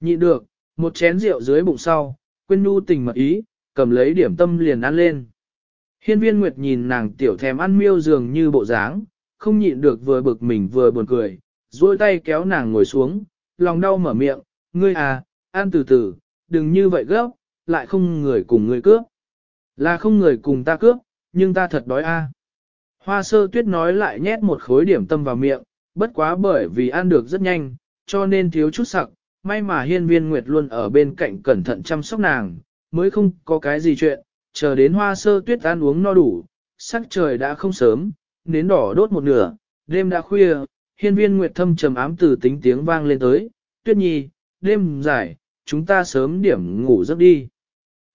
nhịn được, một chén rượu dưới bụng sau, quên nu tình mật ý, cầm lấy điểm tâm liền ăn lên. Hiên viên Nguyệt nhìn nàng tiểu thèm ăn miêu dường như bộ dáng, không nhịn được vừa bực mình vừa buồn cười, duỗi tay kéo nàng ngồi xuống, lòng đau mở miệng, ngươi à, ăn từ từ, đừng như vậy gấp, lại không người cùng ngươi cướp. Là không người cùng ta cướp, nhưng ta thật đói a. Hoa sơ tuyết nói lại nhét một khối điểm tâm vào miệng, bất quá bởi vì ăn được rất nhanh, cho nên thiếu chút sặc, may mà hiên viên nguyệt luôn ở bên cạnh cẩn thận chăm sóc nàng, mới không có cái gì chuyện, chờ đến hoa sơ tuyết ăn uống no đủ, sắc trời đã không sớm, nến đỏ đốt một nửa, đêm đã khuya, hiên viên nguyệt thâm trầm ám từ tính tiếng vang lên tới, tuyết nhi, đêm dài, chúng ta sớm điểm ngủ giấc đi.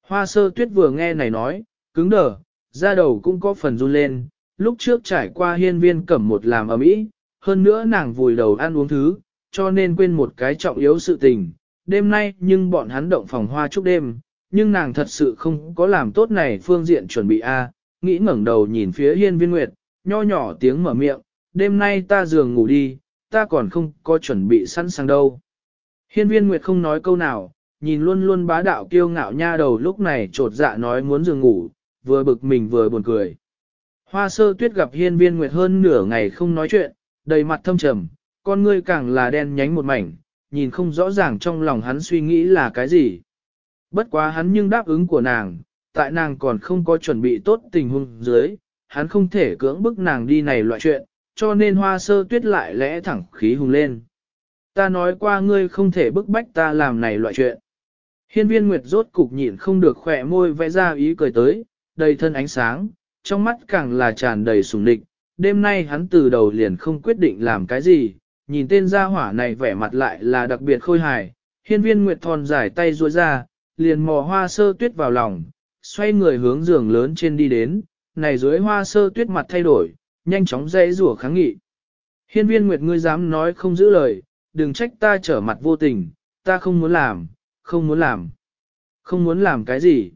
Hoa sơ tuyết vừa nghe này nói, cứng đờ, da đầu cũng có phần run lên, lúc trước trải qua hiên viên cẩm một làm ở mỹ, hơn nữa nàng vùi đầu ăn uống thứ, cho nên quên một cái trọng yếu sự tình. Đêm nay nhưng bọn hắn động phòng hoa chúc đêm, nhưng nàng thật sự không có làm tốt này phương diện chuẩn bị a nghĩ ngẩng đầu nhìn phía hiên viên nguyệt, nho nhỏ tiếng mở miệng, đêm nay ta giường ngủ đi, ta còn không có chuẩn bị sẵn sàng đâu. Hiên viên nguyệt không nói câu nào, nhìn luôn luôn bá đạo kiêu ngạo nha đầu lúc này trột dạ nói muốn giường ngủ, vừa bực mình vừa buồn cười. Hoa sơ tuyết gặp hiên viên nguyệt hơn nửa ngày không nói chuyện, đầy mặt thâm trầm, con ngươi càng là đen nhánh một mảnh, nhìn không rõ ràng trong lòng hắn suy nghĩ là cái gì. Bất quá hắn nhưng đáp ứng của nàng, tại nàng còn không có chuẩn bị tốt tình huống dưới, hắn không thể cưỡng bức nàng đi này loại chuyện, cho nên hoa sơ tuyết lại lẽ thẳng khí hùng lên. Ta nói qua ngươi không thể bức bách ta làm này loại chuyện. Hiên viên Nguyệt rốt cục nhịn không được khỏe môi vẽ ra ý cười tới, đầy thân ánh sáng, trong mắt càng là tràn đầy sùng địch. Đêm nay hắn từ đầu liền không quyết định làm cái gì, nhìn tên gia hỏa này vẻ mặt lại là đặc biệt khôi hài. Hiên viên Nguyệt thon dài tay ruôi ra, liền mò hoa sơ tuyết vào lòng, xoay người hướng giường lớn trên đi đến, này dưới hoa sơ tuyết mặt thay đổi, nhanh chóng dễ rủa kháng nghị. Hiên viên Nguyệt ngươi dám nói không giữ lời, đừng trách ta trở mặt vô tình, ta không muốn làm, không muốn làm. Không muốn làm cái gì?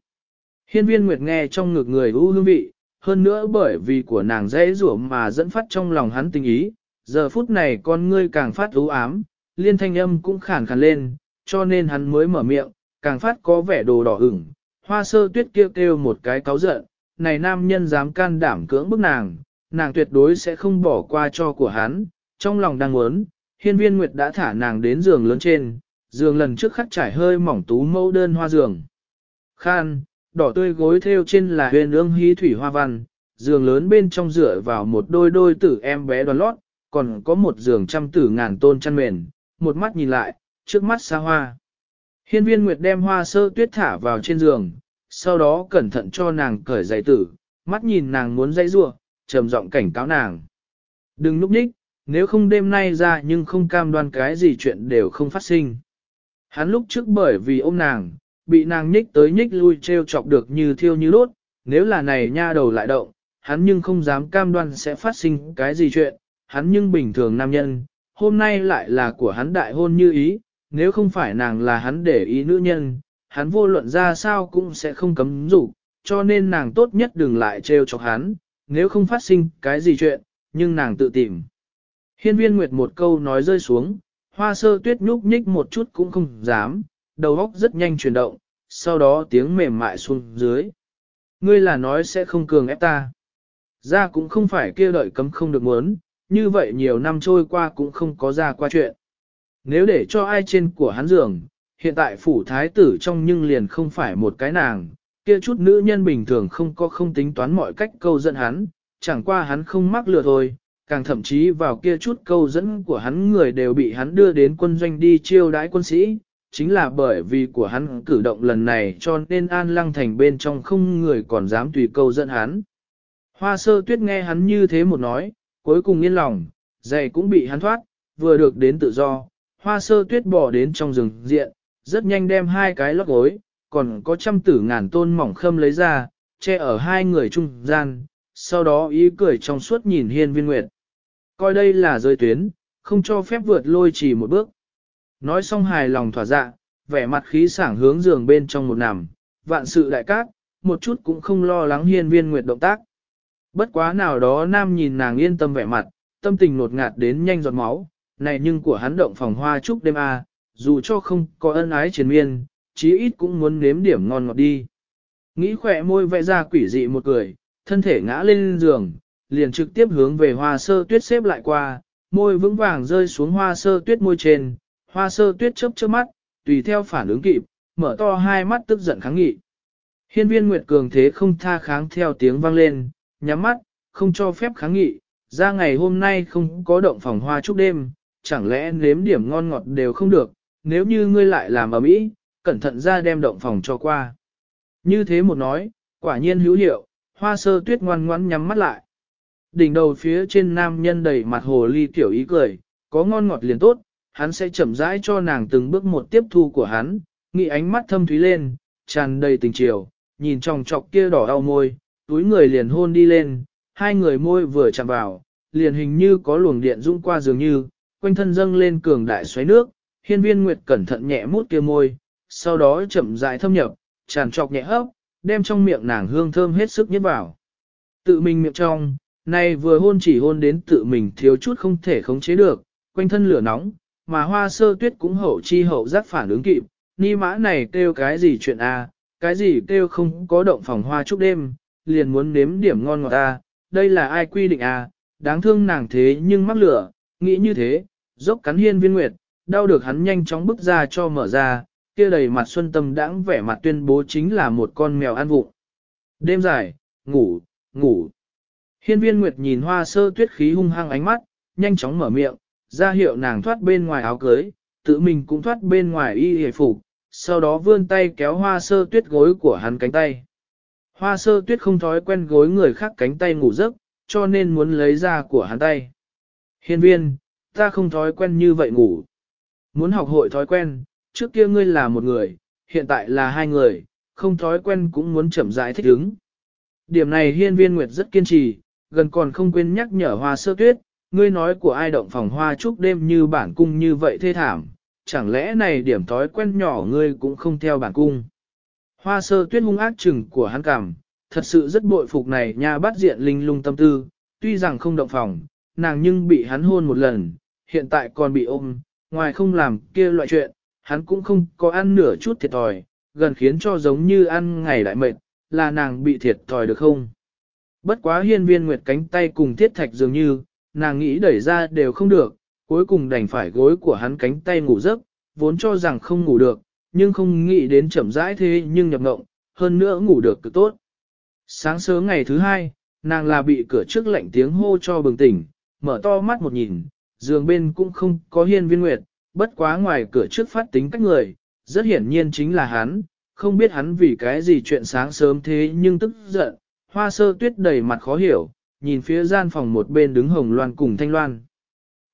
Hiên viên Nguyệt nghe trong ngực người ưu hương vị, hơn nữa bởi vì của nàng dễ rủa mà dẫn phát trong lòng hắn tình ý, giờ phút này con ngươi càng phát ưu ám, liên thanh âm cũng khàn khàn lên, cho nên hắn mới mở miệng, càng phát có vẻ đồ đỏ ửng. Hoa sơ tuyết kêu kêu một cái cáo giận, này nam nhân dám can đảm cưỡng bức nàng, nàng tuyệt đối sẽ không bỏ qua cho của hắn, trong lòng đang muốn, hiên viên Nguyệt đã thả nàng đến giường lớn trên, giường lần trước khắc trải hơi mỏng tú mẫu đơn hoa giường. Khan, đỏ tươi gối theo trên là huyền ương hí thủy hoa văn, giường lớn bên trong dựa vào một đôi đôi tử em bé đoàn lót, còn có một giường trăm tử ngàn tôn chăn mền, một mắt nhìn lại, trước mắt xa hoa. Hiên viên Nguyệt đem hoa sơ tuyết thả vào trên giường, sau đó cẩn thận cho nàng cởi giày tử, mắt nhìn nàng muốn dây rua, trầm giọng cảnh cáo nàng. Đừng núp đích nếu không đêm nay ra nhưng không cam đoan cái gì chuyện đều không phát sinh. Hắn lúc trước bởi vì ôm nàng, bị nàng nhích tới nhích lui treo chọc được như thiêu như đốt, nếu là này nha đầu lại động, hắn nhưng không dám cam đoan sẽ phát sinh cái gì chuyện, hắn nhưng bình thường nam nhân, hôm nay lại là của hắn đại hôn như ý, nếu không phải nàng là hắn để ý nữ nhân, hắn vô luận ra sao cũng sẽ không cấm rủ, cho nên nàng tốt nhất đừng lại treo chọc hắn, nếu không phát sinh cái gì chuyện, nhưng nàng tự tìm. Hiên viên Nguyệt một câu nói rơi xuống, Hoa sơ tuyết nhúc nhích một chút cũng không dám, đầu óc rất nhanh chuyển động, sau đó tiếng mềm mại xuống dưới. Ngươi là nói sẽ không cường ép ta. Ra cũng không phải kia đợi cấm không được muốn, như vậy nhiều năm trôi qua cũng không có ra qua chuyện. Nếu để cho ai trên của hắn giường, hiện tại phủ thái tử trong nhưng liền không phải một cái nàng, kia chút nữ nhân bình thường không có không tính toán mọi cách câu dẫn hắn, chẳng qua hắn không mắc lừa thôi, càng thậm chí vào kia chút câu dẫn của hắn người đều bị hắn đưa đến quân doanh đi chiêu đãi quân sĩ, chính là bởi vì của hắn cử động lần này cho nên an lăng thành bên trong không người còn dám tùy câu dẫn hắn. Hoa sơ tuyết nghe hắn như thế một nói, cuối cùng yên lòng, giày cũng bị hắn thoát, vừa được đến tự do, hoa sơ tuyết bỏ đến trong rừng diện, rất nhanh đem hai cái lót gối, còn có trăm tử ngàn tôn mỏng khâm lấy ra, che ở hai người trung gian, sau đó ý cười trong suốt nhìn hiên viên nguyệt coi đây là rơi tuyến, không cho phép vượt lôi chỉ một bước. Nói xong hài lòng thỏa dạ, vẻ mặt khí sảng hướng giường bên trong một nằm, vạn sự đại cát, một chút cũng không lo lắng hiên viên nguyệt động tác. Bất quá nào đó nam nhìn nàng yên tâm vẻ mặt, tâm tình nột ngạt đến nhanh giọt máu, này nhưng của hắn động phòng hoa chúc đêm a, à, dù cho không có ân ái triền miên, chí ít cũng muốn nếm điểm ngon ngọt đi. Nghĩ khỏe môi vẽ ra quỷ dị một cười, thân thể ngã lên giường, liền trực tiếp hướng về hoa sơ tuyết xếp lại qua, môi vững vàng rơi xuống hoa sơ tuyết môi trên, hoa sơ tuyết chớp chớp mắt, tùy theo phản ứng kịp, mở to hai mắt tức giận kháng nghị. Hiên viên Nguyệt Cường thế không tha kháng theo tiếng vang lên, nhắm mắt, không cho phép kháng nghị, ra ngày hôm nay không có động phòng hoa chúc đêm, chẳng lẽ nếm điểm ngon ngọt đều không được, nếu như ngươi lại làm ở mỹ, cẩn thận ra đem động phòng cho qua. Như thế một nói, quả nhiên hữu hiệu, hoa sơ tuyết ngoan ngoãn nhắm mắt lại. Đỉnh đầu phía trên nam nhân đầy mặt hồ ly tiểu ý cười, có ngon ngọt liền tốt, hắn sẽ chậm rãi cho nàng từng bước một tiếp thu của hắn, nghĩ ánh mắt thâm thúy lên, tràn đầy tình chiều, nhìn trong trọc kia đỏ đau môi, túi người liền hôn đi lên, hai người môi vừa chạm vào, liền hình như có luồng điện rung qua dường như, quanh thân dâng lên cường đại xoáy nước, hiên viên nguyệt cẩn thận nhẹ mút kia môi, sau đó chậm rãi thâm nhập, tràn trọc nhẹ hấp, đem trong miệng nàng hương thơm hết sức nhét vào. Tự mình miệng trong, này vừa hôn chỉ hôn đến tự mình thiếu chút không thể khống chế được, quanh thân lửa nóng, mà hoa sơ tuyết cũng hậu chi hậu giác phản ứng kịp, ni mã này kêu cái gì chuyện a cái gì kêu không có động phòng hoa chúc đêm, liền muốn nếm điểm ngon ngọt ta, đây là ai quy định à, đáng thương nàng thế nhưng mắc lửa, nghĩ như thế, dốc cắn hiên viên nguyệt, đau được hắn nhanh chóng bước ra cho mở ra, kia đầy mặt xuân tâm đãng vẻ mặt tuyên bố chính là một con mèo ăn vụng. Đêm dài, ngủ, ngủ. Hiên viên nguyệt nhìn hoa sơ tuyết khí hung hăng ánh mắt, nhanh chóng mở miệng, ra hiệu nàng thoát bên ngoài áo cưới, tự mình cũng thoát bên ngoài y hề phục, sau đó vươn tay kéo hoa sơ tuyết gối của hắn cánh tay. Hoa sơ tuyết không thói quen gối người khác cánh tay ngủ giấc, cho nên muốn lấy ra của hắn tay. Hiên viên, ta không thói quen như vậy ngủ. Muốn học hội thói quen, trước kia ngươi là một người, hiện tại là hai người, không thói quen cũng muốn chậm rãi thích ứng. Điểm này hiên viên nguyệt rất kiên trì, gần còn không quên nhắc nhở hoa sơ tuyết, ngươi nói của ai động phòng hoa chúc đêm như bản cung như vậy thê thảm, chẳng lẽ này điểm thói quen nhỏ ngươi cũng không theo bản cung. Hoa sơ tuyết hung ác chừng của hắn cảm, thật sự rất bội phục này nha bắt diện linh lung tâm tư, tuy rằng không động phòng, nàng nhưng bị hắn hôn một lần, hiện tại còn bị ôm, ngoài không làm kia loại chuyện, hắn cũng không có ăn nửa chút thiệt thòi, gần khiến cho giống như ăn ngày lại mệt, là nàng bị thiệt thòi được không. Bất quá hiên viên nguyệt cánh tay cùng thiết thạch dường như, nàng nghĩ đẩy ra đều không được, cuối cùng đành phải gối của hắn cánh tay ngủ giấc, vốn cho rằng không ngủ được, nhưng không nghĩ đến chậm rãi thế nhưng nhập ngộng, hơn nữa ngủ được cực tốt. Sáng sớm ngày thứ hai, nàng là bị cửa trước lạnh tiếng hô cho bừng tỉnh, mở to mắt một nhìn, giường bên cũng không có hiên viên nguyệt, bất quá ngoài cửa trước phát tính cách người, rất hiển nhiên chính là hắn, không biết hắn vì cái gì chuyện sáng sớm thế nhưng tức giận, hoa sơ tuyết đầy mặt khó hiểu, nhìn phía gian phòng một bên đứng hồng loan cùng thanh loan.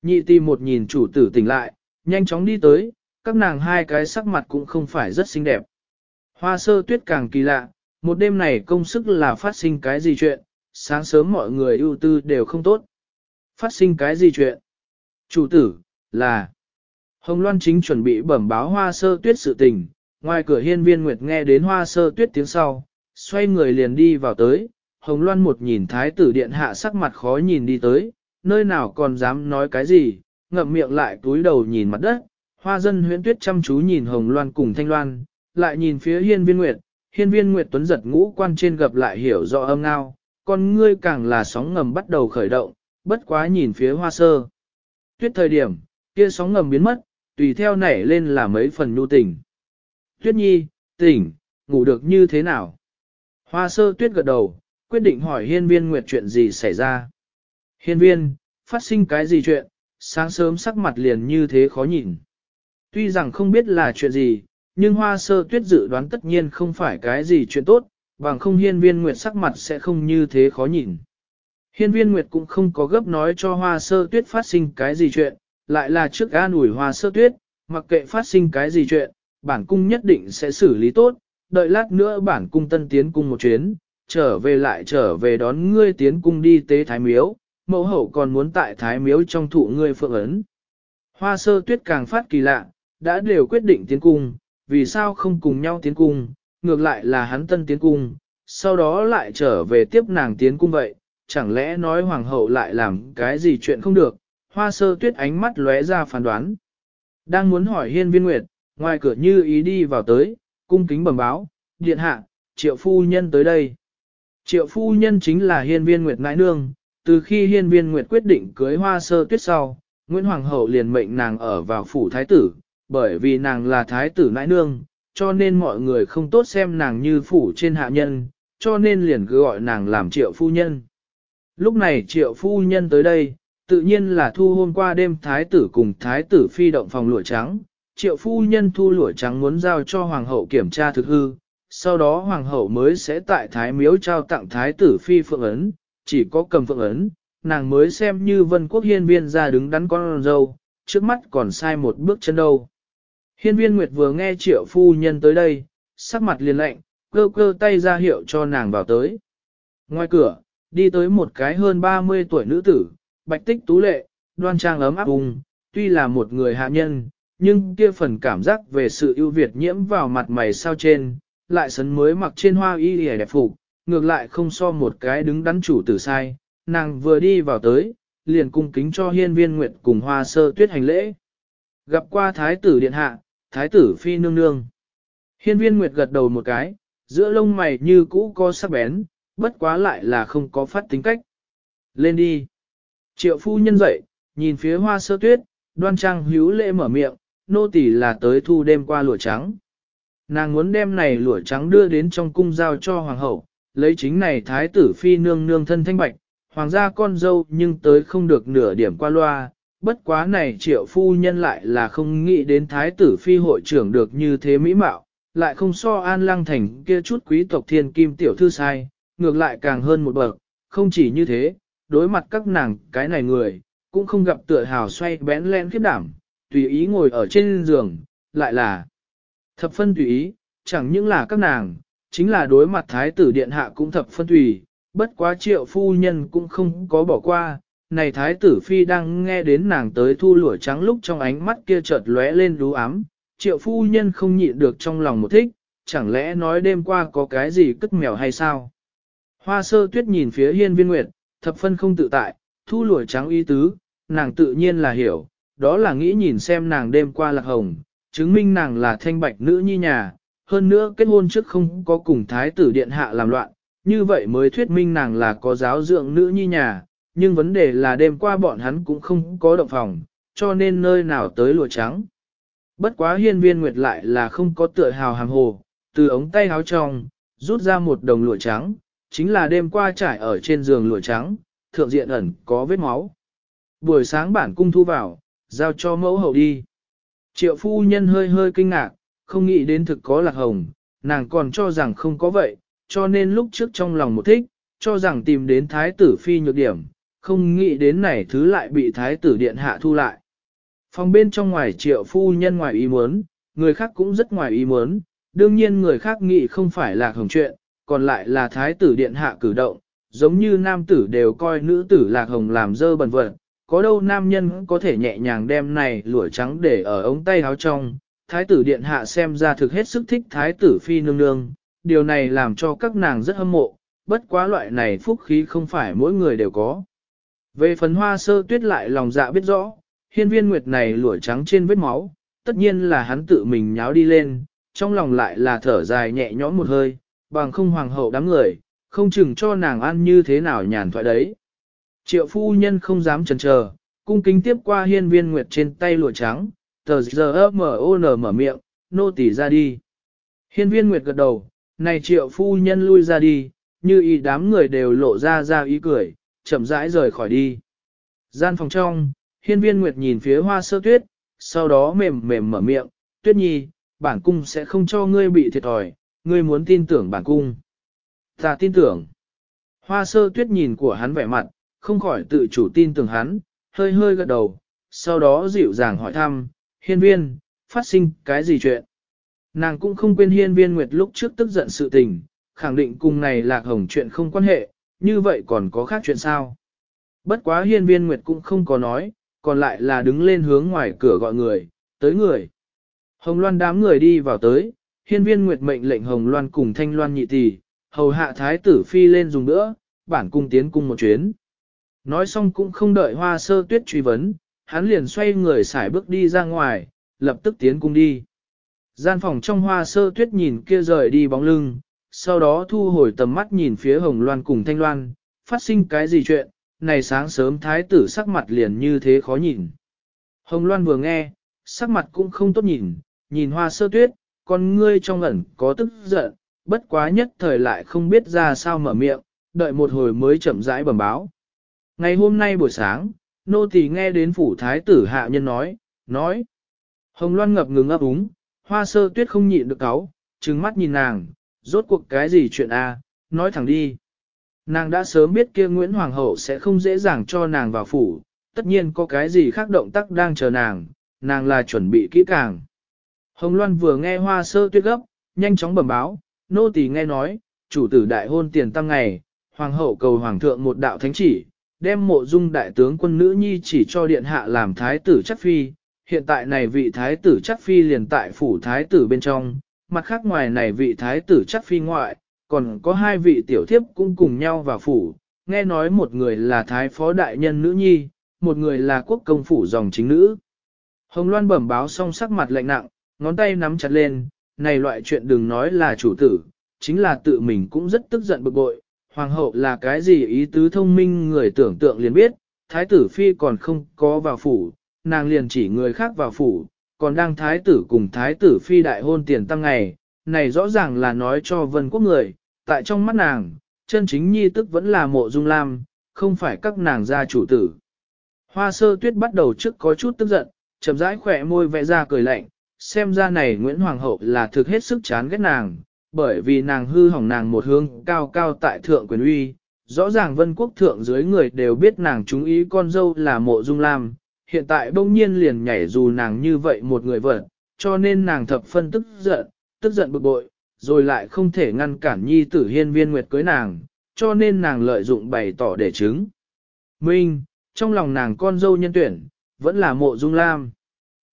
Nhị tìm một nhìn chủ tử tỉnh lại, nhanh chóng đi tới, các nàng hai cái sắc mặt cũng không phải rất xinh đẹp. Hoa sơ tuyết càng kỳ lạ, một đêm này công sức là phát sinh cái gì chuyện, sáng sớm mọi người ưu tư đều không tốt. Phát sinh cái gì chuyện? Chủ tử, là... Hồng Loan chính chuẩn bị bẩm báo hoa sơ tuyết sự tình, ngoài cửa hiên viên nguyệt nghe đến hoa sơ tuyết tiếng sau, xoay người liền đi vào tới, Hồng Loan một nhìn thái tử điện hạ sắc mặt khó nhìn đi tới, nơi nào còn dám nói cái gì, ngậm miệng lại túi đầu nhìn mặt đất, hoa dân huyễn tuyết chăm chú nhìn Hồng Loan cùng Thanh Loan, lại nhìn phía hiên viên nguyệt, hiên viên nguyệt tuấn giật ngũ quan trên gặp lại hiểu rõ âm ngao, con ngươi càng là sóng ngầm bắt đầu khởi động, bất quá nhìn phía hoa sơ. Tuyết thời điểm, kia sóng ngầm biến mất, tùy theo nảy lên là mấy phần nhu tình. Tuyết nhi, tỉnh, ngủ được như thế nào? Hoa sơ tuyết gật đầu, quyết định hỏi hiên viên nguyệt chuyện gì xảy ra. Hiên viên, phát sinh cái gì chuyện, sáng sớm sắc mặt liền như thế khó nhìn. Tuy rằng không biết là chuyện gì, nhưng hoa sơ tuyết dự đoán tất nhiên không phải cái gì chuyện tốt, bằng không hiên viên nguyệt sắc mặt sẽ không như thế khó nhìn. Hiên viên nguyệt cũng không có gấp nói cho hoa sơ tuyết phát sinh cái gì chuyện, lại là trước an ủi hoa sơ tuyết, mặc kệ phát sinh cái gì chuyện, bản cung nhất định sẽ xử lý tốt, đợi lát nữa bản cung tân tiến cung một chuyến, trở về lại trở về đón ngươi tiến cung đi tế thái miếu, mẫu hậu còn muốn tại thái miếu trong thụ ngươi phượng ấn. Hoa sơ tuyết càng phát kỳ lạ, đã đều quyết định tiến cung, vì sao không cùng nhau tiến cung, ngược lại là hắn tân tiến cung, sau đó lại trở về tiếp nàng tiến cung vậy, chẳng lẽ nói hoàng hậu lại làm cái gì chuyện không được, hoa sơ tuyết ánh mắt lóe ra phán đoán. Đang muốn hỏi hiên viên nguyệt, ngoài cửa như ý đi vào tới, cung kính bẩm báo, điện hạ, triệu phu nhân tới đây. Triệu phu nhân chính là hiên viên nguyệt nãi nương, từ khi hiên viên nguyệt quyết định cưới hoa sơ tuyết sau, Nguyễn Hoàng hậu liền mệnh nàng ở vào phủ thái tử, bởi vì nàng là thái tử nãi nương, cho nên mọi người không tốt xem nàng như phủ trên hạ nhân, cho nên liền cứ gọi nàng làm triệu phu nhân. Lúc này triệu phu nhân tới đây, tự nhiên là thu hôm qua đêm thái tử cùng thái tử phi động phòng lụa trắng, triệu phu nhân thu lụa trắng muốn giao cho hoàng hậu kiểm tra thực hư, sau đó hoàng hậu mới sẽ tại thái miếu trao tặng thái tử phi phượng ấn, chỉ có cầm phượng ấn, nàng mới xem như vân quốc hiên viên ra đứng đắn con dâu, trước mắt còn sai một bước chân đâu. Hiên viên Nguyệt vừa nghe triệu phu nhân tới đây, sắc mặt liền lạnh, cơ cơ tay ra hiệu cho nàng vào tới. Ngoài cửa, đi tới một cái hơn 30 tuổi nữ tử, bạch tích tú lệ, đoan trang ấm áp vùng, tuy là một người hạ nhân, nhưng kia phần cảm giác về sự ưu việt nhiễm vào mặt mày sao trên, lại sấn mới mặc trên hoa y hề đẹp phục, ngược lại không so một cái đứng đắn chủ tử sai, nàng vừa đi vào tới, liền cung kính cho hiên viên nguyệt cùng hoa sơ tuyết hành lễ. Gặp qua thái tử điện hạ, thái tử phi nương nương. Hiên viên nguyệt gật đầu một cái, giữa lông mày như cũ có sắc bén, bất quá lại là không có phát tính cách. Lên đi. Triệu phu nhân dậy, nhìn phía hoa sơ tuyết, đoan trang hữu lễ mở miệng, nô tỳ là tới thu đêm qua lụa trắng. Nàng muốn đem này lụa trắng đưa đến trong cung giao cho hoàng hậu, lấy chính này thái tử phi nương nương thân thanh bạch, hoàng gia con dâu nhưng tới không được nửa điểm qua loa, bất quá này triệu phu nhân lại là không nghĩ đến thái tử phi hội trưởng được như thế mỹ mạo, lại không so an lăng thành kia chút quý tộc thiên kim tiểu thư sai, ngược lại càng hơn một bậc, không chỉ như thế, đối mặt các nàng cái này người, cũng không gặp tựa hào xoay bén len khiếp đảm, tùy ý ngồi ở trên giường, lại là thập phân tùy ý, chẳng những là các nàng, chính là đối mặt thái tử điện hạ cũng thập phân tùy, bất quá triệu phu nhân cũng không có bỏ qua, này thái tử phi đang nghe đến nàng tới thu lụa trắng lúc trong ánh mắt kia chợt lóe lên đú ám, triệu phu nhân không nhịn được trong lòng một thích, chẳng lẽ nói đêm qua có cái gì cất mèo hay sao? Hoa sơ tuyết nhìn phía hiên viên nguyệt, thập phân không tự tại, thu lụa trắng y tứ, nàng tự nhiên là hiểu, đó là nghĩ nhìn xem nàng đêm qua lạc hồng, chứng minh nàng là thanh bạch nữ nhi nhà, hơn nữa kết hôn trước không có cùng thái tử điện hạ làm loạn, như vậy mới thuyết minh nàng là có giáo dưỡng nữ nhi nhà, nhưng vấn đề là đêm qua bọn hắn cũng không có động phòng, cho nên nơi nào tới lụa trắng. Bất quá hiên viên nguyệt lại là không có tựa hào hàng hồ, từ ống tay áo trong, rút ra một đồng lụa trắng, chính là đêm qua trải ở trên giường lụa trắng, thượng diện ẩn có vết máu. Buổi sáng bản cung thu vào, giao cho mẫu hậu đi. Triệu phu nhân hơi hơi kinh ngạc, không nghĩ đến thực có lạc hồng, nàng còn cho rằng không có vậy, cho nên lúc trước trong lòng một thích, cho rằng tìm đến thái tử phi nhược điểm, không nghĩ đến này thứ lại bị thái tử điện hạ thu lại. Phòng bên trong ngoài triệu phu nhân ngoài ý muốn, người khác cũng rất ngoài ý muốn, đương nhiên người khác nghĩ không phải là hồng chuyện, còn lại là thái tử điện hạ cử động, giống như nam tử đều coi nữ tử lạc hồng làm dơ bẩn vật, có đâu nam nhân có thể nhẹ nhàng đem này lụa trắng để ở ống tay áo trong, thái tử điện hạ xem ra thực hết sức thích thái tử phi nương nương, điều này làm cho các nàng rất hâm mộ, bất quá loại này phúc khí không phải mỗi người đều có. Về phần hoa sơ tuyết lại lòng dạ biết rõ, hiên viên nguyệt này lụa trắng trên vết máu, tất nhiên là hắn tự mình nháo đi lên, trong lòng lại là thở dài nhẹ nhõm một hơi, bằng không hoàng hậu đám người, không chừng cho nàng ăn như thế nào nhàn thoại đấy. Triệu phu nhân không dám chần chờ, cung kính tiếp qua hiên viên nguyệt trên tay lụa trắng, tờ giờ M.O.N mở miệng, nô tỉ ra đi. Hiên viên nguyệt gật đầu, này triệu phu nhân lui ra đi, như ý đám người đều lộ ra ra ý cười, chậm rãi rời khỏi đi. Gian phòng trong, hiên viên nguyệt nhìn phía hoa sơ tuyết, sau đó mềm mềm mở miệng, tuyết nhi, bản cung sẽ không cho ngươi bị thiệt thòi, ngươi muốn tin tưởng bản cung. Ta tin tưởng. Hoa sơ tuyết nhìn của hắn vẻ mặt, không khỏi tự chủ tin tưởng hắn, hơi hơi gật đầu, sau đó dịu dàng hỏi thăm, hiên viên, phát sinh cái gì chuyện? Nàng cũng không quên hiên viên nguyệt lúc trước tức giận sự tình, khẳng định cùng này lạc hồng chuyện không quan hệ, như vậy còn có khác chuyện sao? Bất quá hiên viên nguyệt cũng không có nói, còn lại là đứng lên hướng ngoài cửa gọi người, tới người. Hồng Loan đám người đi vào tới, hiên viên nguyệt mệnh lệnh Hồng Loan cùng Thanh Loan nhị tỷ, hầu hạ thái tử phi lên dùng nữa, bản cung tiến cung một chuyến. Nói xong cũng không đợi hoa sơ tuyết truy vấn, hắn liền xoay người xài bước đi ra ngoài, lập tức tiến cung đi. Gian phòng trong hoa sơ tuyết nhìn kia rời đi bóng lưng, sau đó thu hồi tầm mắt nhìn phía hồng loan cùng thanh loan, phát sinh cái gì chuyện, này sáng sớm thái tử sắc mặt liền như thế khó nhìn. Hồng loan vừa nghe, sắc mặt cũng không tốt nhìn, nhìn hoa sơ tuyết, con ngươi trong ẩn có tức giận, bất quá nhất thời lại không biết ra sao mở miệng, đợi một hồi mới chậm rãi bẩm báo. Ngày hôm nay buổi sáng, nô tỳ nghe đến phủ thái tử hạ nhân nói, nói. Hồng Loan ngập ngừng ấp úng, hoa sơ tuyết không nhịn được cáu, trừng mắt nhìn nàng, rốt cuộc cái gì chuyện a? nói thẳng đi. Nàng đã sớm biết kia Nguyễn Hoàng hậu sẽ không dễ dàng cho nàng vào phủ, tất nhiên có cái gì khác động tác đang chờ nàng, nàng là chuẩn bị kỹ càng. Hồng Loan vừa nghe hoa sơ tuyết gấp, nhanh chóng bẩm báo, nô tỳ nghe nói, chủ tử đại hôn tiền tăng ngày, hoàng hậu cầu hoàng thượng một đạo thánh chỉ, đem mộ dung đại tướng quân nữ nhi chỉ cho điện hạ làm thái tử chắc phi, hiện tại này vị thái tử chắc phi liền tại phủ thái tử bên trong, mặt khác ngoài này vị thái tử chắc phi ngoại, còn có hai vị tiểu thiếp cũng cùng nhau vào phủ, nghe nói một người là thái phó đại nhân nữ nhi, một người là quốc công phủ dòng chính nữ. Hồng Loan bẩm báo xong sắc mặt lạnh nặng, ngón tay nắm chặt lên, này loại chuyện đừng nói là chủ tử, chính là tự mình cũng rất tức giận bực bội, hoàng hậu là cái gì ý tứ thông minh người tưởng tượng liền biết, thái tử phi còn không có vào phủ, nàng liền chỉ người khác vào phủ, còn đang thái tử cùng thái tử phi đại hôn tiền tăng ngày, này rõ ràng là nói cho vân quốc người, tại trong mắt nàng, chân chính nhi tức vẫn là mộ dung lam, không phải các nàng gia chủ tử. Hoa sơ tuyết bắt đầu trước có chút tức giận, chậm rãi khỏe môi vẽ ra cười lạnh, xem ra này Nguyễn Hoàng hậu là thực hết sức chán ghét nàng, bởi vì nàng hư hỏng nàng một hương cao cao tại thượng quyền uy. Rõ ràng vân quốc thượng dưới người đều biết nàng chúng ý con dâu là mộ dung lam, hiện tại bỗng nhiên liền nhảy dù nàng như vậy một người vợ, cho nên nàng thập phân tức giận, tức giận bực bội, rồi lại không thể ngăn cản nhi tử hiên viên nguyệt cưới nàng, cho nên nàng lợi dụng bày tỏ để chứng. Minh, trong lòng nàng con dâu nhân tuyển, vẫn là mộ dung lam.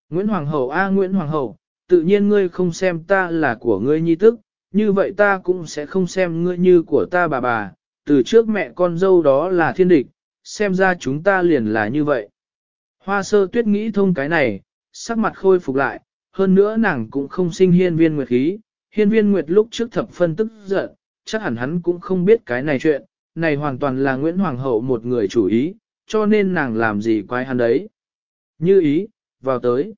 Nguyễn Hoàng hậu a Nguyễn Hoàng hậu, tự nhiên ngươi không xem ta là của ngươi nhi tức, như vậy ta cũng sẽ không xem ngươi như của ta bà bà, từ trước mẹ con dâu đó là thiên địch, xem ra chúng ta liền là như vậy. Hoa sơ tuyết nghĩ thông cái này, sắc mặt khôi phục lại, hơn nữa nàng cũng không sinh hiên viên nguyệt khí, hiên viên nguyệt lúc trước thập phân tức giận, chắc hẳn hắn cũng không biết cái này chuyện, này hoàn toàn là Nguyễn Hoàng hậu một người chủ ý, cho nên nàng làm gì quái hắn đấy. Như ý, vào tới.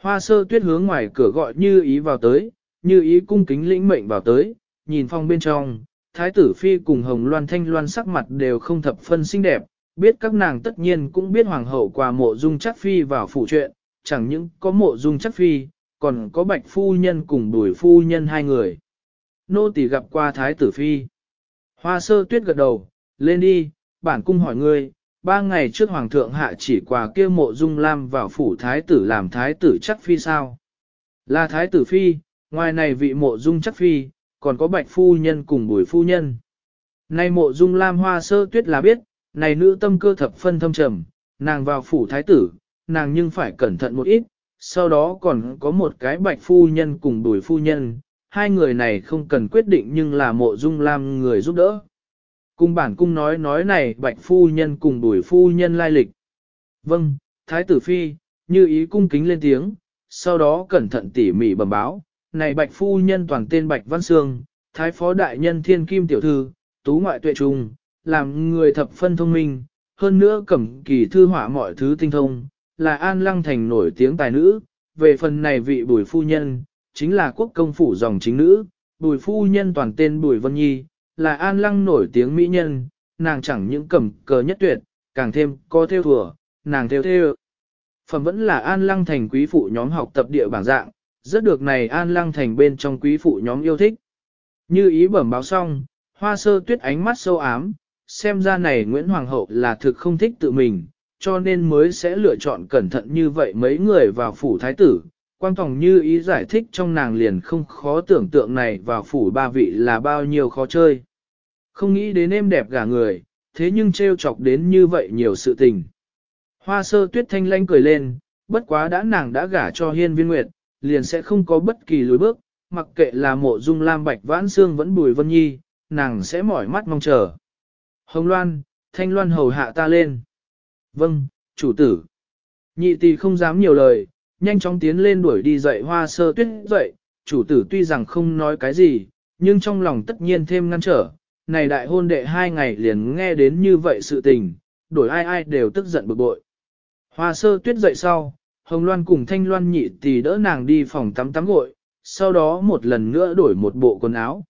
Hoa sơ tuyết hướng ngoài cửa gọi như ý vào tới, như ý cung kính lĩnh mệnh vào tới, nhìn phong bên trong, thái tử phi cùng hồng loan thanh loan sắc mặt đều không thập phân xinh đẹp, biết các nàng tất nhiên cũng biết hoàng hậu qua mộ dung chắc phi vào phủ chuyện, chẳng những có mộ dung chắc phi, còn có bạch phu nhân cùng đuổi phu nhân hai người. Nô tỳ gặp qua thái tử phi. Hoa sơ tuyết gật đầu, lên đi, bản cung hỏi ngươi, ba ngày trước hoàng thượng hạ chỉ quà kia mộ dung lam vào phủ thái tử làm thái tử chắc phi sao? Là thái tử phi, ngoài này vị mộ dung chắc phi, còn có bạch phu nhân cùng bùi phu nhân. Nay mộ dung lam hoa sơ tuyết là biết, này nữ tâm cơ thập phân thâm trầm, nàng vào phủ thái tử, nàng nhưng phải cẩn thận một ít, sau đó còn có một cái bạch phu nhân cùng đuổi phu nhân, hai người này không cần quyết định nhưng là mộ dung làm người giúp đỡ. Cung bản cung nói nói này bạch phu nhân cùng đuổi phu nhân lai lịch. Vâng, thái tử phi, như ý cung kính lên tiếng, sau đó cẩn thận tỉ mỉ bẩm báo, này bạch phu nhân toàn tên bạch văn sương, thái phó đại nhân thiên kim tiểu thư, tú ngoại tuệ trung, làm người thập phân thông minh, hơn nữa cẩm kỳ thư họa mọi thứ tinh thông, là an lăng thành nổi tiếng tài nữ, về phần này vị bùi phu nhân, chính là quốc công phủ dòng chính nữ, bùi phu nhân toàn tên bùi vân nhi, là an lăng nổi tiếng mỹ nhân, nàng chẳng những cẩm cờ nhất tuyệt, càng thêm có theo thừa, nàng theo theo. Phẩm vẫn là an lăng thành quý phụ nhóm học tập địa bảng dạng, rất được này an lăng thành bên trong quý phụ nhóm yêu thích. Như ý bẩm báo xong, hoa sơ tuyết ánh mắt sâu ám, xem ra này Nguyễn Hoàng hậu là thực không thích tự mình, cho nên mới sẽ lựa chọn cẩn thận như vậy mấy người vào phủ thái tử. Quang Tòng như ý giải thích trong nàng liền không khó tưởng tượng này vào phủ ba vị là bao nhiêu khó chơi. Không nghĩ đến em đẹp gả người, thế nhưng trêu chọc đến như vậy nhiều sự tình. Hoa sơ tuyết thanh lanh cười lên, bất quá đã nàng đã gả cho hiên viên nguyệt, liền sẽ không có bất kỳ lối bước, mặc kệ là mộ dung lam bạch vãn xương vẫn bùi vân nhi, nàng sẽ mỏi mắt mong chờ. Hồng Loan, Thanh Loan hầu hạ ta lên. Vâng, chủ tử. Nhị tỷ không dám nhiều lời, nhanh chóng tiến lên đuổi đi dậy hoa sơ tuyết dậy, chủ tử tuy rằng không nói cái gì, nhưng trong lòng tất nhiên thêm ngăn trở, này đại hôn đệ hai ngày liền nghe đến như vậy sự tình, đổi ai ai đều tức giận bực bội. Hoa sơ tuyết dậy sau, Hồng Loan cùng Thanh Loan nhị tỷ đỡ nàng đi phòng tắm tắm gội, sau đó một lần nữa đổi một bộ quần áo.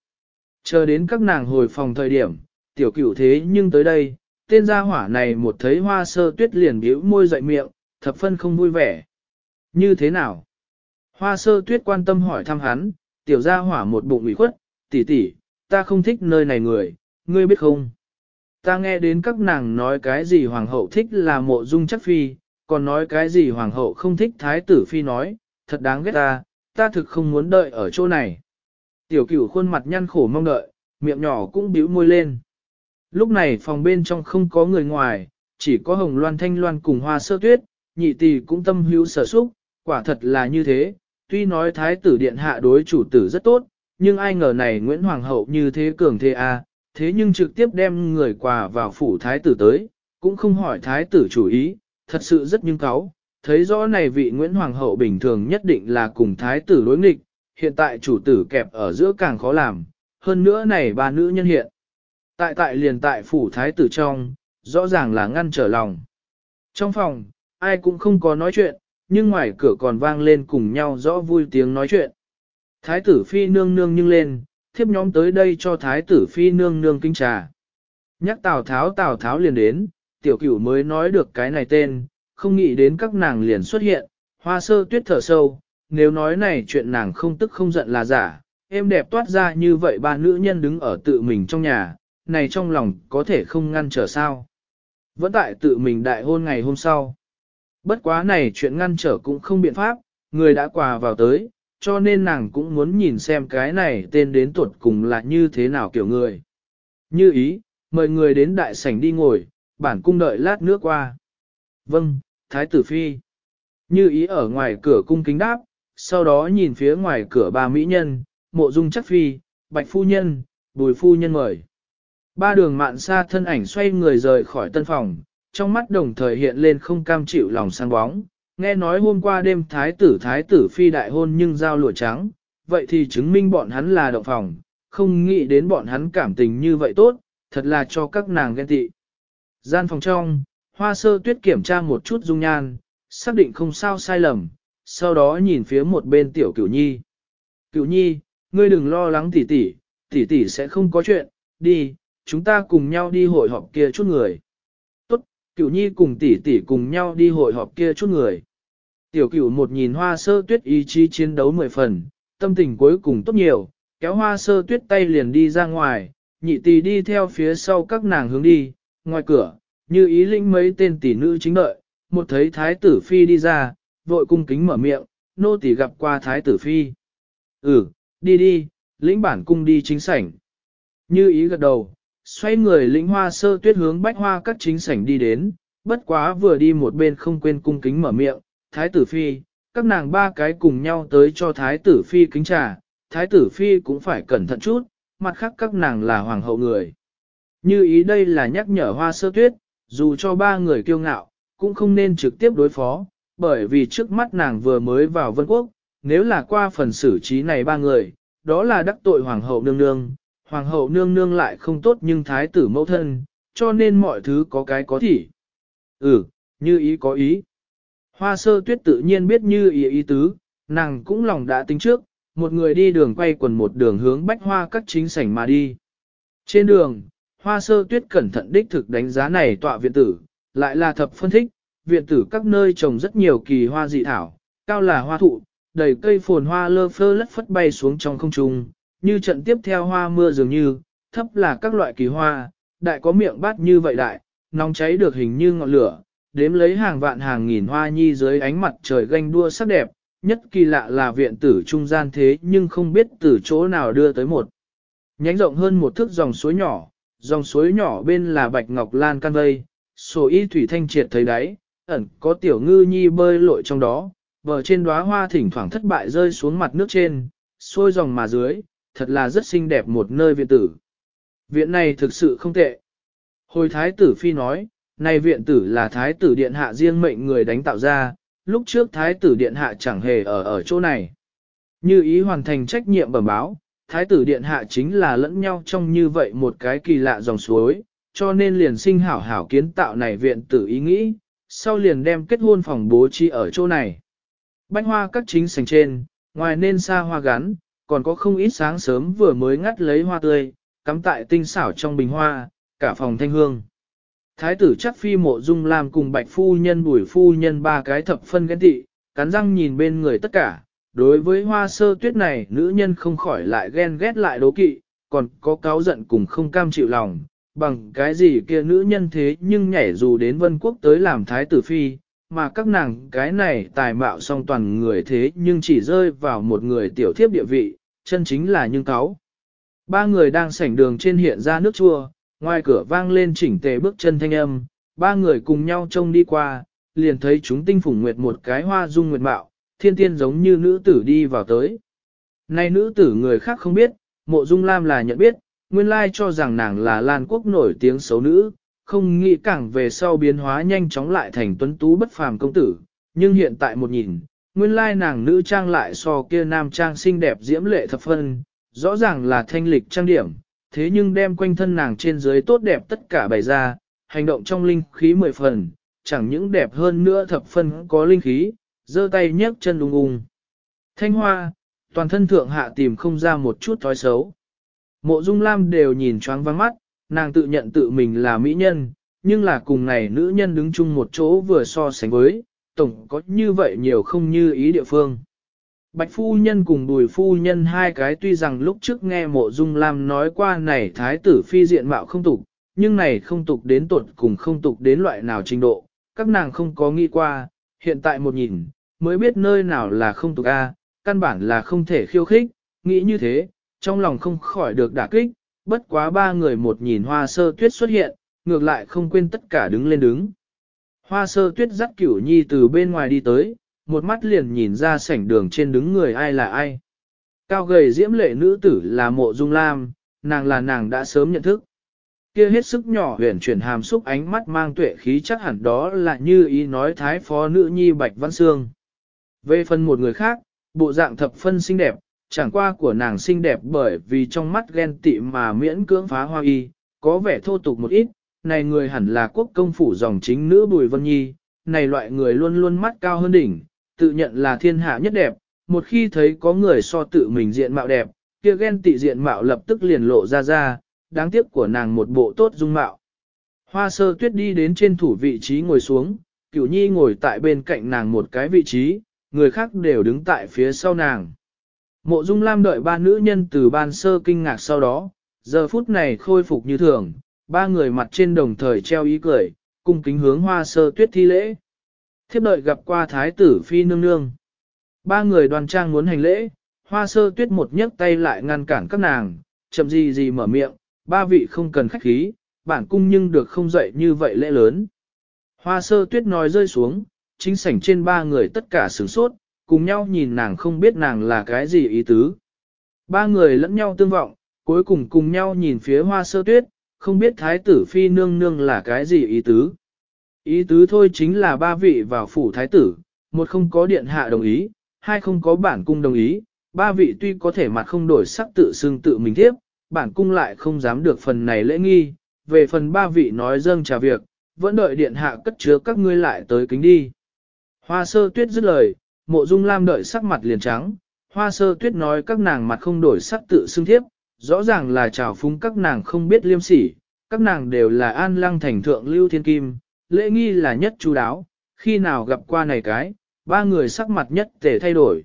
Chờ đến các nàng hồi phòng thời điểm, tiểu cửu thế nhưng tới đây, tên gia hỏa này một thấy hoa sơ tuyết liền bĩu môi dậy miệng, thập phân không vui vẻ. Như thế nào? Hoa sơ tuyết quan tâm hỏi thăm hắn, tiểu gia hỏa một bụng ủy khuất, tỷ tỷ, ta không thích nơi này người, ngươi biết không? Ta nghe đến các nàng nói cái gì hoàng hậu thích là mộ dung chắc phi, còn nói cái gì hoàng hậu không thích thái tử phi nói, thật đáng ghét ta, ta thực không muốn đợi ở chỗ này. Tiểu cửu khuôn mặt nhăn khổ mong đợi, miệng nhỏ cũng bĩu môi lên. Lúc này phòng bên trong không có người ngoài, chỉ có hồng loan thanh loan cùng hoa sơ tuyết, nhị tỷ cũng tâm hữu sở xúc, quả thật là như thế, tuy nói thái tử điện hạ đối chủ tử rất tốt, nhưng ai ngờ này Nguyễn Hoàng hậu như thế cường thế a, thế nhưng trực tiếp đem người quà vào phủ thái tử tới, cũng không hỏi thái tử chủ ý, thật sự rất nhưng cáo. Thấy rõ này vị Nguyễn Hoàng hậu bình thường nhất định là cùng thái tử đối nghịch, hiện tại chủ tử kẹp ở giữa càng khó làm, hơn nữa này ba nữ nhân hiện. Tại tại liền tại phủ thái tử trong, rõ ràng là ngăn trở lòng. Trong phòng, ai cũng không có nói chuyện, nhưng ngoài cửa còn vang lên cùng nhau rõ vui tiếng nói chuyện. Thái tử phi nương nương nhưng lên, thiếp nhóm tới đây cho thái tử phi nương nương kinh trà. Nhắc Tào Tháo Tào Tháo liền đến, tiểu cửu mới nói được cái này tên, không nghĩ đến các nàng liền xuất hiện, hoa sơ tuyết thở sâu, nếu nói này chuyện nàng không tức không giận là giả, em đẹp toát ra như vậy ba nữ nhân đứng ở tự mình trong nhà, này trong lòng có thể không ngăn trở sao. Vẫn tại tự mình đại hôn ngày hôm sau. Bất quá này chuyện ngăn trở cũng không biện pháp, người đã quà vào tới, cho nên nàng cũng muốn nhìn xem cái này tên đến tuột cùng là như thế nào kiểu người. Như ý, mời người đến đại sảnh đi ngồi, bản cung đợi lát nữa qua. Vâng, Thái tử Phi. Như ý ở ngoài cửa cung kính đáp, sau đó nhìn phía ngoài cửa ba mỹ nhân, mộ dung chắc phi, bạch phu nhân, bùi phu nhân mời. Ba đường mạn xa thân ảnh xoay người rời khỏi tân phòng, trong mắt đồng thời hiện lên không cam chịu lòng sang bóng. Nghe nói hôm qua đêm thái tử thái tử phi đại hôn nhưng giao lụa trắng, vậy thì chứng minh bọn hắn là động phòng, không nghĩ đến bọn hắn cảm tình như vậy tốt, thật là cho các nàng ghen tị. Gian phòng trong, hoa sơ tuyết kiểm tra một chút dung nhan, xác định không sao sai lầm, sau đó nhìn phía một bên tiểu cửu nhi. Cửu nhi, ngươi đừng lo lắng tỷ tỷ, tỷ tỷ sẽ không có chuyện, đi, chúng ta cùng nhau đi hội họp kia chút người. Tốt, cửu nhi cùng tỷ tỷ cùng nhau đi hội họp kia chút người. Tiểu cửu một nhìn hoa sơ tuyết ý chí chiến đấu mười phần, tâm tình cuối cùng tốt nhiều, kéo hoa sơ tuyết tay liền đi ra ngoài, nhị tỷ đi theo phía sau các nàng hướng đi, ngoài cửa, như ý linh mấy tên tỷ nữ chính đợi, một thấy thái tử phi đi ra, vội cung kính mở miệng, nô tỷ gặp qua thái tử phi. Ừ, đi đi, lĩnh bản cung đi chính sảnh. Như ý gật đầu, xoay người lĩnh hoa sơ tuyết hướng bách hoa các chính sảnh đi đến, bất quá vừa đi một bên không quên cung kính mở miệng, thái tử phi, các nàng ba cái cùng nhau tới cho thái tử phi kính trà, thái tử phi cũng phải cẩn thận chút, mặt khác các nàng là hoàng hậu người. Như ý đây là nhắc nhở hoa sơ tuyết, dù cho ba người kiêu ngạo, cũng không nên trực tiếp đối phó, bởi vì trước mắt nàng vừa mới vào vân quốc, nếu là qua phần xử trí này ba người, đó là đắc tội hoàng hậu nương nương, hoàng hậu nương nương lại không tốt nhưng thái tử mẫu thân, cho nên mọi thứ có cái có thể. Ừ, như ý có ý. Hoa sơ tuyết tự nhiên biết như ý ý tứ, nàng cũng lòng đã tính trước, một người đi đường quay quần một đường hướng bách hoa các chính sảnh mà đi. Trên đường, hoa sơ tuyết cẩn thận đích thực đánh giá này tọa viện tử, lại là thập phân thích, viện tử các nơi trồng rất nhiều kỳ hoa dị thảo, cao là hoa thụ, đầy cây phồn hoa lơ phơ lất phất bay xuống trong không trung, như trận tiếp theo hoa mưa dường như, thấp là các loại kỳ hoa, đại có miệng bát như vậy đại, nóng cháy được hình như ngọn lửa, đếm lấy hàng vạn hàng nghìn hoa nhi dưới ánh mặt trời ganh đua sắc đẹp, nhất kỳ lạ là viện tử trung gian thế nhưng không biết từ chỗ nào đưa tới một. Nhánh rộng hơn một thước dòng suối nhỏ, dòng suối nhỏ bên là bạch ngọc lan can vây, sổ y thủy thanh triệt thấy đáy, ẩn có tiểu ngư nhi bơi lội trong đó, bờ trên đóa hoa thỉnh thoảng thất bại rơi xuống mặt nước trên, xuôi dòng mà dưới, thật là rất xinh đẹp một nơi viện tử. Viện này thực sự không tệ. Hồi thái tử phi nói, này viện tử là thái tử điện hạ riêng mệnh người đánh tạo ra, lúc trước thái tử điện hạ chẳng hề ở ở chỗ này. Như ý hoàn thành trách nhiệm bẩm báo, thái tử điện hạ chính là lẫn nhau trong như vậy một cái kỳ lạ dòng suối, cho nên liền sinh hảo hảo kiến tạo này viện tử ý nghĩ, sau liền đem kết hôn phòng bố trí ở chỗ này. Bánh hoa các chính sành trên, ngoài nên xa hoa gắn, còn có không ít sáng sớm vừa mới ngắt lấy hoa tươi, cắm tại tinh xảo trong bình hoa, cả phòng thanh hương. Thái tử chắc phi mộ dung làm cùng bạch phu nhân bùi phu nhân ba cái thập phân ghen tị, cắn răng nhìn bên người tất cả. Đối với hoa sơ tuyết này nữ nhân không khỏi lại ghen ghét lại đố kỵ, còn có cáo giận cùng không cam chịu lòng, bằng cái gì kia nữ nhân thế nhưng nhảy dù đến vân quốc tới làm thái tử phi, mà các nàng cái này tài mạo song toàn người thế nhưng chỉ rơi vào một người tiểu thiếp địa vị, chân chính là nhưng cáo. Ba người đang sảnh đường trên hiện ra nước chua, ngoài cửa vang lên chỉnh tề bước chân thanh âm, ba người cùng nhau trông đi qua, liền thấy chúng tinh phủng nguyệt một cái hoa dung nguyệt mạo, thiên tiên giống như nữ tử đi vào tới. nay nữ tử người khác không biết, mộ dung lam là nhận biết, nguyên lai cho rằng nàng là Lan quốc nổi tiếng xấu nữ, không nghĩ cảng về sau biến hóa nhanh chóng lại thành tuấn tú bất phàm công tử, nhưng hiện tại một nhìn, nguyên lai nàng nữ trang lại so kia nam trang xinh đẹp diễm lệ thập phân, rõ ràng là thanh lịch trang điểm, thế nhưng đem quanh thân nàng trên dưới tốt đẹp tất cả bày ra, hành động trong linh khí mười phần, chẳng những đẹp hơn nữa thập phân có linh khí, giơ tay nhấc chân ung ung. Thanh hoa, toàn thân thượng hạ tìm không ra một chút thói xấu. Mộ Dung Lam đều nhìn choáng vắng mắt, nàng tự nhận tự mình là mỹ nhân, nhưng là cùng này nữ nhân đứng chung một chỗ vừa so sánh với, tổng có như vậy nhiều không như ý địa phương. Bạch phu nhân cùng bùi phu nhân hai cái tuy rằng lúc trước nghe mộ dung lam nói qua này thái tử phi diện mạo không tục, nhưng này không tục đến tuột cùng không tục đến loại nào trình độ, các nàng không có nghĩ qua, hiện tại một nhìn, mới biết nơi nào là không tục a, căn bản là không thể khiêu khích, nghĩ như thế, trong lòng không khỏi được đả kích, bất quá ba người một nhìn hoa sơ tuyết xuất hiện, ngược lại không quên tất cả đứng lên đứng. Hoa sơ tuyết dắt cửu nhi từ bên ngoài đi tới, một mắt liền nhìn ra sảnh đường trên đứng người ai là ai. Cao gầy diễm lệ nữ tử là mộ dung lam, nàng là nàng đã sớm nhận thức. Kia hết sức nhỏ huyền chuyển hàm xúc ánh mắt mang tuệ khí chắc hẳn đó là như ý nói thái phó nữ nhi Bạch Văn Sương. Về phần một người khác, bộ dạng thập phân xinh đẹp, chẳng qua của nàng xinh đẹp bởi vì trong mắt ghen tị mà miễn cưỡng phá hoa y, có vẻ thô tục một ít, này người hẳn là quốc công phủ dòng chính nữ Bùi Vân Nhi, này loại người luôn luôn mắt cao hơn đỉnh, tự nhận là thiên hạ nhất đẹp, một khi thấy có người so tự mình diện mạo đẹp, kia ghen tị diện mạo lập tức liền lộ ra ra, đáng tiếc của nàng một bộ tốt dung mạo. Hoa sơ tuyết đi đến trên thủ vị trí ngồi xuống, cửu nhi ngồi tại bên cạnh nàng một cái vị trí, người khác đều đứng tại phía sau nàng. Mộ Dung Lam đợi ba nữ nhân từ ban sơ kinh ngạc sau đó, giờ phút này khôi phục như thường, ba người mặt trên đồng thời treo ý cười, cùng kính hướng hoa sơ tuyết thi lễ. Thiếp đợi gặp qua thái tử phi nương nương. Ba người đoàn trang muốn hành lễ, hoa sơ tuyết một nhấc tay lại ngăn cản các nàng, chậm gì gì mở miệng, ba vị không cần khách khí, bản cung nhưng được không dậy như vậy lễ lớn. Hoa sơ tuyết nói rơi xuống, chính sảnh trên ba người tất cả sửng sốt, cùng nhau nhìn nàng không biết nàng là cái gì ý tứ. Ba người lẫn nhau tương vọng, cuối cùng cùng nhau nhìn phía hoa sơ tuyết, không biết thái tử phi nương nương là cái gì ý tứ. Ý tứ thôi chính là ba vị vào phủ thái tử, một không có điện hạ đồng ý, hai không có bản cung đồng ý, ba vị tuy có thể mặt không đổi sắc tự xưng tự mình tiếp, bản cung lại không dám được phần này lễ nghi, về phần ba vị nói dâng trà việc, vẫn đợi điện hạ cất chứa các ngươi lại tới kính đi. Hoa sơ tuyết dứt lời, mộ dung lam đợi sắc mặt liền trắng, hoa sơ tuyết nói các nàng mặt không đổi sắc tự xưng thiếp, rõ ràng là trào phúng các nàng không biết liêm sỉ, các nàng đều là an lăng thành thượng lưu thiên kim, lễ nghi là nhất chú đáo, khi nào gặp qua này cái, ba người sắc mặt nhất tề thay đổi.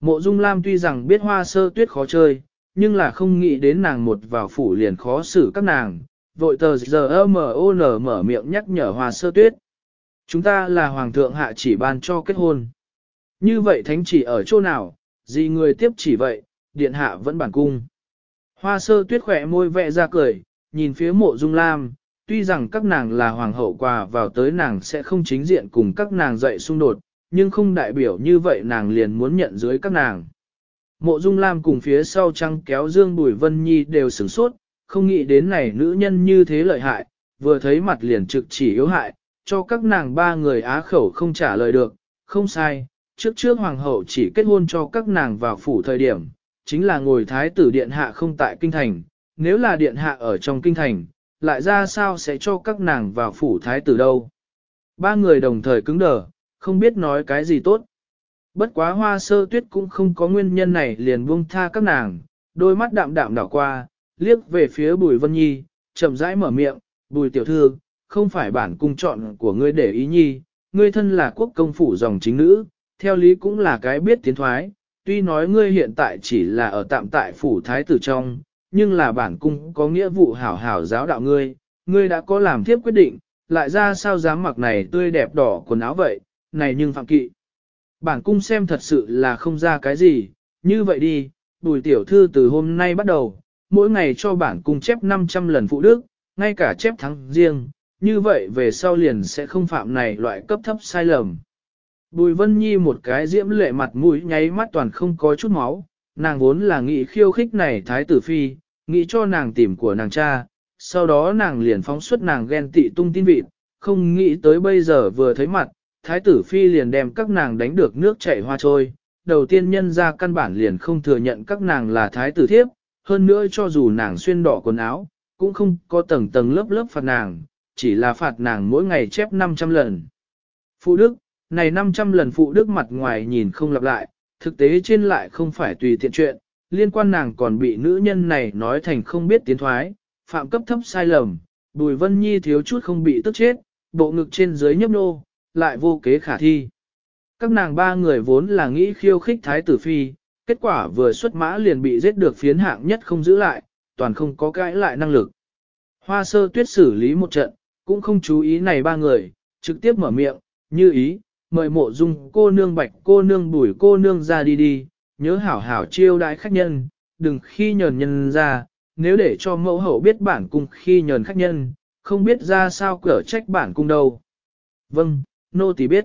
Mộ dung lam tuy rằng biết hoa sơ tuyết khó chơi, nhưng là không nghĩ đến nàng một vào phủ liền khó xử các nàng, vội tờ giờ mở miệng nhắc nhở hoa sơ tuyết. Chúng ta là hoàng thượng hạ chỉ ban cho kết hôn. Như vậy thánh chỉ ở chỗ nào, gì người tiếp chỉ vậy, điện hạ vẫn bản cung. Hoa sơ tuyết khỏe môi vẽ ra cười, nhìn phía mộ dung lam, tuy rằng các nàng là hoàng hậu quà vào tới nàng sẽ không chính diện cùng các nàng dậy xung đột, nhưng không đại biểu như vậy nàng liền muốn nhận dưới các nàng. Mộ dung lam cùng phía sau trăng kéo dương bùi vân nhi đều sửng sốt, không nghĩ đến này nữ nhân như thế lợi hại, vừa thấy mặt liền trực chỉ yếu hại, cho các nàng ba người á khẩu không trả lời được, không sai, trước trước hoàng hậu chỉ kết hôn cho các nàng vào phủ thời điểm, chính là ngồi thái tử điện hạ không tại kinh thành, nếu là điện hạ ở trong kinh thành, lại ra sao sẽ cho các nàng vào phủ thái tử đâu. Ba người đồng thời cứng đờ, không biết nói cái gì tốt. Bất quá hoa sơ tuyết cũng không có nguyên nhân này liền buông tha các nàng, đôi mắt đạm đạm đảo qua, liếc về phía bùi vân nhi, chậm rãi mở miệng, bùi tiểu thư, không phải bản cung chọn của ngươi để ý nhi, ngươi thân là quốc công phủ dòng chính nữ, theo lý cũng là cái biết tiến thoái, tuy nói ngươi hiện tại chỉ là ở tạm tại phủ thái tử trong, nhưng là bản cung có nghĩa vụ hảo hảo giáo đạo ngươi, ngươi đã có làm thiếp quyết định, lại ra sao dám mặc này tươi đẹp đỏ quần áo vậy, này nhưng phạm kỵ. Bản cung xem thật sự là không ra cái gì, như vậy đi, bùi tiểu thư từ hôm nay bắt đầu, mỗi ngày cho bản cung chép 500 lần phụ đức, ngay cả chép thắng riêng, như vậy về sau liền sẽ không phạm này loại cấp thấp sai lầm. Bùi Vân Nhi một cái diễm lệ mặt mũi nháy mắt toàn không có chút máu, nàng vốn là nghĩ khiêu khích này thái tử phi, nghĩ cho nàng tìm của nàng cha, sau đó nàng liền phóng xuất nàng ghen tị tung tin vịt, không nghĩ tới bây giờ vừa thấy mặt, thái tử phi liền đem các nàng đánh được nước chảy hoa trôi, đầu tiên nhân ra căn bản liền không thừa nhận các nàng là thái tử thiếp, hơn nữa cho dù nàng xuyên đỏ quần áo, cũng không có tầng tầng lớp lớp phạt nàng, chỉ là phạt nàng mỗi ngày chép 500 lần. Phụ đức, này 500 lần phụ đức mặt ngoài nhìn không lặp lại, thực tế trên lại không phải tùy tiện chuyện, liên quan nàng còn bị nữ nhân này nói thành không biết tiến thoái, phạm cấp thấp sai lầm, Bùi Vân Nhi thiếu chút không bị tức chết, bộ ngực trên dưới nhấp nô, lại vô kế khả thi. Các nàng ba người vốn là nghĩ khiêu khích Thái tử Phi, kết quả vừa xuất mã liền bị giết được phiến hạng nhất không giữ lại, toàn không có cãi lại năng lực. Hoa sơ tuyết xử lý một trận, cũng không chú ý này ba người, trực tiếp mở miệng, như ý, mời mộ dung cô nương bạch cô nương bùi cô nương ra đi đi, nhớ hảo hảo chiêu đãi khách nhân, đừng khi nhờn nhân ra, nếu để cho mẫu hậu biết bản cung khi nhờn khách nhân, không biết ra sao cửa trách bản cung đâu. Vâng, nô tỳ biết.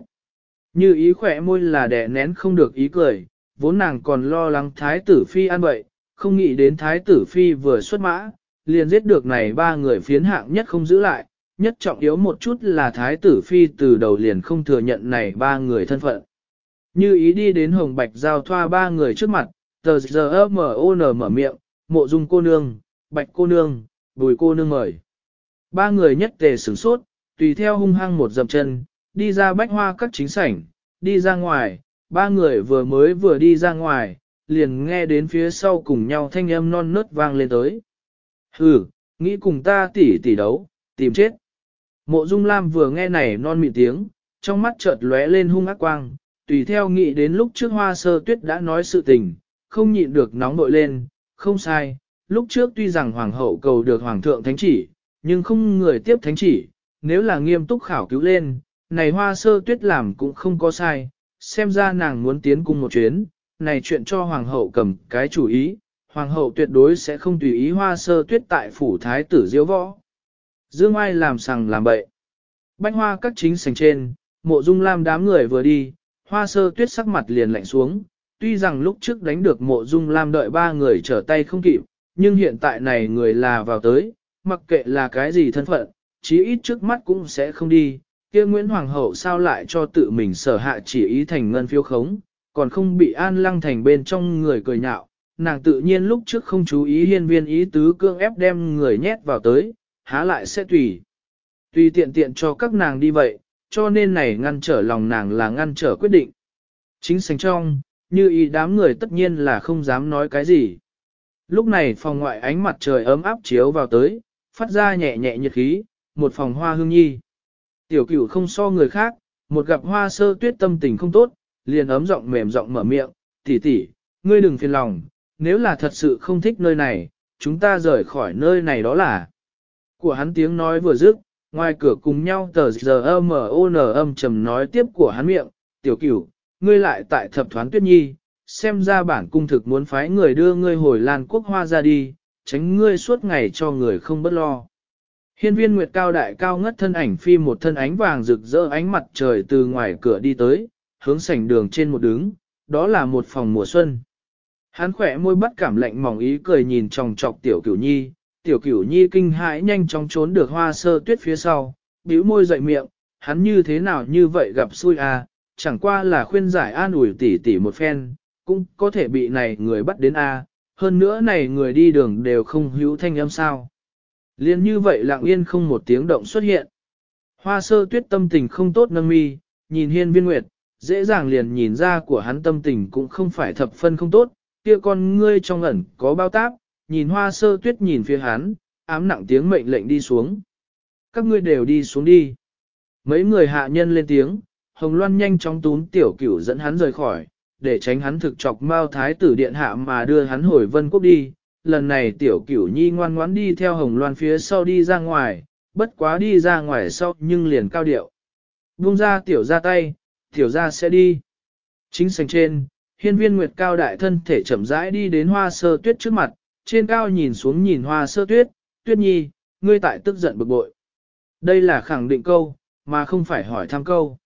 Như ý khỏe môi là đẻ nén không được ý cười, vốn nàng còn lo lắng thái tử phi ăn bậy, không nghĩ đến thái tử phi vừa xuất mã, liền giết được này ba người phiến hạng nhất không giữ lại, nhất trọng yếu một chút là thái tử phi từ đầu liền không thừa nhận này ba người thân phận. Như ý đi đến hồng bạch giao thoa ba người trước mặt, tờ giờ m ôn mở miệng, mộ dung cô nương, bạch cô nương, bùi cô nương mời. Ba người nhất tề sửng sốt, tùy theo hung hăng một dầm chân, đi ra bách hoa các chính sảnh, đi ra ngoài, ba người vừa mới vừa đi ra ngoài, liền nghe đến phía sau cùng nhau thanh âm non nớt vang lên tới. Hừ, nghĩ cùng ta tỉ tỉ đấu, tìm chết. Mộ Dung Lam vừa nghe này non mịn tiếng, trong mắt chợt lóe lên hung ác quang, tùy theo nghĩ đến lúc trước hoa sơ tuyết đã nói sự tình, không nhịn được nóng nội lên, không sai, lúc trước tuy rằng hoàng hậu cầu được hoàng thượng thánh chỉ, nhưng không người tiếp thánh chỉ, nếu là nghiêm túc khảo cứu lên, này hoa sơ tuyết làm cũng không có sai, xem ra nàng muốn tiến cung một chuyến, này chuyện cho hoàng hậu cầm cái chủ ý, hoàng hậu tuyệt đối sẽ không tùy ý hoa sơ tuyết tại phủ thái tử diễu võ. Dương ai làm sằng làm bậy. Bánh hoa các chính sành trên, mộ dung lam đám người vừa đi, hoa sơ tuyết sắc mặt liền lạnh xuống, tuy rằng lúc trước đánh được mộ dung lam đợi ba người trở tay không kịp, nhưng hiện tại này người là vào tới, mặc kệ là cái gì thân phận, chí ít trước mắt cũng sẽ không đi, kia Nguyễn Hoàng hậu sao lại cho tự mình sở hạ chỉ ý thành ngân phiếu khống, còn không bị an lăng thành bên trong người cười nhạo, nàng tự nhiên lúc trước không chú ý hiên viên ý tứ cương ép đem người nhét vào tới, há lại sẽ tùy. Tùy tiện tiện cho các nàng đi vậy, cho nên này ngăn trở lòng nàng là ngăn trở quyết định. Chính sành trong, như ý đám người tất nhiên là không dám nói cái gì. Lúc này phòng ngoại ánh mặt trời ấm áp chiếu vào tới, phát ra nhẹ nhẹ nhiệt khí, một phòng hoa hương nhi. Tiểu cửu không so người khác, một gặp hoa sơ tuyết tâm tình không tốt, liền ấm giọng mềm giọng mở miệng, tỷ tỷ, ngươi đừng phiền lòng, nếu là thật sự không thích nơi này, chúng ta rời khỏi nơi này đó là. Của hắn tiếng nói vừa dứt, ngoài cửa cùng nhau tờ giờ âm o âm trầm nói tiếp của hắn miệng, tiểu cửu, ngươi lại tại thập thoán tuyết nhi, xem ra bản cung thực muốn phái người đưa ngươi hồi Lan quốc hoa ra đi, tránh ngươi suốt ngày cho người không bất lo. Hiên viên nguyệt cao đại cao ngất thân ảnh phi một thân ánh vàng rực rỡ ánh mặt trời từ ngoài cửa đi tới, hướng sảnh đường trên một đứng, đó là một phòng mùa xuân. Hắn khỏe môi bắt cảm lạnh mỏng ý cười nhìn tròng trọc tiểu cửu nhi, tiểu cửu nhi kinh hãi nhanh chóng trốn được hoa sơ tuyết phía sau, bĩu môi dậy miệng, hắn như thế nào như vậy gặp xui à, chẳng qua là khuyên giải an ủi tỉ tỉ một phen, cũng có thể bị này người bắt đến A, hơn nữa này người đi đường đều không hữu thanh âm sao. Liên như vậy lặng yên không một tiếng động xuất hiện. Hoa sơ tuyết tâm tình không tốt nâng mi, nhìn hiên viên nguyệt, dễ dàng liền nhìn ra của hắn tâm tình cũng không phải thập phân không tốt, kia con ngươi trong ẩn có bao táp, nhìn hoa sơ tuyết nhìn phía hắn, ám nặng tiếng mệnh lệnh đi xuống. Các ngươi đều đi xuống đi. Mấy người hạ nhân lên tiếng, Hồng Loan nhanh chóng túm tiểu cửu dẫn hắn rời khỏi, để tránh hắn thực chọc mao thái tử điện hạ mà đưa hắn hồi vân quốc đi. Lần này tiểu cửu nhi ngoan ngoãn đi theo Hồng Loan phía sau đi ra ngoài, bất quá đi ra ngoài sau nhưng liền cao điệu. Buông ra tiểu ra tay, tiểu ra sẽ đi. Chính sành trên, hiên viên nguyệt cao đại thân thể chậm rãi đi đến hoa sơ tuyết trước mặt, trên cao nhìn xuống nhìn hoa sơ tuyết, tuyết nhi, ngươi tại tức giận bực bội. Đây là khẳng định câu, mà không phải hỏi thăm câu.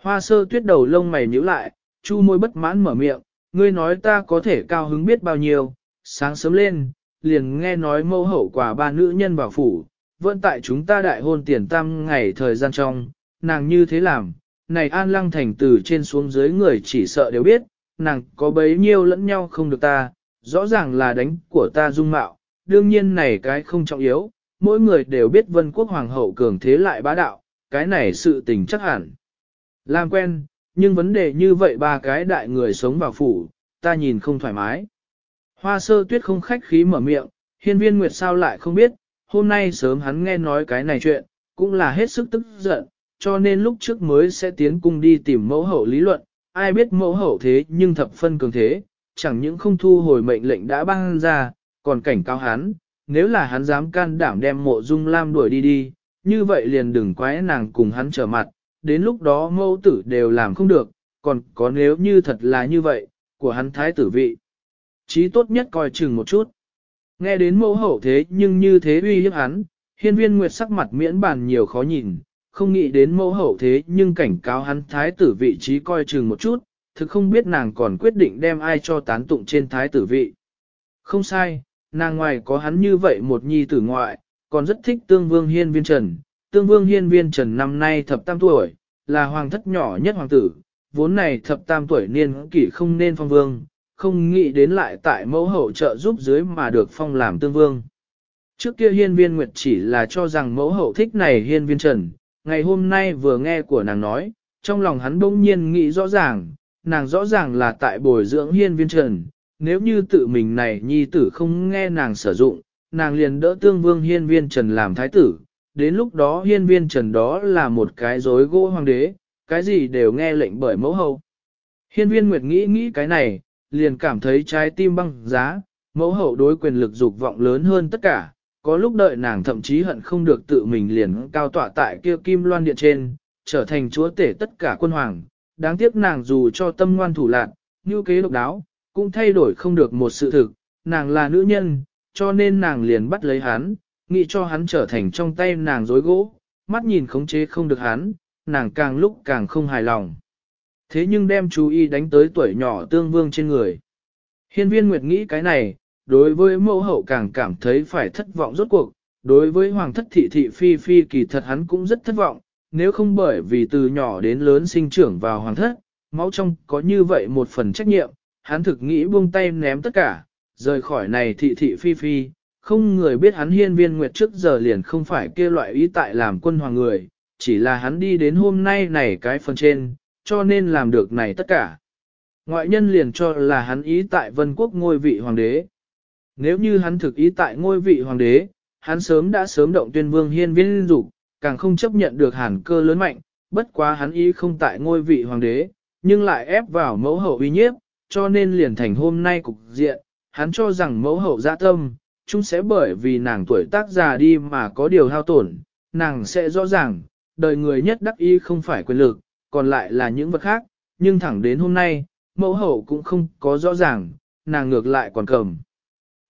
Hoa sơ tuyết đầu lông mày nhíu lại, chu môi bất mãn mở miệng, ngươi nói ta có thể cao hứng biết bao nhiêu, sáng sớm lên, liền nghe nói mâu hậu quả ba nữ nhân vào phủ, vẫn tại chúng ta đại hôn tiền tam ngày thời gian trong, nàng như thế làm, này an lăng thành từ trên xuống dưới người chỉ sợ đều biết, nàng có bấy nhiêu lẫn nhau không được ta, rõ ràng là đánh của ta dung mạo, đương nhiên này cái không trọng yếu, mỗi người đều biết vân quốc hoàng hậu cường thế lại bá đạo, cái này sự tình chắc hẳn. Làm quen, nhưng vấn đề như vậy ba cái đại người sống vào phủ, ta nhìn không thoải mái. Hoa sơ tuyết không khách khí mở miệng, hiên viên nguyệt sao lại không biết, hôm nay sớm hắn nghe nói cái này chuyện, cũng là hết sức tức giận, cho nên lúc trước mới sẽ tiến cung đi tìm mẫu hậu lý luận, ai biết mẫu hậu thế nhưng thập phân cường thế, chẳng những không thu hồi mệnh lệnh đã ban ra, còn cảnh cáo hắn, nếu là hắn dám can đảm đem mộ dung lam đuổi đi đi, như vậy liền đừng quái nàng cùng hắn trở mặt, đến lúc đó mẫu tử đều làm không được, còn có nếu như thật là như vậy, của hắn thái tử vị. Chí tốt nhất coi chừng một chút. Nghe đến mẫu hậu thế nhưng như thế uy hiếp hắn, hiên viên nguyệt sắc mặt miễn bàn nhiều khó nhìn, không nghĩ đến mẫu hậu thế nhưng cảnh cáo hắn thái tử vị trí coi chừng một chút, thực không biết nàng còn quyết định đem ai cho tán tụng trên thái tử vị. Không sai, nàng ngoài có hắn như vậy một nhi tử ngoại, còn rất thích tương vương hiên viên trần. Tương vương hiên viên trần năm nay thập tam tuổi, là hoàng thất nhỏ nhất hoàng tử, vốn này thập tam tuổi niên kỷ không nên phong vương, không nghĩ đến lại tại mẫu hậu trợ giúp dưới mà được phong làm tương vương. Trước kia hiên viên nguyệt chỉ là cho rằng mẫu hậu thích này hiên viên trần, ngày hôm nay vừa nghe của nàng nói, trong lòng hắn bỗng nhiên nghĩ rõ ràng, nàng rõ ràng là tại bồi dưỡng hiên viên trần, nếu như tự mình này nhi tử không nghe nàng sử dụng, nàng liền đỡ tương vương hiên viên trần làm thái tử, đến lúc đó hiên viên trần đó là một cái rối gỗ hoàng đế, cái gì đều nghe lệnh bởi mẫu hậu. Hiên viên nguyệt nghĩ nghĩ cái này, liền cảm thấy trái tim băng giá, mẫu hậu đối quyền lực dục vọng lớn hơn tất cả, có lúc đợi nàng thậm chí hận không được tự mình liền cao tọa tại kia kim loan điện trên, trở thành chúa tể tất cả quân hoàng. Đáng tiếc nàng dù cho tâm ngoan thủ lạc, như kế độc đáo, cũng thay đổi không được một sự thực, nàng là nữ nhân, cho nên nàng liền bắt lấy hắn, nghĩ cho hắn trở thành trong tay nàng dối gỗ, mắt nhìn khống chế không được hắn, nàng càng lúc càng không hài lòng. Thế nhưng đem chú ý đánh tới tuổi nhỏ tương vương trên người. Hiên viên Nguyệt nghĩ cái này, đối với mẫu hậu càng cảm thấy phải thất vọng rốt cuộc, đối với hoàng thất thị thị phi phi kỳ thật hắn cũng rất thất vọng, nếu không bởi vì từ nhỏ đến lớn sinh trưởng vào hoàng thất, máu trong có như vậy một phần trách nhiệm, hắn thực nghĩ buông tay ném tất cả, rời khỏi này thị thị phi phi, không người biết hắn hiên viên nguyệt trước giờ liền không phải kia loại ý tại làm quân hoàng người, chỉ là hắn đi đến hôm nay này cái phần trên, cho nên làm được này tất cả. Ngoại nhân liền cho là hắn ý tại vân quốc ngôi vị hoàng đế. Nếu như hắn thực ý tại ngôi vị hoàng đế, hắn sớm đã sớm động tuyên vương hiên viên dục càng không chấp nhận được hàn cơ lớn mạnh, bất quá hắn ý không tại ngôi vị hoàng đế, nhưng lại ép vào mẫu hậu uy nhiếp, cho nên liền thành hôm nay cục diện, hắn cho rằng mẫu hậu dạ tâm, chúng sẽ bởi vì nàng tuổi tác già đi mà có điều hao tổn, nàng sẽ rõ ràng, đời người nhất đắc ý không phải quyền lực, còn lại là những vật khác, nhưng thẳng đến hôm nay, mẫu hậu cũng không có rõ ràng, nàng ngược lại còn cầm.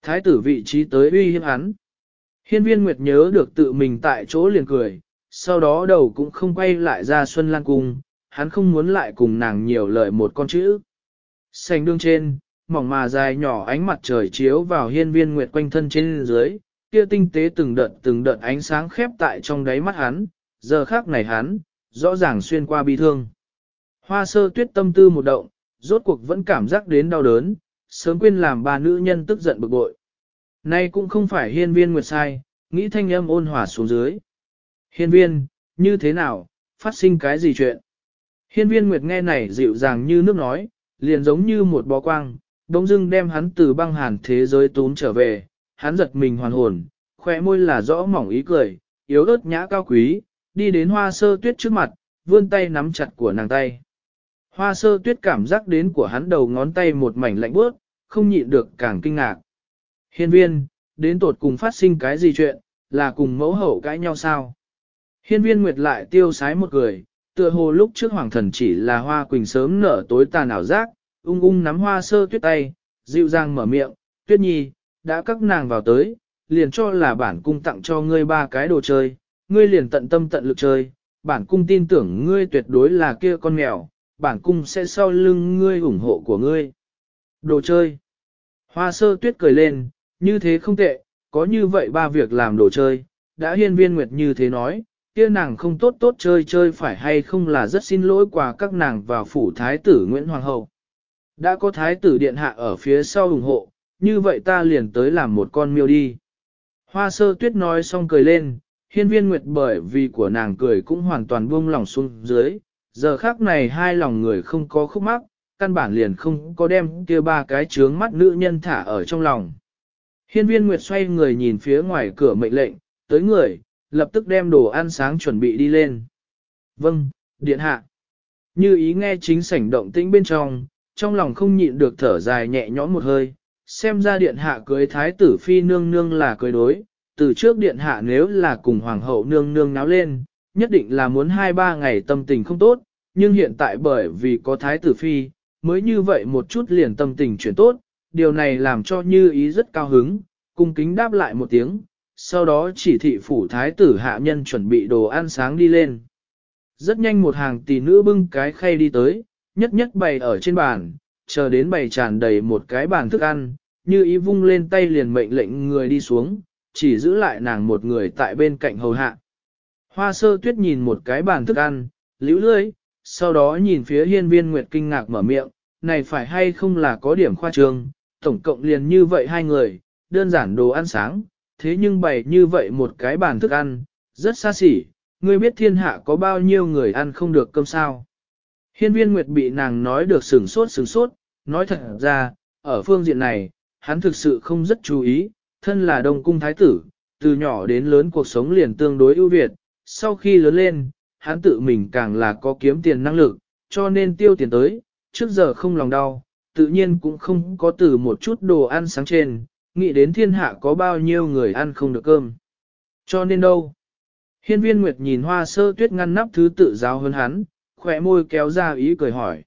Thái tử vị trí tới uy hiếp hắn. Hiên viên Nguyệt nhớ được tự mình tại chỗ liền cười, sau đó đầu cũng không quay lại ra Xuân Lan Cung, hắn không muốn lại cùng nàng nhiều lời một con chữ. Sành đương trên, mỏng mà dài nhỏ ánh mặt trời chiếu vào hiên viên Nguyệt quanh thân trên dưới, kia tinh tế từng đợt từng đợt ánh sáng khép tại trong đáy mắt hắn, giờ khác này hắn, rõ ràng xuyên qua bi thương. Hoa sơ tuyết tâm tư một động, rốt cuộc vẫn cảm giác đến đau đớn, sớm quên làm ba nữ nhân tức giận bực bội. Nay cũng không phải hiên viên nguyệt sai, nghĩ thanh âm ôn hòa xuống dưới. Hiên viên, như thế nào, phát sinh cái gì chuyện? Hiên viên nguyệt nghe này dịu dàng như nước nói, liền giống như một bó quang, đống dưng đem hắn từ băng hàn thế giới tốn trở về, hắn giật mình hoàn hồn, khỏe môi là rõ mỏng ý cười, yếu ớt nhã cao quý, đi đến hoa sơ tuyết trước mặt, vươn tay nắm chặt của nàng tay. Hoa sơ tuyết cảm giác đến của hắn đầu ngón tay một mảnh lạnh bước, không nhịn được càng kinh ngạc. Hiên viên, đến tột cùng phát sinh cái gì chuyện, là cùng mẫu hậu cãi nhau sao? Hiên viên nguyệt lại tiêu sái một người, tựa hồ lúc trước hoàng thần chỉ là hoa quỳnh sớm nở tối tàn ảo giác, ung ung nắm hoa sơ tuyết tay, dịu dàng mở miệng, tuyết nhi, đã các nàng vào tới, liền cho là bản cung tặng cho ngươi ba cái đồ chơi, ngươi liền tận tâm tận lực chơi, bản cung tin tưởng ngươi tuyệt đối là kia con mèo, bản cung sẽ sau lưng ngươi ủng hộ của ngươi. Đồ chơi. Hoa sơ tuyết cười lên, như thế không tệ, có như vậy ba việc làm đồ chơi, đã hiên viên nguyệt như thế nói, kia nàng không tốt tốt chơi chơi phải hay không là rất xin lỗi quà các nàng vào phủ thái tử Nguyễn Hoàng hậu. Đã có thái tử điện hạ ở phía sau ủng hộ, như vậy ta liền tới làm một con miêu đi. Hoa sơ tuyết nói xong cười lên, hiên viên nguyệt bởi vì của nàng cười cũng hoàn toàn buông lòng xuống dưới, giờ khác này hai lòng người không có khúc mắc, căn bản liền không có đem kia ba cái trướng mắt nữ nhân thả ở trong lòng. Hiên viên nguyệt xoay người nhìn phía ngoài cửa mệnh lệnh, tới người, lập tức đem đồ ăn sáng chuẩn bị đi lên. Vâng, điện hạ. Như ý nghe chính sảnh động tĩnh bên trong, trong lòng không nhịn được thở dài nhẹ nhõm một hơi, xem ra điện hạ cưới thái tử phi nương nương là cưới đối, từ trước điện hạ nếu là cùng hoàng hậu nương nương náo lên, nhất định là muốn hai ba ngày tâm tình không tốt, nhưng hiện tại bởi vì có thái tử phi, mới như vậy một chút liền tâm tình chuyển tốt, điều này làm cho như ý rất cao hứng, cung kính đáp lại một tiếng, sau đó chỉ thị phủ thái tử hạ nhân chuẩn bị đồ ăn sáng đi lên. Rất nhanh một hàng tỷ nữ bưng cái khay đi tới, nhất nhất bày ở trên bàn, chờ đến bày tràn đầy một cái bàn thức ăn, như ý vung lên tay liền mệnh lệnh người đi xuống, chỉ giữ lại nàng một người tại bên cạnh hầu hạ. Hoa sơ tuyết nhìn một cái bàn thức ăn, liễu lưỡi, sau đó nhìn phía hiên viên nguyệt kinh ngạc mở miệng, này phải hay không là có điểm khoa trương, tổng cộng liền như vậy hai người, đơn giản đồ ăn sáng, thế nhưng bày như vậy một cái bàn thức ăn, rất xa xỉ, ngươi biết thiên hạ có bao nhiêu người ăn không được cơm sao. Hiên viên Nguyệt bị nàng nói được sừng sốt sừng sốt, nói thật ra, ở phương diện này, hắn thực sự không rất chú ý, thân là đông cung thái tử, từ nhỏ đến lớn cuộc sống liền tương đối ưu việt, sau khi lớn lên, hắn tự mình càng là có kiếm tiền năng lực, cho nên tiêu tiền tới, trước giờ không lòng đau, tự nhiên cũng không có từ một chút đồ ăn sáng trên, nghĩ đến thiên hạ có bao nhiêu người ăn không được cơm. Cho nên đâu? Hiên viên Nguyệt nhìn hoa sơ tuyết ngăn nắp thứ tự giáo hơn hắn, khỏe môi kéo ra ý cười hỏi.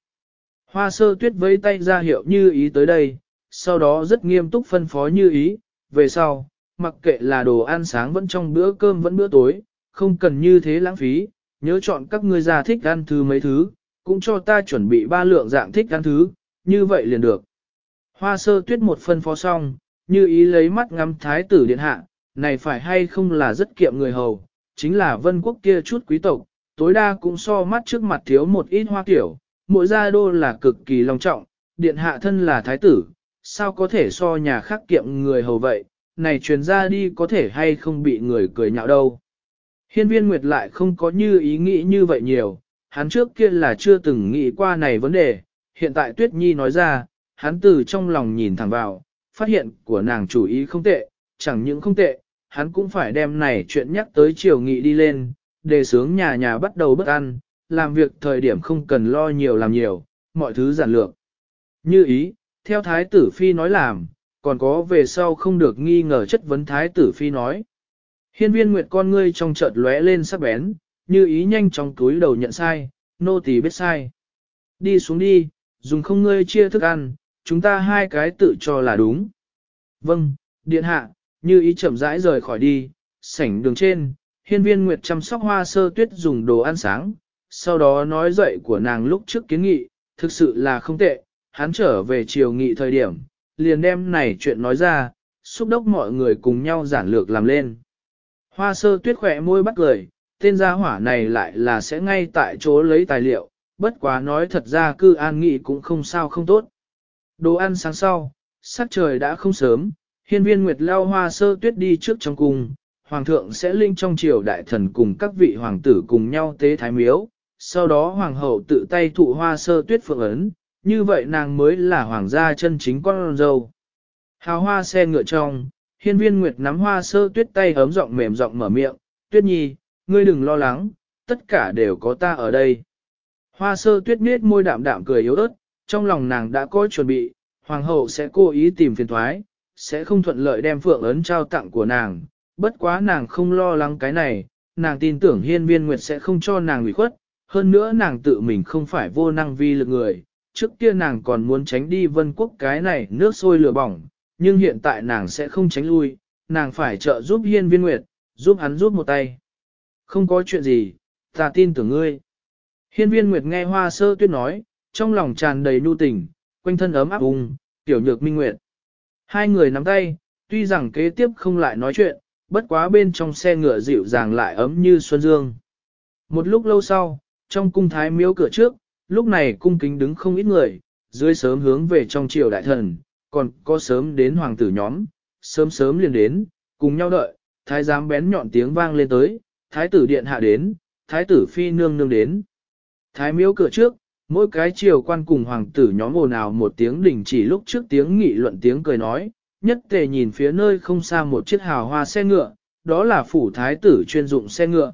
Hoa sơ tuyết vẫy tay ra hiệu như ý tới đây, sau đó rất nghiêm túc phân phó như ý, về sau, mặc kệ là đồ ăn sáng vẫn trong bữa cơm vẫn bữa tối, không cần như thế lãng phí, nhớ chọn các ngươi già thích ăn thứ mấy thứ, cũng cho ta chuẩn bị ba lượng dạng thích ăn thứ, như vậy liền được. Hoa sơ tuyết một phân phó xong, như ý lấy mắt ngắm thái tử điện hạ, này phải hay không là rất kiệm người hầu, chính là vân quốc kia chút quý tộc, tối đa cũng so mắt trước mặt thiếu một ít hoa kiểu, mỗi gia đô là cực kỳ long trọng, điện hạ thân là thái tử, sao có thể so nhà khác kiệm người hầu vậy, này truyền ra đi có thể hay không bị người cười nhạo đâu. Hiên viên Nguyệt lại không có như ý nghĩ như vậy nhiều, hắn trước kia là chưa từng nghĩ qua này vấn đề, hiện tại Tuyết Nhi nói ra, hắn từ trong lòng nhìn thẳng vào, phát hiện của nàng chủ ý không tệ, chẳng những không tệ, hắn cũng phải đem này chuyện nhắc tới triều nghị đi lên, đề sướng nhà nhà bắt đầu bất ăn, làm việc thời điểm không cần lo nhiều làm nhiều, mọi thứ giản lược. Như ý, theo Thái tử Phi nói làm, còn có về sau không được nghi ngờ chất vấn Thái tử Phi nói. Hiên viên nguyệt con ngươi trong chợt lóe lên sắc bén, như ý nhanh trong túi đầu nhận sai, nô tỳ biết sai. Đi xuống đi, dùng không ngươi chia thức ăn, chúng ta hai cái tự cho là đúng. Vâng, điện hạ, như ý chậm rãi rời khỏi đi, sảnh đường trên, hiên viên nguyệt chăm sóc hoa sơ tuyết dùng đồ ăn sáng, sau đó nói dậy của nàng lúc trước kiến nghị, thực sự là không tệ, hắn trở về chiều nghị thời điểm, liền đem này chuyện nói ra, xúc đốc mọi người cùng nhau giản lược làm lên. Hoa sơ tuyết khỏe môi bắt lời tên gia hỏa này lại là sẽ ngay tại chỗ lấy tài liệu, bất quá nói thật ra cư an nghị cũng không sao không tốt. Đồ ăn sáng sau, sắc trời đã không sớm, hiên viên nguyệt lao hoa sơ tuyết đi trước trong cung, hoàng thượng sẽ linh trong triều đại thần cùng các vị hoàng tử cùng nhau tế thái miếu, sau đó hoàng hậu tự tay thụ hoa sơ tuyết phượng ấn, như vậy nàng mới là hoàng gia chân chính con dâu. Hào hoa xe ngựa trong, hiên viên nguyệt nắm hoa sơ tuyết tay ấm giọng mềm giọng mở miệng, tuyết nhi, ngươi đừng lo lắng, tất cả đều có ta ở đây. Hoa sơ tuyết nết môi đạm đạm cười yếu ớt, trong lòng nàng đã có chuẩn bị, hoàng hậu sẽ cố ý tìm phiền thoái, sẽ không thuận lợi đem phượng ấn trao tặng của nàng, bất quá nàng không lo lắng cái này, nàng tin tưởng hiên viên nguyệt sẽ không cho nàng ủy khuất, hơn nữa nàng tự mình không phải vô năng vi lực người, trước kia nàng còn muốn tránh đi vân quốc cái này nước sôi lửa bỏng, nhưng hiện tại nàng sẽ không tránh lui, nàng phải trợ giúp hiên viên nguyệt, giúp hắn giúp một tay. Không có chuyện gì, ta tin tưởng ngươi. Hiên viên nguyệt nghe hoa sơ tuyết nói, trong lòng tràn đầy nhu tình, quanh thân ấm áp ung, tiểu nhược minh nguyệt. Hai người nắm tay, tuy rằng kế tiếp không lại nói chuyện, bất quá bên trong xe ngựa dịu dàng lại ấm như xuân dương. Một lúc lâu sau, trong cung thái miếu cửa trước, lúc này cung kính đứng không ít người, dưới sớm hướng về trong triều đại thần, còn có sớm đến hoàng tử nhóm, sớm sớm liền đến, cùng nhau đợi, thái giám bén nhọn tiếng vang lên tới, thái tử điện hạ đến, thái tử phi nương nương đến. Thái miếu cửa trước, mỗi cái triều quan cùng hoàng tử nhóm ồn ào một tiếng đình chỉ lúc trước tiếng nghị luận tiếng cười nói, nhất tề nhìn phía nơi không xa một chiếc hào hoa xe ngựa, đó là phủ thái tử chuyên dụng xe ngựa.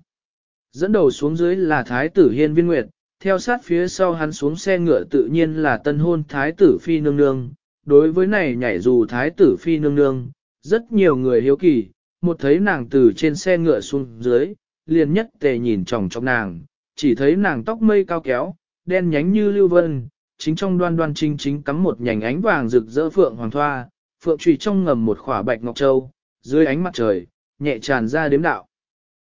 Dẫn đầu xuống dưới là thái tử hiên viên nguyệt, theo sát phía sau hắn xuống xe ngựa tự nhiên là tân hôn thái tử phi nương nương. Đối với này nhảy dù thái tử phi nương nương, rất nhiều người hiếu kỳ, một thấy nàng từ trên xe ngựa xuống dưới, liền nhất tề nhìn chòng chọc nàng, chỉ thấy nàng tóc mây cao kéo, đen nhánh như lưu vân, chính trong đoan đoan chính chính cắm một nhành ánh vàng rực rỡ phượng hoàng thoa, phượng trùy trong ngầm một khỏa bạch ngọc châu, dưới ánh mặt trời, nhẹ tràn ra đếm đạo.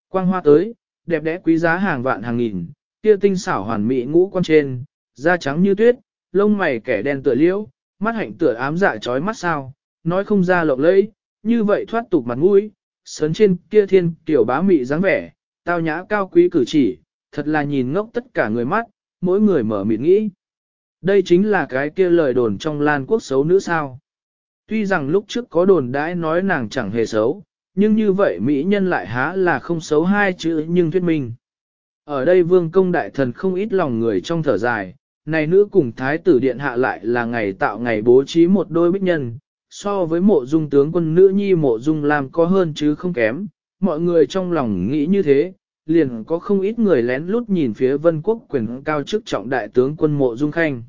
Quang hoa tới, đẹp đẽ quý giá hàng vạn hàng nghìn, kia tinh xảo hoàn mỹ ngũ quan trên, da trắng như tuyết, lông mày kẻ đen tựa liễu, mắt hạnh tựa ám dạ trói mắt sao, nói không ra lộng lẫy, như vậy thoát tục mặt mũi, sớn trên kia thiên tiểu bá mị dáng vẻ, tao nhã cao quý cử chỉ, thật là nhìn ngốc tất cả người mắt, mỗi người mở mịt nghĩ. Đây chính là cái kia lời đồn trong lan quốc xấu nữ sao. Tuy rằng lúc trước có đồn đãi nói nàng chẳng hề xấu, nhưng như vậy mỹ nhân lại há là không xấu hai chữ nhưng thuyết minh. Ở đây vương công đại thần không ít lòng người trong thở dài, này nữ cùng thái tử điện hạ lại là ngày tạo ngày bố trí một đôi bích nhân, so với mộ dung tướng quân nữ nhi mộ dung làm có hơn chứ không kém, mọi người trong lòng nghĩ như thế, liền có không ít người lén lút nhìn phía vân quốc quyền cao chức trọng đại tướng quân mộ dung khanh.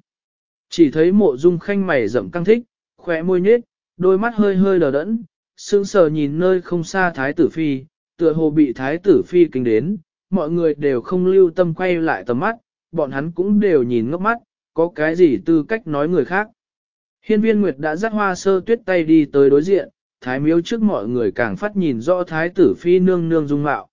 Chỉ thấy mộ dung khanh mày rậm căng thích, khỏe môi nhết, đôi mắt hơi hơi đờ đẫn, sững sờ nhìn nơi không xa thái tử phi, tựa hồ bị thái tử phi kinh đến, mọi người đều không lưu tâm quay lại tầm mắt, bọn hắn cũng đều nhìn ngốc mắt, có cái gì tư cách nói người khác. Hiên viên Nguyệt đã dắt hoa sơ tuyết tay đi tới đối diện, thái miếu trước mọi người càng phát nhìn rõ thái tử phi nương nương dung mạo.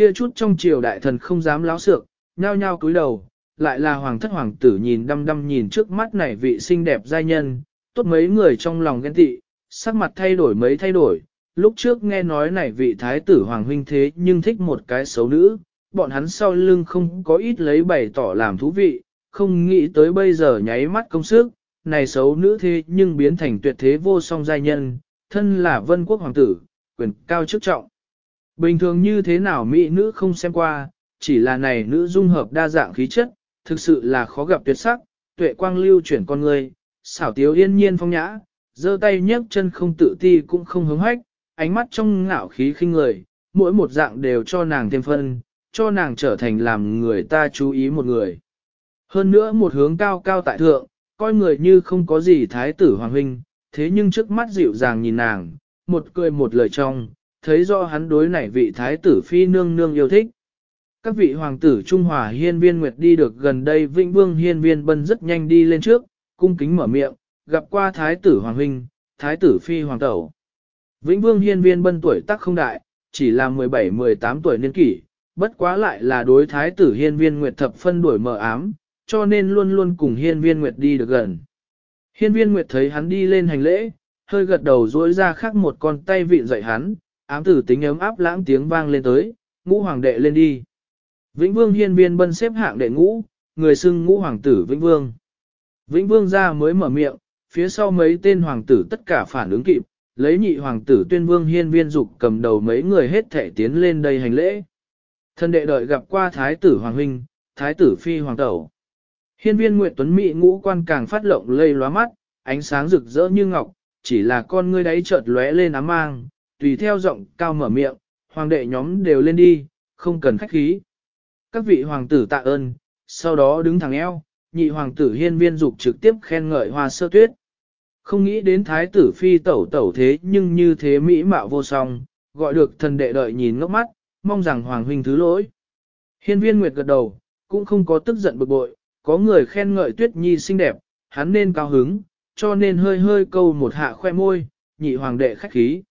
Kia chút trong triều đại thần không dám láo sược, nhao nhao cúi đầu, lại là hoàng thất hoàng tử nhìn đăm đăm nhìn trước mắt này vị xinh đẹp giai nhân, tốt mấy người trong lòng ghen tị, sắc mặt thay đổi mấy thay đổi, lúc trước nghe nói này vị thái tử hoàng huynh thế nhưng thích một cái xấu nữ, bọn hắn sau lưng không có ít lấy bày tỏ làm thú vị, không nghĩ tới bây giờ nháy mắt công sức, này xấu nữ thế nhưng biến thành tuyệt thế vô song giai nhân, thân là vân quốc hoàng tử, quyền cao chức trọng. Bình thường như thế nào mỹ nữ không xem qua, chỉ là này nữ dung hợp đa dạng khí chất, thực sự là khó gặp tuyệt sắc, tuệ quang lưu chuyển con người, xảo tiếu yên nhiên phong nhã, giơ tay nhấc chân không tự ti cũng không hứng hách, ánh mắt trong ngạo khí khinh người, mỗi một dạng đều cho nàng thêm phân, cho nàng trở thành làm người ta chú ý một người. Hơn nữa một hướng cao cao tại thượng, coi người như không có gì thái tử hoàng huynh, thế nhưng trước mắt dịu dàng nhìn nàng, một cười một lời trong, thấy do hắn đối nảy vị thái tử phi nương nương yêu thích. Các vị hoàng tử Trung Hòa hiên viên nguyệt đi được gần đây Vĩnh Vương hiên viên bân rất nhanh đi lên trước, cung kính mở miệng, gặp qua thái tử hoàng huynh, thái tử phi hoàng tẩu. Vĩnh Vương hiên viên bân tuổi tác không đại, chỉ là 17-18 tuổi niên kỷ, bất quá lại là đối thái tử hiên viên nguyệt thập phân đuổi mờ ám, cho nên luôn luôn cùng hiên viên nguyệt đi được gần. Hiên viên nguyệt thấy hắn đi lên hành lễ, hơi gật đầu dối ra khác một con tay vịn dậy hắn, ám tử tính ấm áp lãng tiếng vang lên tới, ngũ hoàng đệ lên đi. Vĩnh vương hiên viên bân xếp hạng đệ ngũ, người xưng ngũ hoàng tử Vĩnh Vương. Vĩnh Vương ra mới mở miệng, phía sau mấy tên hoàng tử tất cả phản ứng kịp, lấy nhị hoàng tử tuyên vương hiên viên dục cầm đầu mấy người hết thể tiến lên đây hành lễ. Thân đệ đợi gặp qua thái tử hoàng huynh, thái tử phi hoàng tẩu. Hiên viên Nguyệt Tuấn Mỹ ngũ quan càng phát lộng lây lóa mắt, ánh sáng rực rỡ như ngọc, chỉ là con ngươi đáy chợt lóe lên ám mang, tùy theo giọng cao mở miệng, hoàng đệ nhóm đều lên đi, không cần khách khí. Các vị hoàng tử tạ ơn, sau đó đứng thẳng eo, nhị hoàng tử hiên viên dục trực tiếp khen ngợi hoa sơ tuyết. Không nghĩ đến thái tử phi tẩu tẩu thế nhưng như thế mỹ mạo vô song, gọi được thần đệ đợi nhìn ngốc mắt, mong rằng hoàng huynh thứ lỗi. Hiên viên nguyệt gật đầu, cũng không có tức giận bực bội, có người khen ngợi tuyết nhi xinh đẹp, hắn nên cao hứng, cho nên hơi hơi câu một hạ khoe môi, nhị hoàng đệ khách khí.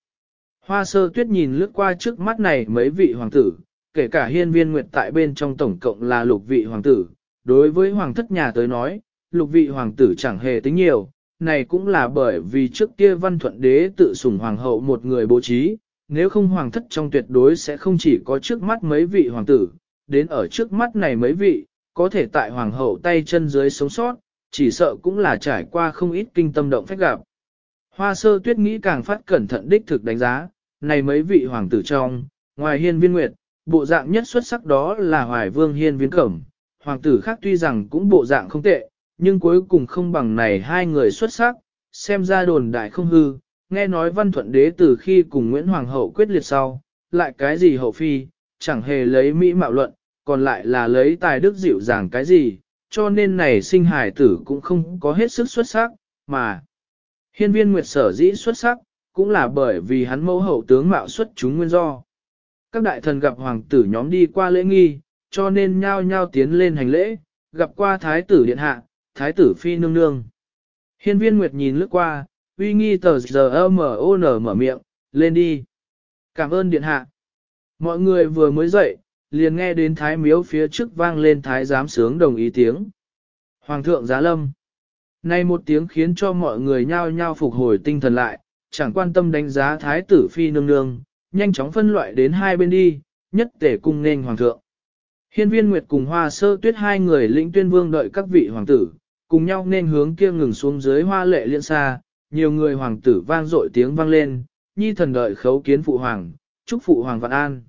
Hoa sơ tuyết nhìn lướt qua trước mắt này mấy vị hoàng tử, kể cả hiên viên nguyệt tại bên trong tổng cộng là lục vị hoàng tử. Đối với hoàng thất nhà tới nói, lục vị hoàng tử chẳng hề tính nhiều, này cũng là bởi vì trước kia văn thuận đế tự sủng hoàng hậu một người bố trí, nếu không hoàng thất trong tuyệt đối sẽ không chỉ có trước mắt mấy vị hoàng tử, đến ở trước mắt này mấy vị, có thể tại hoàng hậu tay chân dưới sống sót, chỉ sợ cũng là trải qua không ít kinh tâm động phách gặp. Hoa sơ tuyết nghĩ càng phát cẩn thận đích thực đánh giá, này mấy vị hoàng tử trong, ngoài hiên viên nguyệt, bộ dạng nhất xuất sắc đó là hoài vương hiên viên cẩm, hoàng tử khác tuy rằng cũng bộ dạng không tệ, nhưng cuối cùng không bằng này hai người xuất sắc, xem ra đồn đại không hư, nghe nói văn thuận đế từ khi cùng Nguyễn Hoàng hậu quyết liệt sau, lại cái gì hậu phi, chẳng hề lấy mỹ mạo luận, còn lại là lấy tài đức dịu dàng cái gì, cho nên này sinh hài tử cũng không có hết sức xuất sắc, mà hiên viên nguyệt sở dĩ xuất sắc, cũng là bởi vì hắn mẫu hậu tướng mạo xuất chúng nguyên do. Các đại thần gặp hoàng tử nhóm đi qua lễ nghi, cho nên nhao nhao tiến lên hành lễ, gặp qua thái tử điện hạ, thái tử phi nương nương. Hiên viên nguyệt nhìn lướt qua, uy nghi tờ giờ M.O.N. mở miệng, lên đi. Cảm ơn điện hạ. Mọi người vừa mới dậy, liền nghe đến thái miếu phía trước vang lên thái giám sướng đồng ý tiếng. Hoàng thượng giá lâm. Nay một tiếng khiến cho mọi người nhao nhao phục hồi tinh thần lại, chẳng quan tâm đánh giá thái tử phi nương nương, nhanh chóng phân loại đến hai bên đi, nhất tể cung nên hoàng thượng. Hiên viên Nguyệt cùng hoa sơ tuyết hai người lĩnh tuyên vương đợi các vị hoàng tử, cùng nhau nên hướng kia ngừng xuống dưới hoa lệ liên xa, nhiều người hoàng tử vang dội tiếng vang lên, nhi thần đợi khấu kiến phụ hoàng, chúc phụ hoàng vạn an.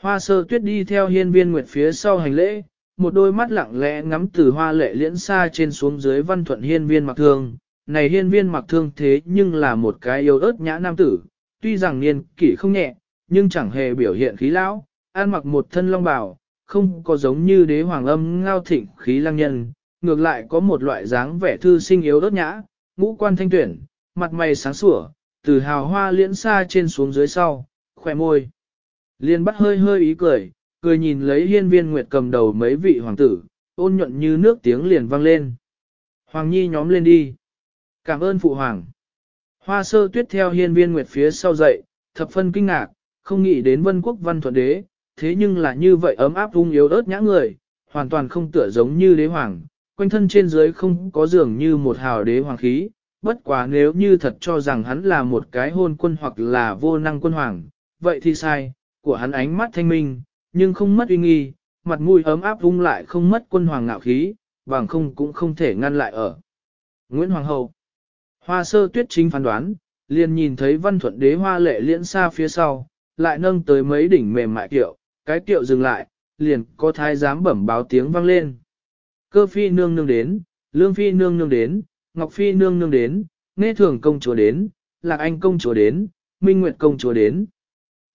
Hoa sơ tuyết đi theo hiên viên nguyệt phía sau hành lễ, một đôi mắt lặng lẽ ngắm từ hoa lệ liễn xa trên xuống dưới văn thuận hiên viên mặc thương. Này hiên viên mặc thương thế nhưng là một cái yêu ớt nhã nam tử, tuy rằng niên kỷ không nhẹ, nhưng chẳng hề biểu hiện khí lão, an mặc một thân long bào, không có giống như đế hoàng âm ngao thịnh khí lăng nhân, ngược lại có một loại dáng vẻ thư sinh yếu ớt nhã, ngũ quan thanh tuyển, mặt mày sáng sủa, từ hào hoa liễn xa trên xuống dưới sau, khỏe môi. Liên bắt hơi hơi ý cười, cười nhìn lấy hiên viên nguyệt cầm đầu mấy vị hoàng tử, ôn nhuận như nước tiếng liền vang lên. Hoàng nhi nhóm lên đi. Cảm ơn phụ hoàng. Hoa sơ tuyết theo hiên viên nguyệt phía sau dậy, thập phân kinh ngạc, không nghĩ đến vân quốc văn thuận đế, thế nhưng là như vậy ấm áp ung yếu ớt nhã người, hoàn toàn không tựa giống như đế hoàng, quanh thân trên dưới không có dường như một hào đế hoàng khí, bất quá nếu như thật cho rằng hắn là một cái hôn quân hoặc là vô năng quân hoàng, vậy thì sai, của hắn ánh mắt thanh minh, nhưng không mất uy nghi, mặt mũi ấm áp ung lại không mất quân hoàng ngạo khí, bằng không cũng không thể ngăn lại ở. Nguyễn Hoàng hậu Hoa sơ tuyết chính phán đoán, liền nhìn thấy văn thuận đế hoa lệ liễn xa phía sau, lại nâng tới mấy đỉnh mềm mại kiệu, cái kiệu dừng lại, liền có thái giám bẩm báo tiếng vang lên. Cơ phi nương nương đến, lương phi nương nương đến, ngọc phi nương nương đến, nghe thường công chúa đến, lạc anh công chúa đến, minh nguyệt công chúa đến.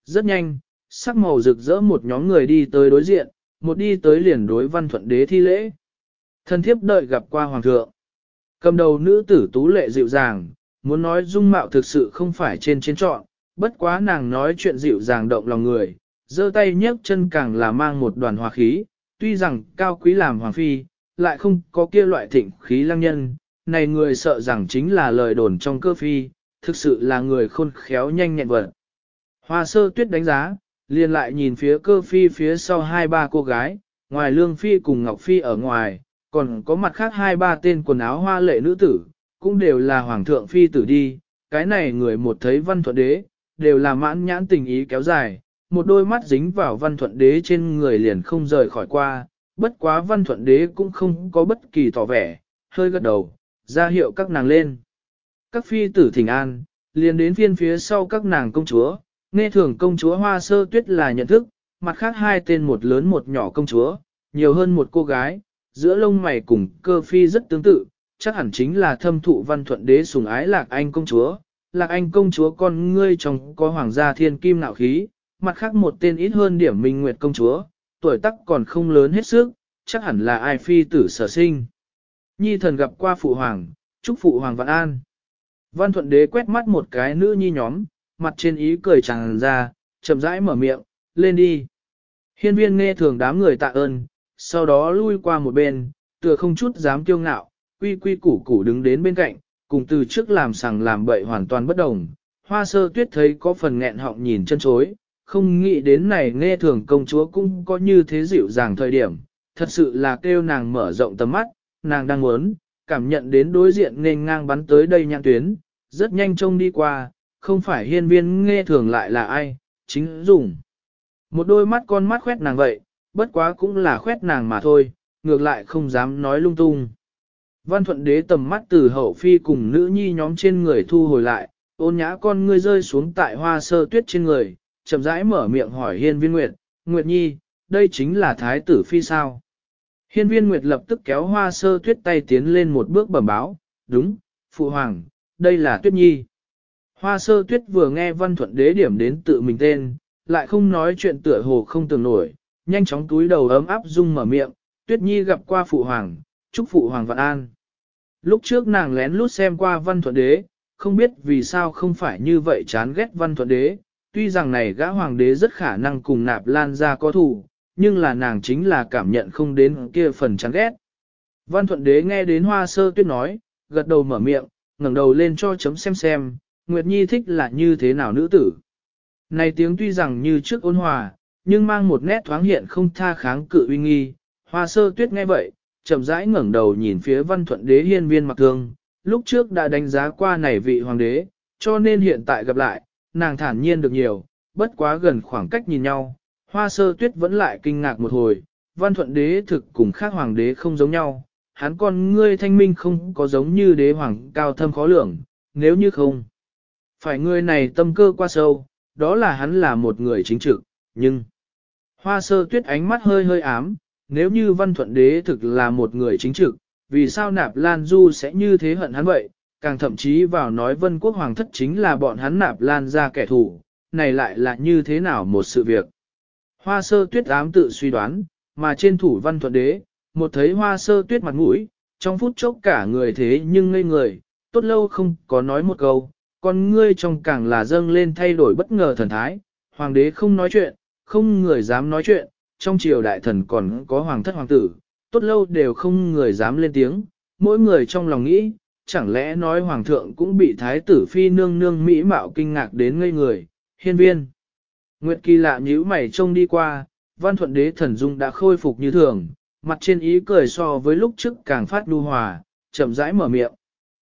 Rất nhanh, sắc màu rực rỡ một nhóm người đi tới đối diện, một đi tới liền đối văn thuận đế thi lễ. Thân thiếp đợi gặp qua hoàng thượng. Cầm đầu nữ tử tú lệ dịu dàng, muốn nói dung mạo thực sự không phải trên trên trọn, bất quá nàng nói chuyện dịu dàng động lòng người, giơ tay nhấc chân càng là mang một đoàn hòa khí, tuy rằng cao quý làm hoàng phi, lại không có kia loại thịnh khí lăng nhân, này người sợ rằng chính là lời đồn trong cơ phi, thực sự là người khôn khéo nhanh nhẹn vật. Hoa sơ tuyết đánh giá, liền lại nhìn phía cơ phi phía sau hai ba cô gái, ngoài lương phi cùng ngọc phi ở ngoài, còn có mặt khác hai ba tên quần áo hoa lệ nữ tử, cũng đều là hoàng thượng phi tử đi, cái này người một thấy văn thuận đế, đều là mãn nhãn tình ý kéo dài, một đôi mắt dính vào văn thuận đế trên người liền không rời khỏi qua, bất quá văn thuận đế cũng không có bất kỳ tỏ vẻ, hơi gật đầu, ra hiệu các nàng lên. Các phi tử thỉnh an, liền đến phiên phía sau các nàng công chúa, nghe thường công chúa hoa sơ tuyết là nhận thức, mặt khác hai tên một lớn một nhỏ công chúa, nhiều hơn một cô gái, giữa lông mày cùng cơ phi rất tương tự, chắc hẳn chính là thâm thụ văn thuận đế sùng ái lạc anh công chúa. Lạc anh công chúa con ngươi trong có hoàng gia thiên kim nạo khí, mặt khác một tên ít hơn điểm minh nguyệt công chúa, tuổi tác còn không lớn hết sức, chắc hẳn là ai phi tử sở sinh. Nhi thần gặp qua phụ hoàng, chúc phụ hoàng vạn an. Văn thuận đế quét mắt một cái nữ nhi nhóm, mặt trên ý cười tràn ra, chậm rãi mở miệng, lên đi. Hiên viên nghe thường đám người tạ ơn, sau đó lui qua một bên, tựa không chút dám kiêu ngạo, quy quy củ củ đứng đến bên cạnh, cùng từ trước làm sằng làm bậy hoàn toàn bất đồng. Hoa sơ tuyết thấy có phần nghẹn họng nhìn chân chối, không nghĩ đến này nghe thường công chúa cũng có như thế dịu dàng thời điểm, thật sự là kêu nàng mở rộng tầm mắt, nàng đang muốn, cảm nhận đến đối diện nên ngang bắn tới đây nhãn tuyến, rất nhanh trông đi qua, không phải hiên viên nghe thường lại là ai, chính dùng. Một đôi mắt con mắt khoét nàng vậy, bất quá cũng là khoét nàng mà thôi, ngược lại không dám nói lung tung. Văn thuận đế tầm mắt từ hậu phi cùng nữ nhi nhóm trên người thu hồi lại, ôn nhã con ngươi rơi xuống tại hoa sơ tuyết trên người, chậm rãi mở miệng hỏi hiên viên nguyệt, nguyệt nhi, đây chính là thái tử phi sao. Hiên viên nguyệt lập tức kéo hoa sơ tuyết tay tiến lên một bước bẩm báo, đúng, phụ hoàng, đây là tuyết nhi. Hoa sơ tuyết vừa nghe văn thuận đế điểm đến tự mình tên, lại không nói chuyện tựa hồ không tưởng nổi, nhanh chóng túi đầu ấm áp dung mở miệng, tuyết nhi gặp qua phụ hoàng, chúc phụ hoàng vạn an. Lúc trước nàng lén lút xem qua văn thuận đế, không biết vì sao không phải như vậy chán ghét văn thuận đế, tuy rằng này gã hoàng đế rất khả năng cùng nạp lan ra có thủ, nhưng là nàng chính là cảm nhận không đến kia phần chán ghét. Văn thuận đế nghe đến hoa sơ tuyết nói, gật đầu mở miệng, ngẩng đầu lên cho chấm xem xem, Nguyệt Nhi thích là như thế nào nữ tử. Này tiếng tuy rằng như trước ôn hòa, nhưng mang một nét thoáng hiện không tha kháng cự uy nghi. Hoa sơ tuyết nghe vậy, chậm rãi ngẩng đầu nhìn phía văn thuận đế hiên viên mặc thương, lúc trước đã đánh giá qua này vị hoàng đế, cho nên hiện tại gặp lại, nàng thản nhiên được nhiều, bất quá gần khoảng cách nhìn nhau. Hoa sơ tuyết vẫn lại kinh ngạc một hồi, văn thuận đế thực cùng khác hoàng đế không giống nhau, hắn con ngươi thanh minh không có giống như đế hoàng cao thâm khó lường, nếu như không. Phải người này tâm cơ qua sâu, đó là hắn là một người chính trực, nhưng... Hoa sơ tuyết ánh mắt hơi hơi ám, nếu như văn thuận đế thực là một người chính trực, vì sao nạp lan du sẽ như thế hận hắn vậy, càng thậm chí vào nói vân quốc hoàng thất chính là bọn hắn nạp lan ra kẻ thù, này lại là như thế nào một sự việc. Hoa sơ tuyết ám tự suy đoán, mà trên thủ văn thuận đế, một thấy hoa sơ tuyết mặt mũi, trong phút chốc cả người thế nhưng ngây người, tốt lâu không có nói một câu, con ngươi trong càng là dâng lên thay đổi bất ngờ thần thái, hoàng đế không nói chuyện, không người dám nói chuyện, trong triều đại thần còn có hoàng thất hoàng tử, tốt lâu đều không người dám lên tiếng, mỗi người trong lòng nghĩ, chẳng lẽ nói hoàng thượng cũng bị thái tử phi nương nương mỹ mạo kinh ngạc đến ngây người, hiên viên. Nguyệt kỳ lạ nhíu mày trông đi qua, văn thuận đế thần dung đã khôi phục như thường, mặt trên ý cười so với lúc trước càng phát đu hòa, chậm rãi mở miệng.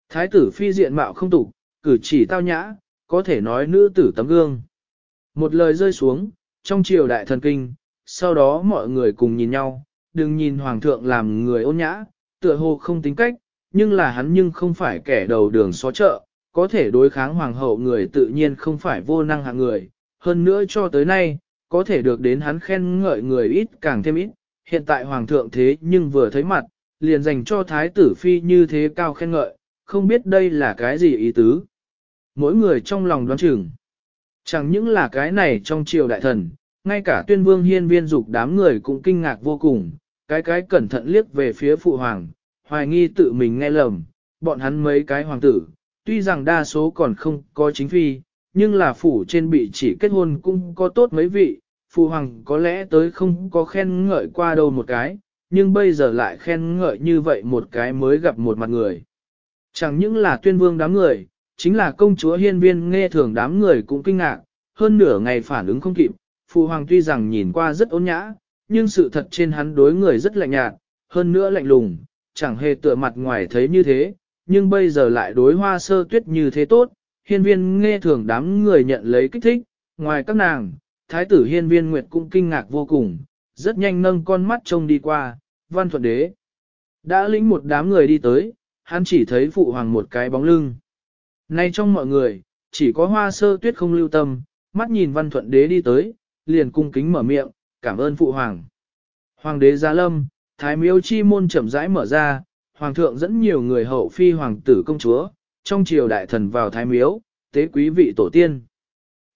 Thái tử phi diện mạo không tục, cử chỉ tao nhã, có thể nói nữ tử tấm gương. Một lời rơi xuống, trong triều đại thần kinh, sau đó mọi người cùng nhìn nhau, đừng nhìn hoàng thượng làm người ôn nhã, tựa hồ không tính cách, nhưng là hắn nhưng không phải kẻ đầu đường xó chợ, có thể đối kháng hoàng hậu người tự nhiên không phải vô năng hạng người, hơn nữa cho tới nay, có thể được đến hắn khen ngợi người ít càng thêm ít, hiện tại hoàng thượng thế nhưng vừa thấy mặt, liền dành cho thái tử phi như thế cao khen ngợi, không biết đây là cái gì ý tứ. Mỗi người trong lòng đoán chừng. Chẳng những là cái này trong triều đại thần, ngay cả tuyên vương hiên viên dục đám người cũng kinh ngạc vô cùng, cái cái cẩn thận liếc về phía phụ hoàng, hoài nghi tự mình nghe lầm, bọn hắn mấy cái hoàng tử, tuy rằng đa số còn không có chính phi, nhưng là phủ trên bị chỉ kết hôn cũng có tốt mấy vị, phụ hoàng có lẽ tới không có khen ngợi qua đâu một cái, nhưng bây giờ lại khen ngợi như vậy một cái mới gặp một mặt người. Chẳng những là tuyên vương đám người, chính là công chúa hiên viên nghe thường đám người cũng kinh ngạc, hơn nửa ngày phản ứng không kịp, phụ hoàng tuy rằng nhìn qua rất ôn nhã, nhưng sự thật trên hắn đối người rất lạnh nhạt, hơn nữa lạnh lùng, chẳng hề tựa mặt ngoài thấy như thế, nhưng bây giờ lại đối hoa sơ tuyết như thế tốt, hiên viên nghe thường đám người nhận lấy kích thích, ngoài các nàng, thái tử hiên viên nguyệt cũng kinh ngạc vô cùng, rất nhanh nâng con mắt trông đi qua, văn thuận đế. Đã lĩnh một đám người đi tới, hắn chỉ thấy phụ hoàng một cái bóng lưng. Nay trong mọi người, chỉ có hoa sơ tuyết không lưu tâm, mắt nhìn văn thuận đế đi tới, liền cung kính mở miệng, cảm ơn phụ hoàng. Hoàng đế gia lâm, thái miếu chi môn chậm rãi mở ra, hoàng thượng dẫn nhiều người hậu phi hoàng tử công chúa, trong triều đại thần vào thái miếu, tế quý vị tổ tiên.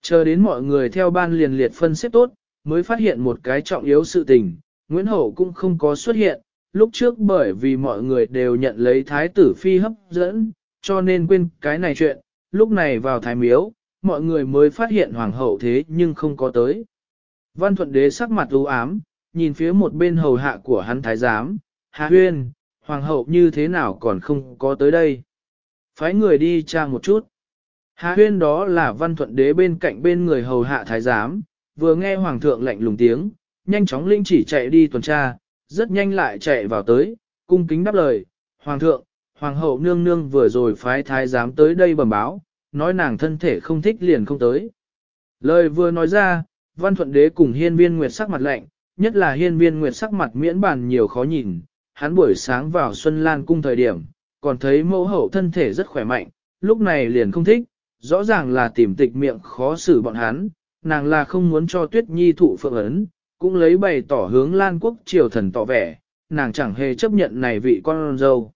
Chờ đến mọi người theo ban liền liệt phân xếp tốt, mới phát hiện một cái trọng yếu sự tình, Nguyễn Hậu cũng không có xuất hiện, lúc trước bởi vì mọi người đều nhận lấy thái tử phi hấp dẫn, cho nên quên cái này chuyện, lúc này vào thái miếu, mọi người mới phát hiện hoàng hậu thế nhưng không có tới. Văn thuận đế sắc mặt u ám, nhìn phía một bên hầu hạ của hắn thái giám, hạ huyên, hoàng hậu như thế nào còn không có tới đây. Phái người đi tra một chút. Hạ huyên đó là văn thuận đế bên cạnh bên người hầu hạ thái giám, vừa nghe hoàng thượng lạnh lùng tiếng, nhanh chóng linh chỉ chạy đi tuần tra, rất nhanh lại chạy vào tới, cung kính đáp lời, hoàng thượng, hoàng hậu nương nương vừa rồi phái thái giám tới đây bẩm báo, nói nàng thân thể không thích liền không tới. Lời vừa nói ra, văn thuận đế cùng hiên viên nguyệt sắc mặt lạnh, nhất là hiên viên nguyệt sắc mặt miễn bàn nhiều khó nhìn, hắn buổi sáng vào Xuân Lan cung thời điểm, còn thấy mẫu hậu thân thể rất khỏe mạnh, lúc này liền không thích, rõ ràng là tìm tịch miệng khó xử bọn hắn, nàng là không muốn cho tuyết nhi thụ phượng ấn, cũng lấy bày tỏ hướng Lan quốc triều thần tỏ vẻ, nàng chẳng hề chấp nhận này vị con dâu.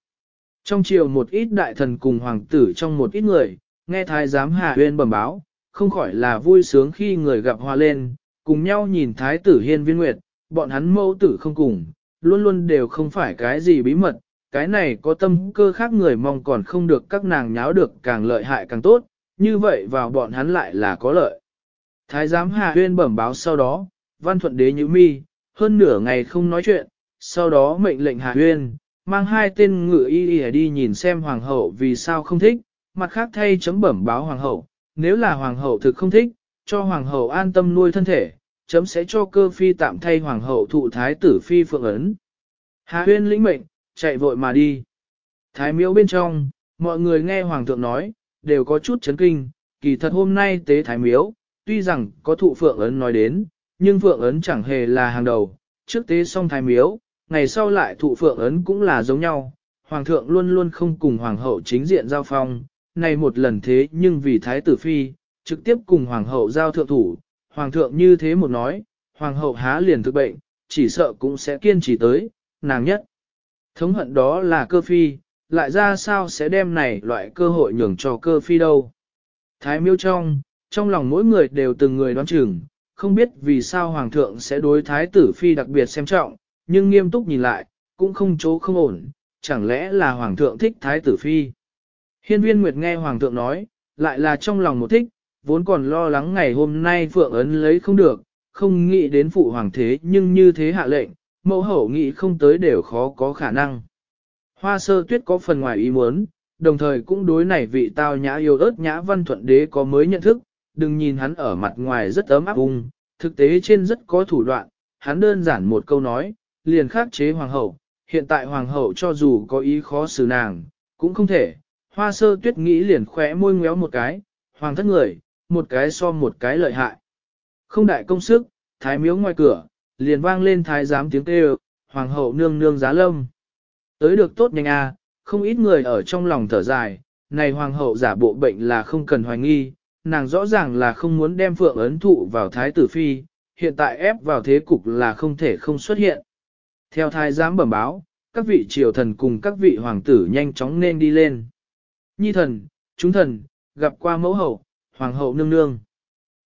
Trong triều một ít đại thần cùng hoàng tử trong một ít người, nghe thái giám hạ huyên bẩm báo, không khỏi là vui sướng khi người gặp hoa lên, cùng nhau nhìn thái tử hiên viên nguyệt, bọn hắn mẫu tử không cùng, luôn luôn đều không phải cái gì bí mật, cái này có tâm cơ khác người mong còn không được các nàng nháo được càng lợi hại càng tốt, như vậy vào bọn hắn lại là có lợi. Thái giám Hà Huyên bẩm báo sau đó, văn thuận đế như mi, hơn nửa ngày không nói chuyện, sau đó mệnh lệnh Hà Huyên, mang hai tên ngựa y y đi nhìn xem hoàng hậu vì sao không thích, mặt khác thay chấm bẩm báo hoàng hậu, nếu là hoàng hậu thực không thích, cho hoàng hậu an tâm nuôi thân thể, chấm sẽ cho cơ phi tạm thay hoàng hậu thụ thái tử phi phượng ấn. hạ huyên lĩnh mệnh, chạy vội mà đi. Thái miếu bên trong, mọi người nghe hoàng thượng nói, đều có chút chấn kinh, kỳ thật hôm nay tế thái miếu, tuy rằng có thụ phượng ấn nói đến, nhưng phượng ấn chẳng hề là hàng đầu, trước tế xong thái miếu, ngày sau lại thụ phượng ấn cũng là giống nhau, hoàng thượng luôn luôn không cùng hoàng hậu chính diện giao phong, này một lần thế nhưng vì thái tử phi, trực tiếp cùng hoàng hậu giao thượng thủ, hoàng thượng như thế một nói, hoàng hậu há liền thực bệnh, chỉ sợ cũng sẽ kiên trì tới, nàng nhất. Thống hận đó là cơ phi, lại ra sao sẽ đem này loại cơ hội nhường cho cơ phi đâu. Thái miêu trong, trong lòng mỗi người đều từng người đoán chừng, không biết vì sao hoàng thượng sẽ đối thái tử phi đặc biệt xem trọng, nhưng nghiêm túc nhìn lại, cũng không chỗ không ổn, chẳng lẽ là hoàng thượng thích thái tử phi. Hiên viên Nguyệt nghe hoàng thượng nói, lại là trong lòng một thích, vốn còn lo lắng ngày hôm nay phượng ấn lấy không được, không nghĩ đến phụ hoàng thế nhưng như thế hạ lệnh, mẫu hậu nghĩ không tới đều khó có khả năng. Hoa sơ tuyết có phần ngoài ý muốn, đồng thời cũng đối này vị tao nhã yêu ớt nhã văn thuận đế có mới nhận thức, đừng nhìn hắn ở mặt ngoài rất ấm áp ung, thực tế trên rất có thủ đoạn, hắn đơn giản một câu nói, liền khắc chế hoàng hậu, hiện tại hoàng hậu cho dù có ý khó xử nàng, cũng không thể, hoa sơ tuyết nghĩ liền khỏe môi ngéo một cái, hoàng thất người, một cái so một cái lợi hại. Không đại công sức, thái miếu ngoài cửa, liền vang lên thái giám tiếng kêu, hoàng hậu nương nương giá lâm. Tới được tốt nhanh à, không ít người ở trong lòng thở dài, này hoàng hậu giả bộ bệnh là không cần hoài nghi, nàng rõ ràng là không muốn đem phượng ấn thụ vào thái tử phi, hiện tại ép vào thế cục là không thể không xuất hiện. Theo thái giám bẩm báo, các vị triều thần cùng các vị hoàng tử nhanh chóng nên đi lên. Nhi thần, chúng thần, gặp qua mẫu hậu, hoàng hậu nương nương.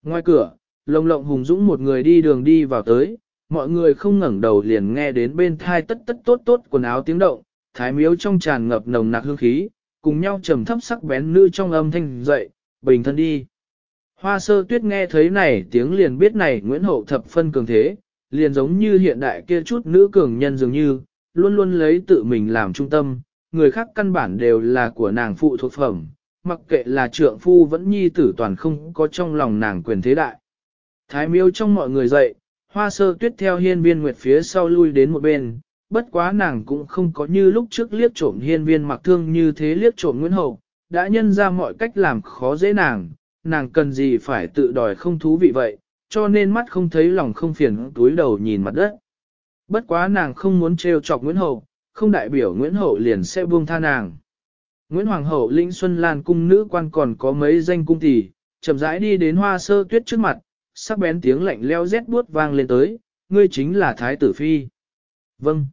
Ngoài cửa, lồng lộng hùng dũng một người đi đường đi vào tới, mọi người không ngẩng đầu liền nghe đến bên thai tất tất tốt tốt quần áo tiếng động, thái miếu trong tràn ngập nồng nặc hương khí, cùng nhau trầm thấp sắc bén nữ trong âm thanh dậy, bình thân đi. Hoa sơ tuyết nghe thấy này tiếng liền biết này Nguyễn Hậu thập phân cường thế, liền giống như hiện đại kia chút nữ cường nhân dường như, luôn luôn lấy tự mình làm trung tâm, người khác căn bản đều là của nàng phụ thuộc phẩm, mặc kệ là trượng phu vẫn nhi tử toàn không có trong lòng nàng quyền thế đại. Thái miêu trong mọi người dậy, hoa sơ tuyết theo hiên viên nguyệt phía sau lui đến một bên, bất quá nàng cũng không có như lúc trước liếc trộm hiên viên mặc thương như thế liếc trộm Nguyễn Hậu, đã nhân ra mọi cách làm khó dễ nàng, nàng cần gì phải tự đòi không thú vị vậy, cho nên mắt không thấy lòng không phiền túi đầu nhìn mặt đất. Bất quá nàng không muốn trêu chọc Nguyễn Hậu, không đại biểu Nguyễn Hậu liền sẽ buông tha nàng. Nguyễn Hoàng hậu Linh Xuân Lan cung nữ quan còn có mấy danh cung tỷ, chậm rãi đi đến hoa sơ tuyết trước mặt, sắc bén tiếng lạnh leo rét buốt vang lên tới, ngươi chính là Thái tử Phi. Vâng.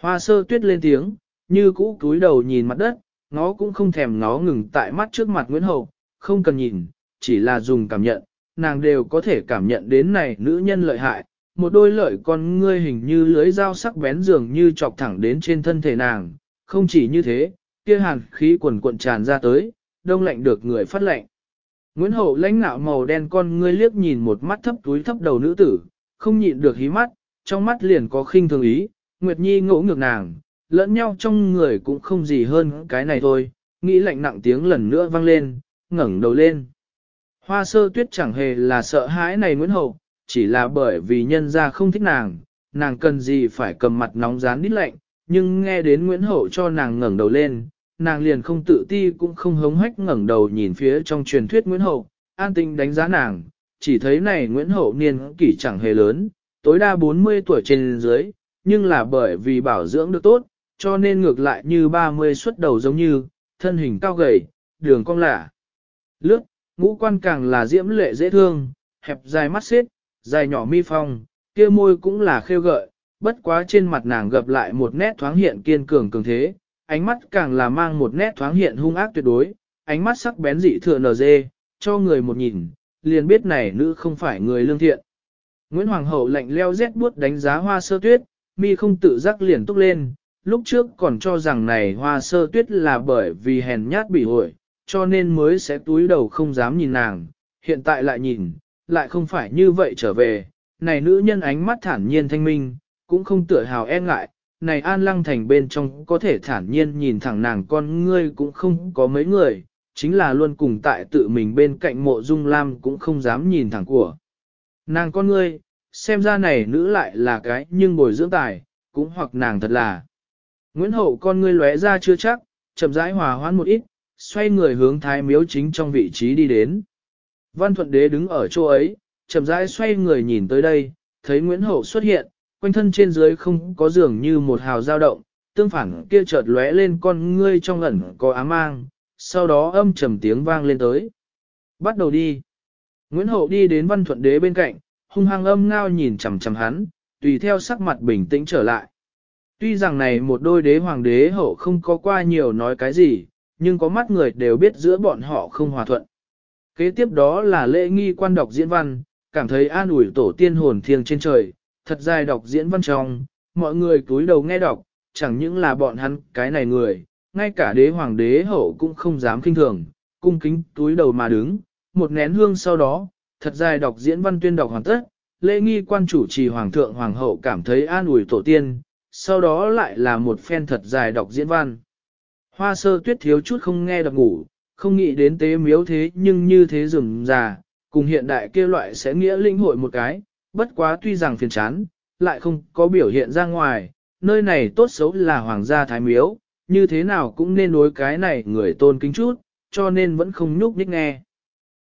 Hoa sơ tuyết lên tiếng, như cũ cúi đầu nhìn mặt đất, nó cũng không thèm nó ngừng tại mắt trước mặt Nguyễn Hậu, không cần nhìn, chỉ là dùng cảm nhận, nàng đều có thể cảm nhận đến này nữ nhân lợi hại, một đôi lợi con ngươi hình như lưới dao sắc bén dường như chọc thẳng đến trên thân thể nàng, không chỉ như thế, kia hàn khí quần cuộn tràn ra tới, đông lạnh được người phát lạnh. Nguyễn Hậu lãnh nạo màu đen con ngươi liếc nhìn một mắt thấp túi thấp đầu nữ tử, không nhịn được hí mắt, trong mắt liền có khinh thường ý, Nguyệt Nhi ngỗ ngược nàng, lẫn nhau trong người cũng không gì hơn cái này thôi, nghĩ lạnh nặng tiếng lần nữa vang lên, ngẩng đầu lên. Hoa sơ tuyết chẳng hề là sợ hãi này Nguyễn Hậu, chỉ là bởi vì nhân ra không thích nàng, nàng cần gì phải cầm mặt nóng rán đít lạnh, nhưng nghe đến Nguyễn Hậu cho nàng ngẩng đầu lên, nàng liền không tự ti cũng không hống hách ngẩng đầu nhìn phía trong truyền thuyết Nguyễn Hậu, an tinh đánh giá nàng, chỉ thấy này Nguyễn Hậu niên kỷ chẳng hề lớn, tối đa 40 tuổi trên dưới, nhưng là bởi vì bảo dưỡng được tốt, cho nên ngược lại như 30 xuất đầu giống như, thân hình cao gầy, đường cong lạ. Lướt, ngũ quan càng là diễm lệ dễ thương, hẹp dài mắt xếp, dài nhỏ mi phong, kia môi cũng là khêu gợi, bất quá trên mặt nàng gặp lại một nét thoáng hiện kiên cường cường thế, ánh mắt càng là mang một nét thoáng hiện hung ác tuyệt đối, ánh mắt sắc bén dị thừa nở dê, cho người một nhìn, liền biết này nữ không phải người lương thiện. Nguyễn Hoàng hậu lạnh leo rét buốt đánh giá hoa sơ tuyết, mi không tự giác liền túc lên, lúc trước còn cho rằng này hoa sơ tuyết là bởi vì hèn nhát bị hội, cho nên mới sẽ túi đầu không dám nhìn nàng, hiện tại lại nhìn, lại không phải như vậy trở về, này nữ nhân ánh mắt thản nhiên thanh minh, cũng không tựa hào e ngại, này an lăng thành bên trong có thể thản nhiên nhìn thẳng nàng con ngươi cũng không có mấy người, chính là luôn cùng tại tự mình bên cạnh mộ dung lam cũng không dám nhìn thẳng của. Nàng con ngươi, xem ra này nữ lại là cái nhưng bồi dưỡng tài, cũng hoặc nàng thật là. Nguyễn Hậu con ngươi lóe ra chưa chắc, chậm rãi hòa hoãn một ít, xoay người hướng thái miếu chính trong vị trí đi đến. Văn Thuận Đế đứng ở chỗ ấy, chậm rãi xoay người nhìn tới đây, thấy Nguyễn Hậu xuất hiện, quanh thân trên dưới không có dường như một hào dao động, tương phản kia chợt lóe lên con ngươi trong ẩn có ám mang, sau đó âm trầm tiếng vang lên tới. Bắt đầu đi. Nguyễn Hậu đi đến Văn Thuận Đế bên cạnh, hung hăng âm ngao nhìn chằm chằm hắn, tùy theo sắc mặt bình tĩnh trở lại. Tuy rằng này một đôi đế hoàng đế hậu không có qua nhiều nói cái gì, nhưng có mắt người đều biết giữa bọn họ không hòa thuận. Kế tiếp đó là lễ nghi quan đọc diễn văn, cảm thấy an ủi tổ tiên hồn thiêng trên trời, thật dài đọc diễn văn trong, mọi người cúi đầu nghe đọc, chẳng những là bọn hắn cái này người, ngay cả đế hoàng đế hậu cũng không dám kinh thường, cung kính túi đầu mà đứng, một nén hương sau đó, thật dài đọc diễn văn tuyên đọc hoàn tất, lễ nghi quan chủ trì hoàng thượng hoàng hậu cảm thấy an ủi tổ tiên, sau đó lại là một phen thật dài đọc diễn văn. Hoa sơ tuyết thiếu chút không nghe đập ngủ, không nghĩ đến tế miếu thế nhưng như thế rừng già, cùng hiện đại kia loại sẽ nghĩa linh hội một cái, bất quá tuy rằng phiền chán, lại không có biểu hiện ra ngoài, nơi này tốt xấu là hoàng gia thái miếu, như thế nào cũng nên đối cái này người tôn kính chút, cho nên vẫn không nhúc nhích nghe.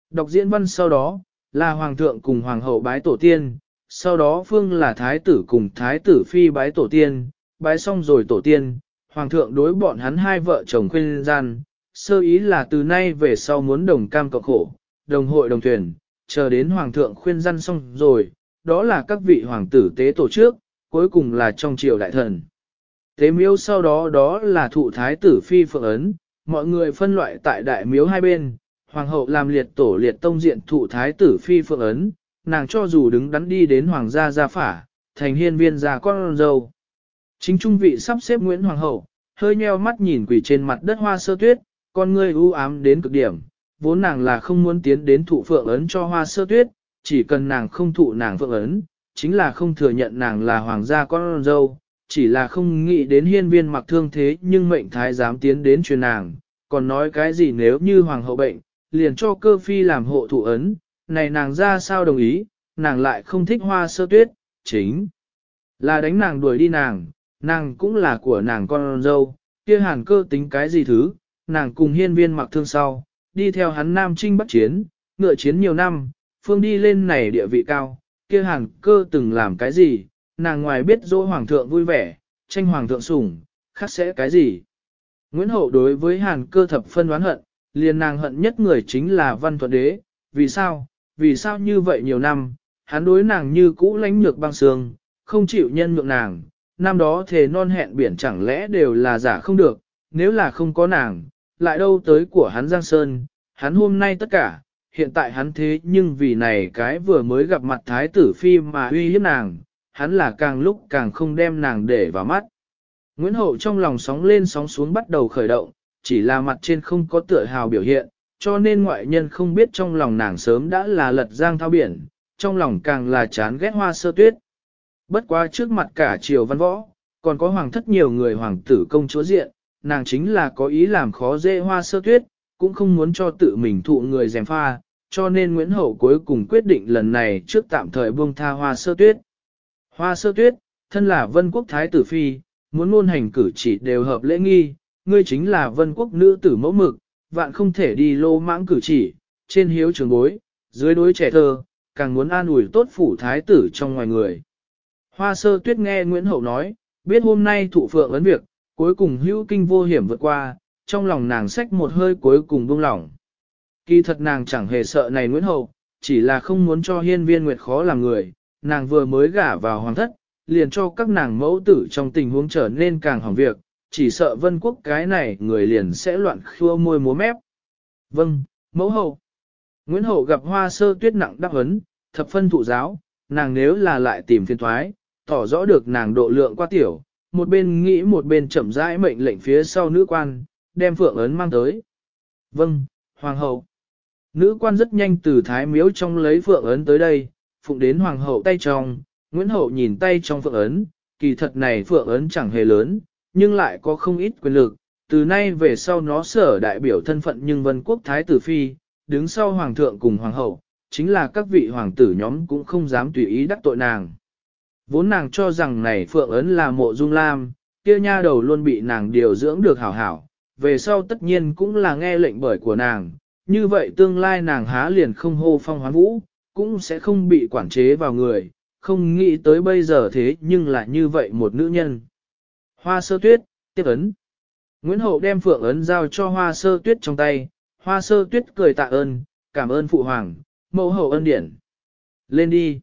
Đọc diễn văn sau đó, là hoàng thượng cùng hoàng hậu bái tổ tiên, sau đó phương là thái tử cùng thái tử phi bái tổ tiên, bái xong rồi tổ tiên, hoàng thượng đối bọn hắn hai vợ chồng khuyên gian, sơ ý là từ nay về sau muốn đồng cam cộng khổ, đồng hội đồng thuyền, chờ đến hoàng thượng khuyên gian xong rồi, đó là các vị hoàng tử tế tổ trước, cuối cùng là trong triều đại thần. Tế miếu sau đó đó là thụ thái tử phi phượng ấn, mọi người phân loại tại đại miếu hai bên, hoàng hậu làm liệt tổ liệt tông diện thụ thái tử phi phượng ấn, nàng cho dù đứng đắn đi đến hoàng gia gia phả, thành hiên viên gia con dâu. Chính trung vị sắp xếp Nguyễn Hoàng hậu, hơi nheo mắt nhìn quỷ trên mặt đất hoa sơ tuyết, con ngươi u ám đến cực điểm, vốn nàng là không muốn tiến đến thụ phượng ấn cho hoa sơ tuyết, chỉ cần nàng không thụ nàng phượng ấn, chính là không thừa nhận nàng là hoàng gia con dâu, chỉ là không nghĩ đến hiên viên mặc thương thế nhưng mệnh thái dám tiến đến truyền nàng, còn nói cái gì nếu như hoàng hậu bệnh, liền cho cơ phi làm hộ thụ ấn, này nàng ra sao đồng ý, nàng lại không thích hoa sơ tuyết, chính là đánh nàng đuổi đi nàng, nàng cũng là của nàng con dâu, kia hàn cơ tính cái gì thứ, nàng cùng hiên viên mặc thương sau, đi theo hắn nam trinh bắt chiến, ngựa chiến nhiều năm, phương đi lên này địa vị cao, kia hàn cơ từng làm cái gì, nàng ngoài biết dỗ hoàng thượng vui vẻ, tranh hoàng thượng sủng, khác sẽ cái gì. Nguyễn Hậu đối với hàn cơ thập phân đoán hận, liền nàng hận nhất người chính là văn thuận đế, vì sao, vì sao như vậy nhiều năm, hắn đối nàng như cũ lánh nhược băng sương, không chịu nhân nhượng nàng, năm đó thề non hẹn biển chẳng lẽ đều là giả không được, nếu là không có nàng, lại đâu tới của hắn Giang Sơn, hắn hôm nay tất cả, hiện tại hắn thế nhưng vì này cái vừa mới gặp mặt thái tử phi mà uy hiếp nàng, hắn là càng lúc càng không đem nàng để vào mắt. Nguyễn Hậu trong lòng sóng lên sóng xuống bắt đầu khởi động, chỉ là mặt trên không có tựa hào biểu hiện, cho nên ngoại nhân không biết trong lòng nàng sớm đã là lật giang thao biển, trong lòng càng là chán ghét hoa sơ tuyết. Bất quá trước mặt cả triều văn võ, còn có hoàng thất nhiều người hoàng tử công chúa diện, nàng chính là có ý làm khó dễ hoa sơ tuyết, cũng không muốn cho tự mình thụ người dèm pha, cho nên Nguyễn Hậu cuối cùng quyết định lần này trước tạm thời buông tha hoa sơ tuyết. Hoa sơ tuyết, thân là vân quốc thái tử phi, muốn ngôn hành cử chỉ đều hợp lễ nghi, ngươi chính là vân quốc nữ tử mẫu mực, vạn không thể đi lô mãng cử chỉ, trên hiếu trường bối, dưới đối trẻ thơ, càng muốn an ủi tốt phủ thái tử trong ngoài người. Hoa sơ tuyết nghe Nguyễn Hậu nói, biết hôm nay thụ phượng ấn việc, cuối cùng hữu kinh vô hiểm vượt qua, trong lòng nàng xách một hơi cuối cùng buông lỏng. Kỳ thật nàng chẳng hề sợ này Nguyễn Hậu, chỉ là không muốn cho hiên viên nguyệt khó làm người, nàng vừa mới gả vào hoàng thất, liền cho các nàng mẫu tử trong tình huống trở nên càng hỏng việc, chỉ sợ vân quốc cái này người liền sẽ loạn khua môi múa mép. Vâng, mẫu hậu. Nguyễn Hậu gặp hoa sơ tuyết nặng đáp ấn, thập phân thụ giáo, nàng nếu là lại tìm phiên thoái, tỏ rõ được nàng độ lượng qua tiểu, một bên nghĩ một bên chậm rãi mệnh lệnh phía sau nữ quan, đem phượng ấn mang tới. Vâng, hoàng hậu. Nữ quan rất nhanh từ thái miếu trong lấy phượng ấn tới đây, phụng đến hoàng hậu tay trong, Nguyễn hậu nhìn tay trong phượng ấn, kỳ thật này phượng ấn chẳng hề lớn, nhưng lại có không ít quyền lực, từ nay về sau nó sở đại biểu thân phận nhưng vân quốc thái tử phi, đứng sau hoàng thượng cùng hoàng hậu, chính là các vị hoàng tử nhóm cũng không dám tùy ý đắc tội nàng. Vốn nàng cho rằng này phượng ấn là mộ dung lam, kia nha đầu luôn bị nàng điều dưỡng được hảo hảo, về sau tất nhiên cũng là nghe lệnh bởi của nàng, như vậy tương lai nàng há liền không hô phong hoán vũ, cũng sẽ không bị quản chế vào người, không nghĩ tới bây giờ thế nhưng lại như vậy một nữ nhân. Hoa sơ tuyết, tiếp ấn. Nguyễn Hậu đem phượng ấn giao cho hoa sơ tuyết trong tay, hoa sơ tuyết cười tạ ơn, cảm ơn phụ hoàng, mẫu hậu ân điển. Lên đi.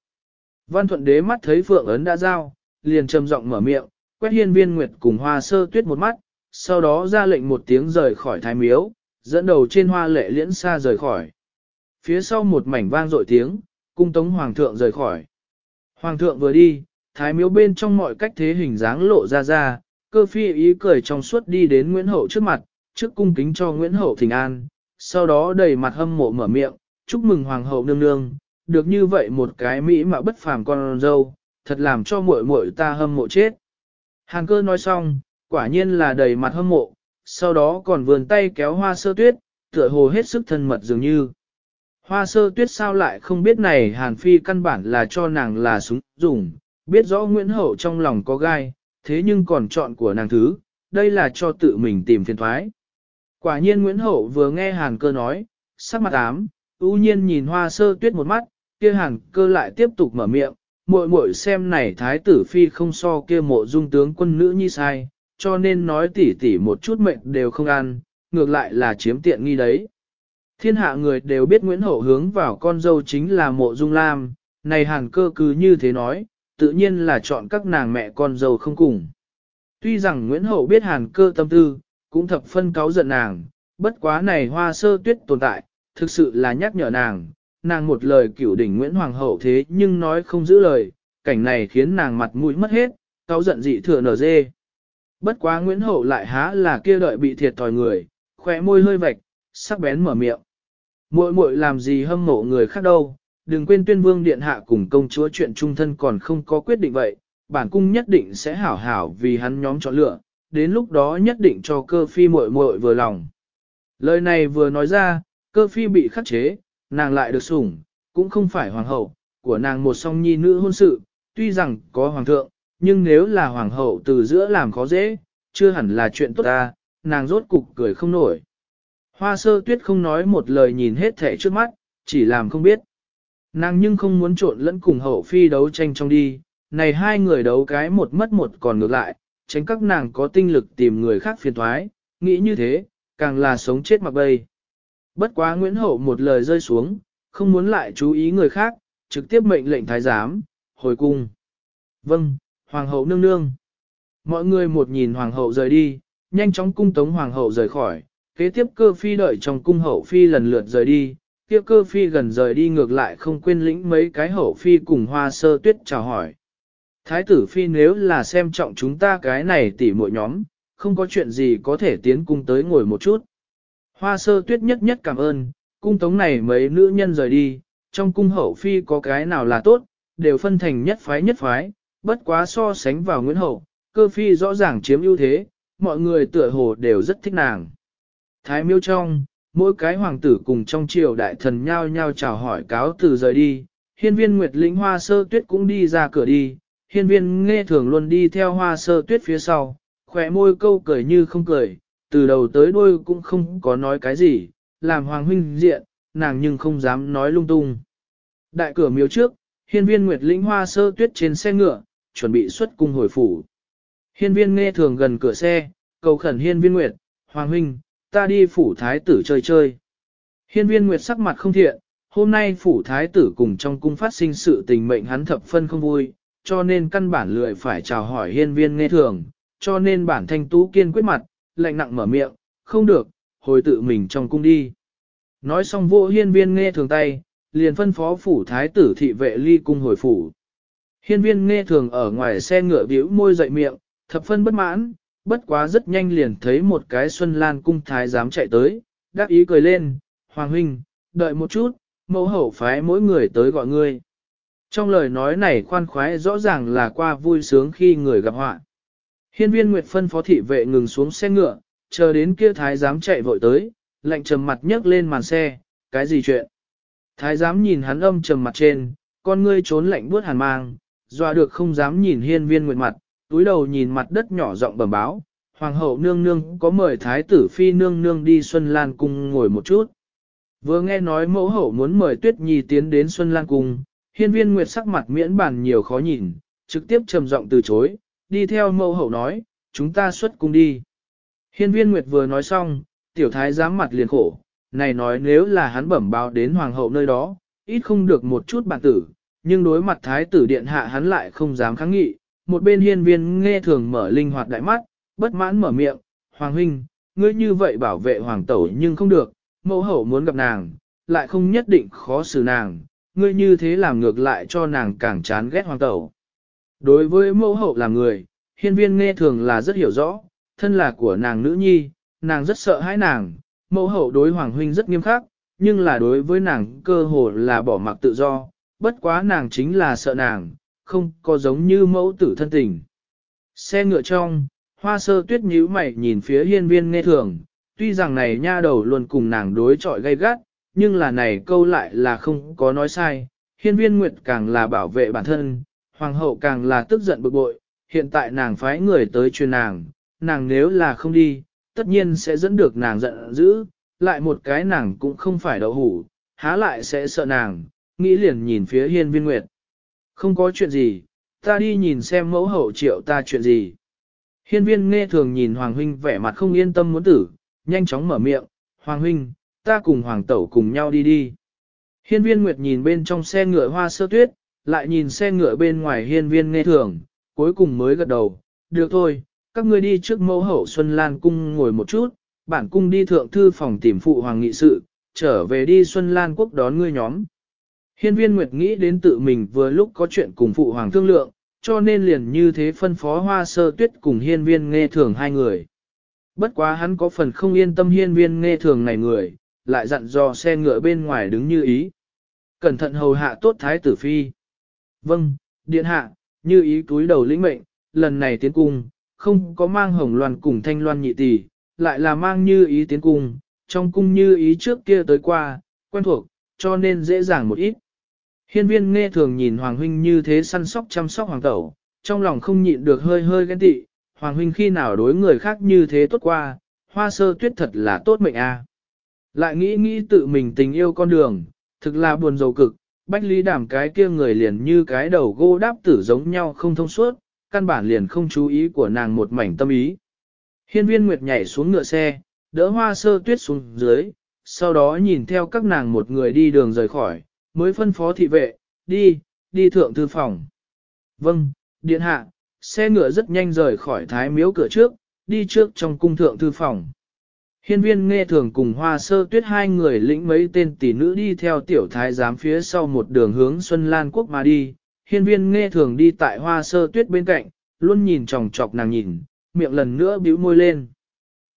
Văn thuận đế mắt thấy phượng ấn đã giao, liền trầm giọng mở miệng, quét hiên viên nguyệt cùng hoa sơ tuyết một mắt, sau đó ra lệnh một tiếng rời khỏi thái miếu, dẫn đầu trên hoa lệ liễn xa rời khỏi. Phía sau một mảnh vang dội tiếng, cung tống hoàng thượng rời khỏi. Hoàng thượng vừa đi, thái miếu bên trong mọi cách thế hình dáng lộ ra ra, cơ phi ý cười trong suốt đi đến Nguyễn Hậu trước mặt, trước cung kính cho Nguyễn Hậu thỉnh an, sau đó đầy mặt hâm mộ mở miệng, chúc mừng Hoàng hậu nương nương, được như vậy một cái mỹ mà bất phàm con dâu, thật làm cho muội muội ta hâm mộ chết. Hàn cơ nói xong, quả nhiên là đầy mặt hâm mộ, sau đó còn vườn tay kéo hoa sơ tuyết, tựa hồ hết sức thân mật dường như. Hoa sơ tuyết sao lại không biết này Hàn Phi căn bản là cho nàng là súng dùng, biết rõ Nguyễn Hậu trong lòng có gai, thế nhưng còn chọn của nàng thứ, đây là cho tự mình tìm phiền thoái. Quả nhiên Nguyễn Hậu vừa nghe Hàn cơ nói, sắc mặt ám, ưu nhiên nhìn hoa sơ tuyết một mắt, kia Hàn cơ lại tiếp tục mở miệng, muội muội xem này thái tử phi không so kia mộ dung tướng quân nữ nhi sai, cho nên nói tỉ tỉ một chút mệnh đều không ăn, ngược lại là chiếm tiện nghi đấy. Thiên hạ người đều biết Nguyễn Hậu hướng vào con dâu chính là mộ dung lam, này hàn cơ cứ như thế nói, tự nhiên là chọn các nàng mẹ con dâu không cùng. Tuy rằng Nguyễn Hậu biết hàn cơ tâm tư, cũng thập phân cáo giận nàng, bất quá này hoa sơ tuyết tồn tại, thực sự là nhắc nhở nàng, nàng một lời cửu đỉnh Nguyễn Hoàng hậu thế nhưng nói không giữ lời, cảnh này khiến nàng mặt mũi mất hết, cáo giận dị thừa nở dê. Bất quá Nguyễn Hậu lại há là kia đợi bị thiệt thòi người, khỏe môi hơi vạch, sắc bén mở miệng. Muội muội làm gì hâm mộ người khác đâu, đừng quên tuyên vương điện hạ cùng công chúa chuyện trung thân còn không có quyết định vậy, bản cung nhất định sẽ hảo hảo vì hắn nhóm chọn lựa, đến lúc đó nhất định cho cơ phi muội muội vừa lòng. Lời này vừa nói ra, cơ phi bị khắc chế, nàng lại được sủng, cũng không phải hoàng hậu, của nàng một song nhi nữ hôn sự, tuy rằng có hoàng thượng, nhưng nếu là hoàng hậu từ giữa làm khó dễ, chưa hẳn là chuyện tốt ta, nàng rốt cục cười không nổi. Hoa sơ tuyết không nói một lời nhìn hết thể trước mắt, chỉ làm không biết. Nàng nhưng không muốn trộn lẫn cùng hậu phi đấu tranh trong đi, này hai người đấu cái một mất một còn ngược lại, tránh các nàng có tinh lực tìm người khác phiền thoái, nghĩ như thế, càng là sống chết mặc bay. Bất quá Nguyễn Hậu một lời rơi xuống, không muốn lại chú ý người khác, trực tiếp mệnh lệnh thái giám, hồi cung. Vâng, Hoàng hậu nương nương. Mọi người một nhìn Hoàng hậu rời đi, nhanh chóng cung tống Hoàng hậu rời khỏi, kế tiếp cơ phi đợi trong cung hậu phi lần lượt rời đi, kia cơ phi gần rời đi ngược lại không quên lĩnh mấy cái hậu phi cùng hoa sơ tuyết chào hỏi. Thái tử phi nếu là xem trọng chúng ta cái này tỉ muội nhóm, không có chuyện gì có thể tiến cung tới ngồi một chút. Hoa sơ tuyết nhất nhất cảm ơn, cung tống này mấy nữ nhân rời đi, trong cung hậu phi có cái nào là tốt, đều phân thành nhất phái nhất phái, bất quá so sánh vào Nguyễn Hậu, cơ phi rõ ràng chiếm ưu thế, mọi người tựa hồ đều rất thích nàng. Thái miêu trong, mỗi cái hoàng tử cùng trong triều đại thần nhao nhao chào hỏi cáo từ rời đi, hiên viên Nguyệt lĩnh hoa sơ tuyết cũng đi ra cửa đi, hiên viên nghe thường luôn đi theo hoa sơ tuyết phía sau, khỏe môi câu cười như không cười, từ đầu tới đuôi cũng không có nói cái gì, làm hoàng huynh diện, nàng nhưng không dám nói lung tung. Đại cửa miếu trước, hiên viên Nguyệt lĩnh hoa sơ tuyết trên xe ngựa, chuẩn bị xuất cung hồi phủ. Hiên viên nghe thường gần cửa xe, cầu khẩn hiên viên Nguyệt, hoàng huynh, ta đi phủ thái tử chơi chơi. Hiên viên Nguyệt sắc mặt không thiện, hôm nay phủ thái tử cùng trong cung phát sinh sự tình mệnh hắn thập phân không vui, cho nên căn bản lười phải chào hỏi hiên viên nghe thường, cho nên bản thanh tú kiên quyết mặt, lạnh nặng mở miệng, không được, hồi tự mình trong cung đi. Nói xong vô hiên viên nghe thường tay, liền phân phó phủ thái tử thị vệ ly cung hồi phủ. Hiên viên nghe thường ở ngoài xe ngựa bĩu môi dậy miệng, thập phân bất mãn, bất quá rất nhanh liền thấy một cái Xuân Lan cung thái dám chạy tới, đáp ý cười lên, Hoàng huynh, đợi một chút, mẫu hậu phái mỗi người tới gọi ngươi. Trong lời nói này khoan khoái rõ ràng là qua vui sướng khi người gặp họa. Hiên viên Nguyệt phân phó thị vệ ngừng xuống xe ngựa, chờ đến kia thái giám chạy vội tới, lạnh trầm mặt nhấc lên màn xe, cái gì chuyện? Thái giám nhìn hắn âm trầm mặt trên, con ngươi trốn lạnh buốt hàn mang, dọa được không dám nhìn hiên viên Nguyệt mặt, túi đầu nhìn mặt đất nhỏ rộng bẩm báo, hoàng hậu nương nương có mời thái tử phi nương nương đi Xuân Lan Cung ngồi một chút. Vừa nghe nói mẫu hậu muốn mời Tuyết Nhi tiến đến Xuân Lan Cung, hiên viên nguyệt sắc mặt miễn bản nhiều khó nhìn, trực tiếp trầm giọng từ chối, đi theo mẫu hậu nói, chúng ta xuất cung đi. Hiên viên nguyệt vừa nói xong, tiểu thái giám mặt liền khổ, này nói nếu là hắn bẩm báo đến hoàng hậu nơi đó, ít không được một chút bản tử, nhưng đối mặt thái tử điện hạ hắn lại không dám kháng nghị, một bên hiên viên nghe thường mở linh hoạt đại mắt, bất mãn mở miệng, Hoàng huynh, ngươi như vậy bảo vệ hoàng tẩu nhưng không được, mẫu hậu muốn gặp nàng, lại không nhất định khó xử nàng, ngươi như thế làm ngược lại cho nàng càng chán ghét hoàng tẩu. Đối với mẫu hậu là người, hiên viên nghe thường là rất hiểu rõ, thân là của nàng nữ nhi, nàng rất sợ hãi nàng, mẫu hậu đối hoàng huynh rất nghiêm khắc, nhưng là đối với nàng cơ hồ là bỏ mặc tự do, bất quá nàng chính là sợ nàng, không có giống như mẫu tử thân tình. Xe ngựa trong, hoa sơ tuyết nhíu mày nhìn phía hiên viên nghe thường, tuy rằng này nha đầu luôn cùng nàng đối chọi gay gắt, nhưng là này câu lại là không có nói sai, hiên viên nguyệt càng là bảo vệ bản thân, hoàng hậu càng là tức giận bực bội, hiện tại nàng phái người tới truyền nàng, nàng nếu là không đi, tất nhiên sẽ dẫn được nàng giận dữ, lại một cái nàng cũng không phải đậu hủ, há lại sẽ sợ nàng, nghĩ liền nhìn phía hiên viên nguyệt. Không có chuyện gì, ta đi nhìn xem mẫu hậu triệu ta chuyện gì. Hiên viên nghe thường nhìn Hoàng Huynh vẻ mặt không yên tâm muốn tử, nhanh chóng mở miệng, Hoàng Huynh, ta cùng Hoàng Tẩu cùng nhau đi đi. Hiên viên Nguyệt nhìn bên trong xe ngựa hoa sơ tuyết, lại nhìn xe ngựa bên ngoài hiên viên nghe thường, cuối cùng mới gật đầu, được thôi, các ngươi đi trước mẫu hậu Xuân Lan Cung ngồi một chút, bản cung đi thượng thư phòng tìm phụ hoàng nghị sự, trở về đi Xuân Lan Quốc đón ngươi nhóm. Hiên viên Nguyệt nghĩ đến tự mình vừa lúc có chuyện cùng phụ hoàng thương lượng, cho nên liền như thế phân phó hoa sơ tuyết cùng hiên viên nghe thường hai người. Bất quá hắn có phần không yên tâm hiên viên nghe thường này người, lại dặn dò xe ngựa bên ngoài đứng như ý. Cẩn thận hầu hạ tốt thái tử phi. Vâng, điện hạ, như ý túi đầu lĩnh mệnh, lần này tiến cung, không có mang hồng loan cùng thanh loan nhị tỷ, lại là mang như ý tiến cung, trong cung như ý trước kia tới qua, quen thuộc, cho nên dễ dàng một ít. Hiên viên nghe thường nhìn Hoàng Huynh như thế săn sóc chăm sóc Hoàng Tẩu, trong lòng không nhịn được hơi hơi ghen tị, Hoàng Huynh khi nào đối người khác như thế tốt qua, hoa sơ tuyết thật là tốt mệnh a. Lại nghĩ nghĩ tự mình tình yêu con đường, thực là buồn dầu cực, Bách Lý Đàm cái kia người liền như cái đầu gô đáp tử giống nhau không thông suốt, căn bản liền không chú ý của nàng một mảnh tâm ý. Hiên viên Nguyệt nhảy xuống ngựa xe, đỡ hoa sơ tuyết xuống dưới, sau đó nhìn theo các nàng một người đi đường rời khỏi, mới phân phó thị vệ, đi, đi thượng thư phòng. Vâng, điện hạ, xe ngựa rất nhanh rời khỏi thái miếu cửa trước, đi trước trong cung thượng thư phòng. Hiên viên nghe thường cùng hoa sơ tuyết hai người lĩnh mấy tên tỷ nữ đi theo tiểu thái giám phía sau một đường hướng Xuân Lan Quốc mà đi. Hiên viên nghe thường đi tại hoa sơ tuyết bên cạnh, luôn nhìn chòng chọc nàng nhìn, miệng lần nữa bĩu môi lên.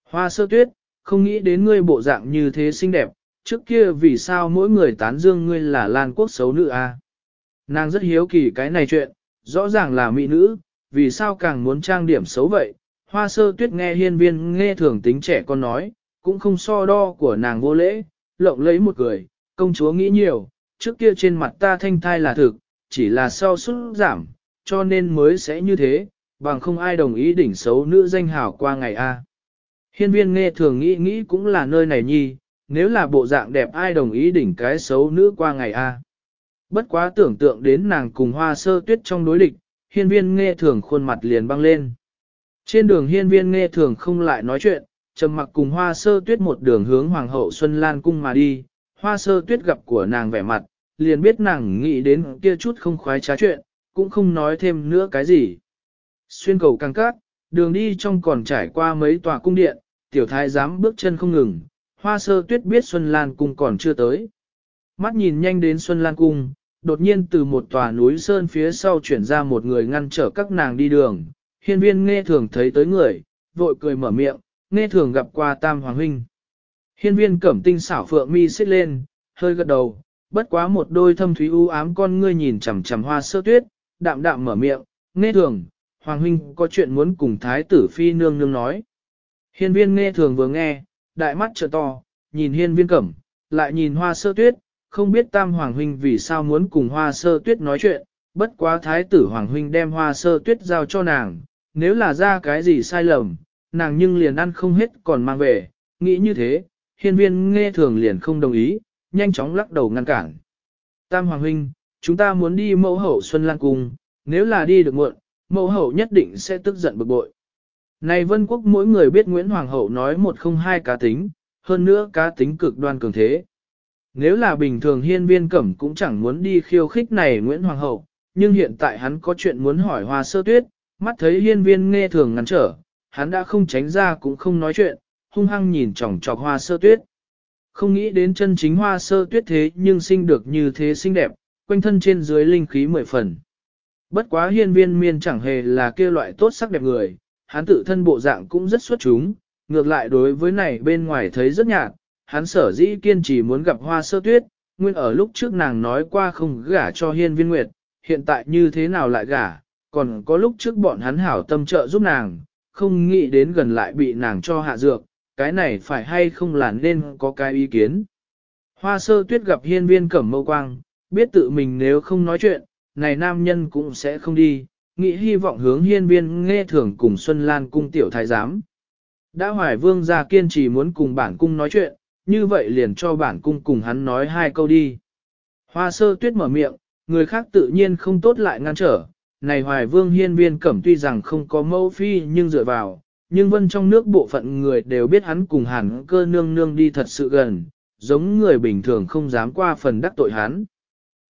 Hoa sơ tuyết, không nghĩ đến ngươi bộ dạng như thế xinh đẹp, trước kia vì sao mỗi người tán dương ngươi là Lan Quốc xấu nữ a? À? Nàng rất hiếu kỳ cái này chuyện, rõ ràng là mỹ nữ, vì sao càng muốn trang điểm xấu vậy? Hoa sơ tuyết nghe hiên viên nghe thường tính trẻ con nói, cũng không so đo của nàng vô lễ, lộng lấy một cười, công chúa nghĩ nhiều, trước kia trên mặt ta thanh thai là thực, chỉ là sau xuất giảm, cho nên mới sẽ như thế, bằng không ai đồng ý đỉnh xấu nữ danh hào qua ngày A. Hiên viên nghe thường nghĩ nghĩ cũng là nơi này nhi, nếu là bộ dạng đẹp ai đồng ý đỉnh cái xấu nữ qua ngày A. Bất quá tưởng tượng đến nàng cùng hoa sơ tuyết trong đối địch, hiên viên nghe thường khuôn mặt liền băng lên. Trên đường hiên viên nghe thường không lại nói chuyện, trầm mặc cùng hoa sơ tuyết một đường hướng hoàng hậu Xuân Lan cung mà đi, hoa sơ tuyết gặp của nàng vẻ mặt, liền biết nàng nghĩ đến kia chút không khoái trá chuyện, cũng không nói thêm nữa cái gì. Xuyên cầu căng cát, đường đi trong còn trải qua mấy tòa cung điện, tiểu thái giám bước chân không ngừng, hoa sơ tuyết biết Xuân Lan cung còn chưa tới. Mắt nhìn nhanh đến Xuân Lan cung, đột nhiên từ một tòa núi sơn phía sau chuyển ra một người ngăn trở các nàng đi đường, hiên viên nghe thường thấy tới người, vội cười mở miệng, nghe thường gặp qua tam hoàng huynh. Hiên viên cẩm tinh xảo phượng mi xích lên, hơi gật đầu, bất quá một đôi thâm thúy u ám con ngươi nhìn chằm chằm hoa sơ tuyết, đạm đạm mở miệng, nghe thường, hoàng huynh có chuyện muốn cùng thái tử phi nương nương nói. Hiên viên nghe thường vừa nghe, đại mắt trợ to, nhìn hiên viên cẩm, lại nhìn hoa sơ tuyết, không biết tam hoàng huynh vì sao muốn cùng hoa sơ tuyết nói chuyện, bất quá thái tử hoàng huynh đem hoa sơ tuyết giao cho nàng, nếu là ra cái gì sai lầm, nàng nhưng liền ăn không hết còn mang về, nghĩ như thế, hiên viên nghe thường liền không đồng ý, nhanh chóng lắc đầu ngăn cản. Tam Hoàng Huynh, chúng ta muốn đi mẫu hậu Xuân Lan Cung, nếu là đi được muộn, mẫu hậu nhất định sẽ tức giận bực bội. Này vân quốc mỗi người biết Nguyễn Hoàng hậu nói một không hai cá tính, hơn nữa cá tính cực đoan cường thế. Nếu là bình thường hiên viên cẩm cũng chẳng muốn đi khiêu khích này Nguyễn Hoàng hậu, nhưng hiện tại hắn có chuyện muốn hỏi hoa sơ tuyết, mắt thấy hiên viên nghe thường ngăn trở, hắn đã không tránh ra cũng không nói chuyện, hung hăng nhìn chòng chọc hoa sơ tuyết. Không nghĩ đến chân chính hoa sơ tuyết thế nhưng sinh được như thế xinh đẹp, quanh thân trên dưới linh khí mười phần. Bất quá hiên viên miên chẳng hề là kia loại tốt sắc đẹp người, hắn tự thân bộ dạng cũng rất xuất chúng, ngược lại đối với này bên ngoài thấy rất nhạt, hắn sở dĩ kiên trì muốn gặp hoa sơ tuyết, nguyên ở lúc trước nàng nói qua không gả cho hiên viên nguyệt, hiện tại như thế nào lại gả, còn có lúc trước bọn hắn hảo tâm trợ giúp nàng, không nghĩ đến gần lại bị nàng cho hạ dược, cái này phải hay không là nên có cái ý kiến. Hoa sơ tuyết gặp hiên viên cẩm mâu quang, biết tự mình nếu không nói chuyện, này nam nhân cũng sẽ không đi, nghĩ hy vọng hướng hiên viên nghe thưởng cùng Xuân Lan cung tiểu thái giám. Đã hoài vương ra kiên trì muốn cùng bản cung nói chuyện, như vậy liền cho bản cung cùng hắn nói hai câu đi. Hoa sơ tuyết mở miệng, người khác tự nhiên không tốt lại ngăn trở, này hoài vương hiên viên cẩm tuy rằng không có mẫu phi nhưng dựa vào, nhưng vân trong nước bộ phận người đều biết hắn cùng hẳn cơ nương nương đi thật sự gần, giống người bình thường không dám qua phần đắc tội hắn.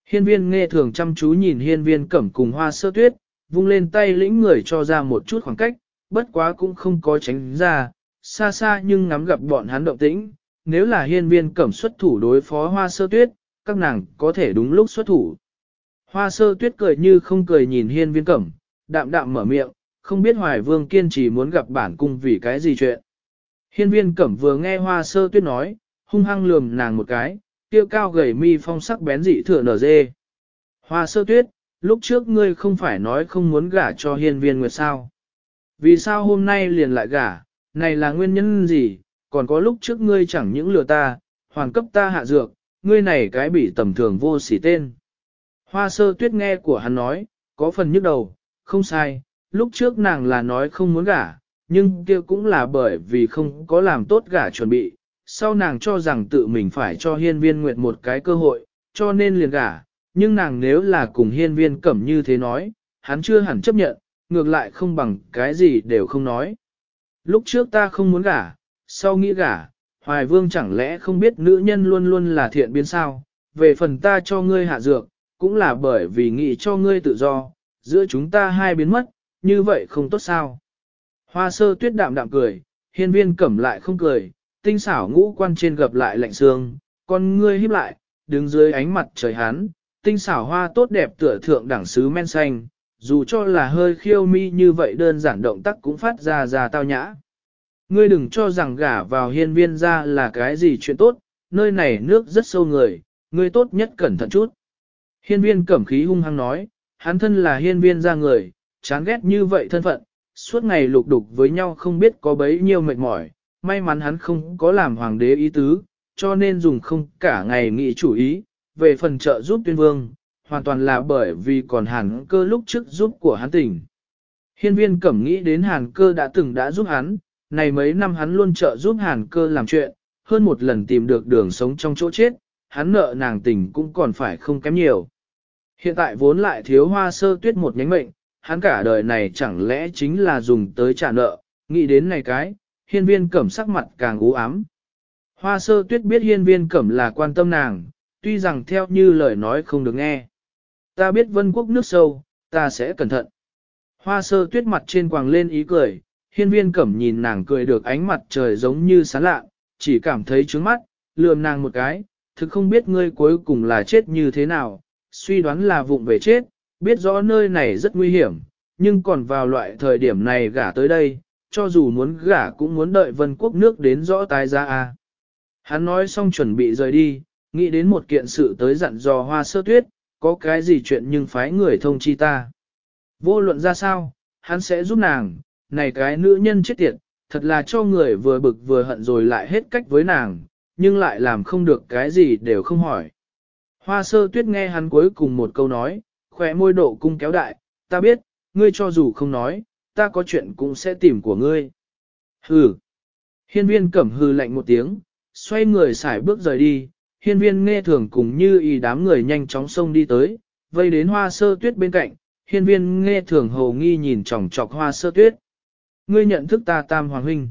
Hiên viên nghe thường chăm chú nhìn hiên viên cẩm cùng hoa sơ tuyết, vung lên tay lĩnh người cho ra một chút khoảng cách, bất quá cũng không có tránh ra, xa xa nhưng ngắm gặp bọn hắn động tĩnh, nếu là hiên viên cẩm xuất thủ đối phó hoa sơ tuyết, các nàng có thể đúng lúc xuất thủ. Hoa sơ tuyết cười như không cười nhìn hiên viên cẩm, đạm đạm mở miệng, không biết hoài vương kiên trì muốn gặp bản cung vì cái gì chuyện. Hiên viên cẩm vừa nghe hoa sơ tuyết nói, hung hăng lườm nàng một cái, tiêu cao gầy mi phong sắc bén dị thừa nở dê. Hoa sơ tuyết, lúc trước ngươi không phải nói không muốn gả cho hiên viên nguyệt sao. Vì sao hôm nay liền lại gả, này là nguyên nhân gì, còn có lúc trước ngươi chẳng những lừa ta, hoàn cấp ta hạ dược, ngươi này cái bị tầm thường vô sỉ tên. Hoa sơ tuyết nghe của hắn nói, có phần nhức đầu, không sai, lúc trước nàng là nói không muốn gả, nhưng kia cũng là bởi vì không có làm tốt gả chuẩn bị, sau nàng cho rằng tự mình phải cho hiên viên nguyệt một cái cơ hội, cho nên liền gả, nhưng nàng nếu là cùng hiên viên cẩm như thế nói, hắn chưa hẳn chấp nhận, ngược lại không bằng cái gì đều không nói. Lúc trước ta không muốn gả, sau nghĩ gả, Hoài Vương chẳng lẽ không biết nữ nhân luôn luôn là thiện biến sao, về phần ta cho ngươi hạ dược, cũng là bởi vì nghĩ cho ngươi tự do, giữa chúng ta hai biến mất, như vậy không tốt sao. Hoa sơ tuyết đạm đạm cười, hiên viên cẩm lại không cười, tinh xảo ngũ quan trên gập lại lạnh xương, con ngươi híp lại, đứng dưới ánh mặt trời hán, tinh xảo hoa tốt đẹp tựa thượng đẳng sứ men xanh, dù cho là hơi khiêu mi như vậy đơn giản động tác cũng phát ra ra tao nhã. Ngươi đừng cho rằng gả vào hiên viên ra là cái gì chuyện tốt, nơi này nước rất sâu người, ngươi tốt nhất cẩn thận chút. Hiên viên cẩm khí hung hăng nói, hắn thân là hiên viên ra người, chán ghét như vậy thân phận, suốt ngày lục đục với nhau không biết có bấy nhiêu mệt mỏi, may mắn hắn không có làm hoàng đế ý tứ, cho nên dùng không cả ngày nghị chủ ý, về phần trợ giúp tuyên vương, hoàn toàn là bởi vì còn hàn cơ lúc trước giúp của hắn tỉnh. Hiên viên cẩm nghĩ đến hàn cơ đã từng đã giúp hắn, này mấy năm hắn luôn trợ giúp hàn cơ làm chuyện, hơn một lần tìm được đường sống trong chỗ chết, hắn nợ nàng tình cũng còn phải không kém nhiều. Hiện tại vốn lại thiếu hoa sơ tuyết một nhánh mệnh, hắn cả đời này chẳng lẽ chính là dùng tới trả nợ, nghĩ đến này cái, hiên viên cẩm sắc mặt càng u ám. Hoa sơ tuyết biết hiên viên cẩm là quan tâm nàng, tuy rằng theo như lời nói không được nghe. Ta biết vân quốc nước sâu, ta sẽ cẩn thận. Hoa sơ tuyết mặt trên quàng lên ý cười, hiên viên cẩm nhìn nàng cười được ánh mặt trời giống như sáng lạ, chỉ cảm thấy trướng mắt, lườm nàng một cái, thực không biết ngươi cuối cùng là chết như thế nào, suy đoán là vụng về chết, biết rõ nơi này rất nguy hiểm, nhưng còn vào loại thời điểm này gả tới đây, cho dù muốn gả cũng muốn đợi vân quốc nước đến rõ tái ra a. Hắn nói xong chuẩn bị rời đi, nghĩ đến một kiện sự tới dặn dò hoa sơ tuyết, có cái gì chuyện nhưng phái người thông chi ta. Vô luận ra sao, hắn sẽ giúp nàng, này cái nữ nhân chết tiệt, thật là cho người vừa bực vừa hận rồi lại hết cách với nàng, nhưng lại làm không được cái gì đều không hỏi. Hoa sơ tuyết nghe hắn cuối cùng một câu nói, khỏe môi độ cung kéo đại, ta biết, ngươi cho dù không nói, ta có chuyện cũng sẽ tìm của ngươi. Hừ. Hiên viên cẩm hừ lạnh một tiếng, xoay người xài bước rời đi, hiên viên nghe thường cùng như ý đám người nhanh chóng xông đi tới, vây đến hoa sơ tuyết bên cạnh, hiên viên nghe thường hầu nghi nhìn chòng chọc hoa sơ tuyết. Ngươi nhận thức ta tam hoàng huynh.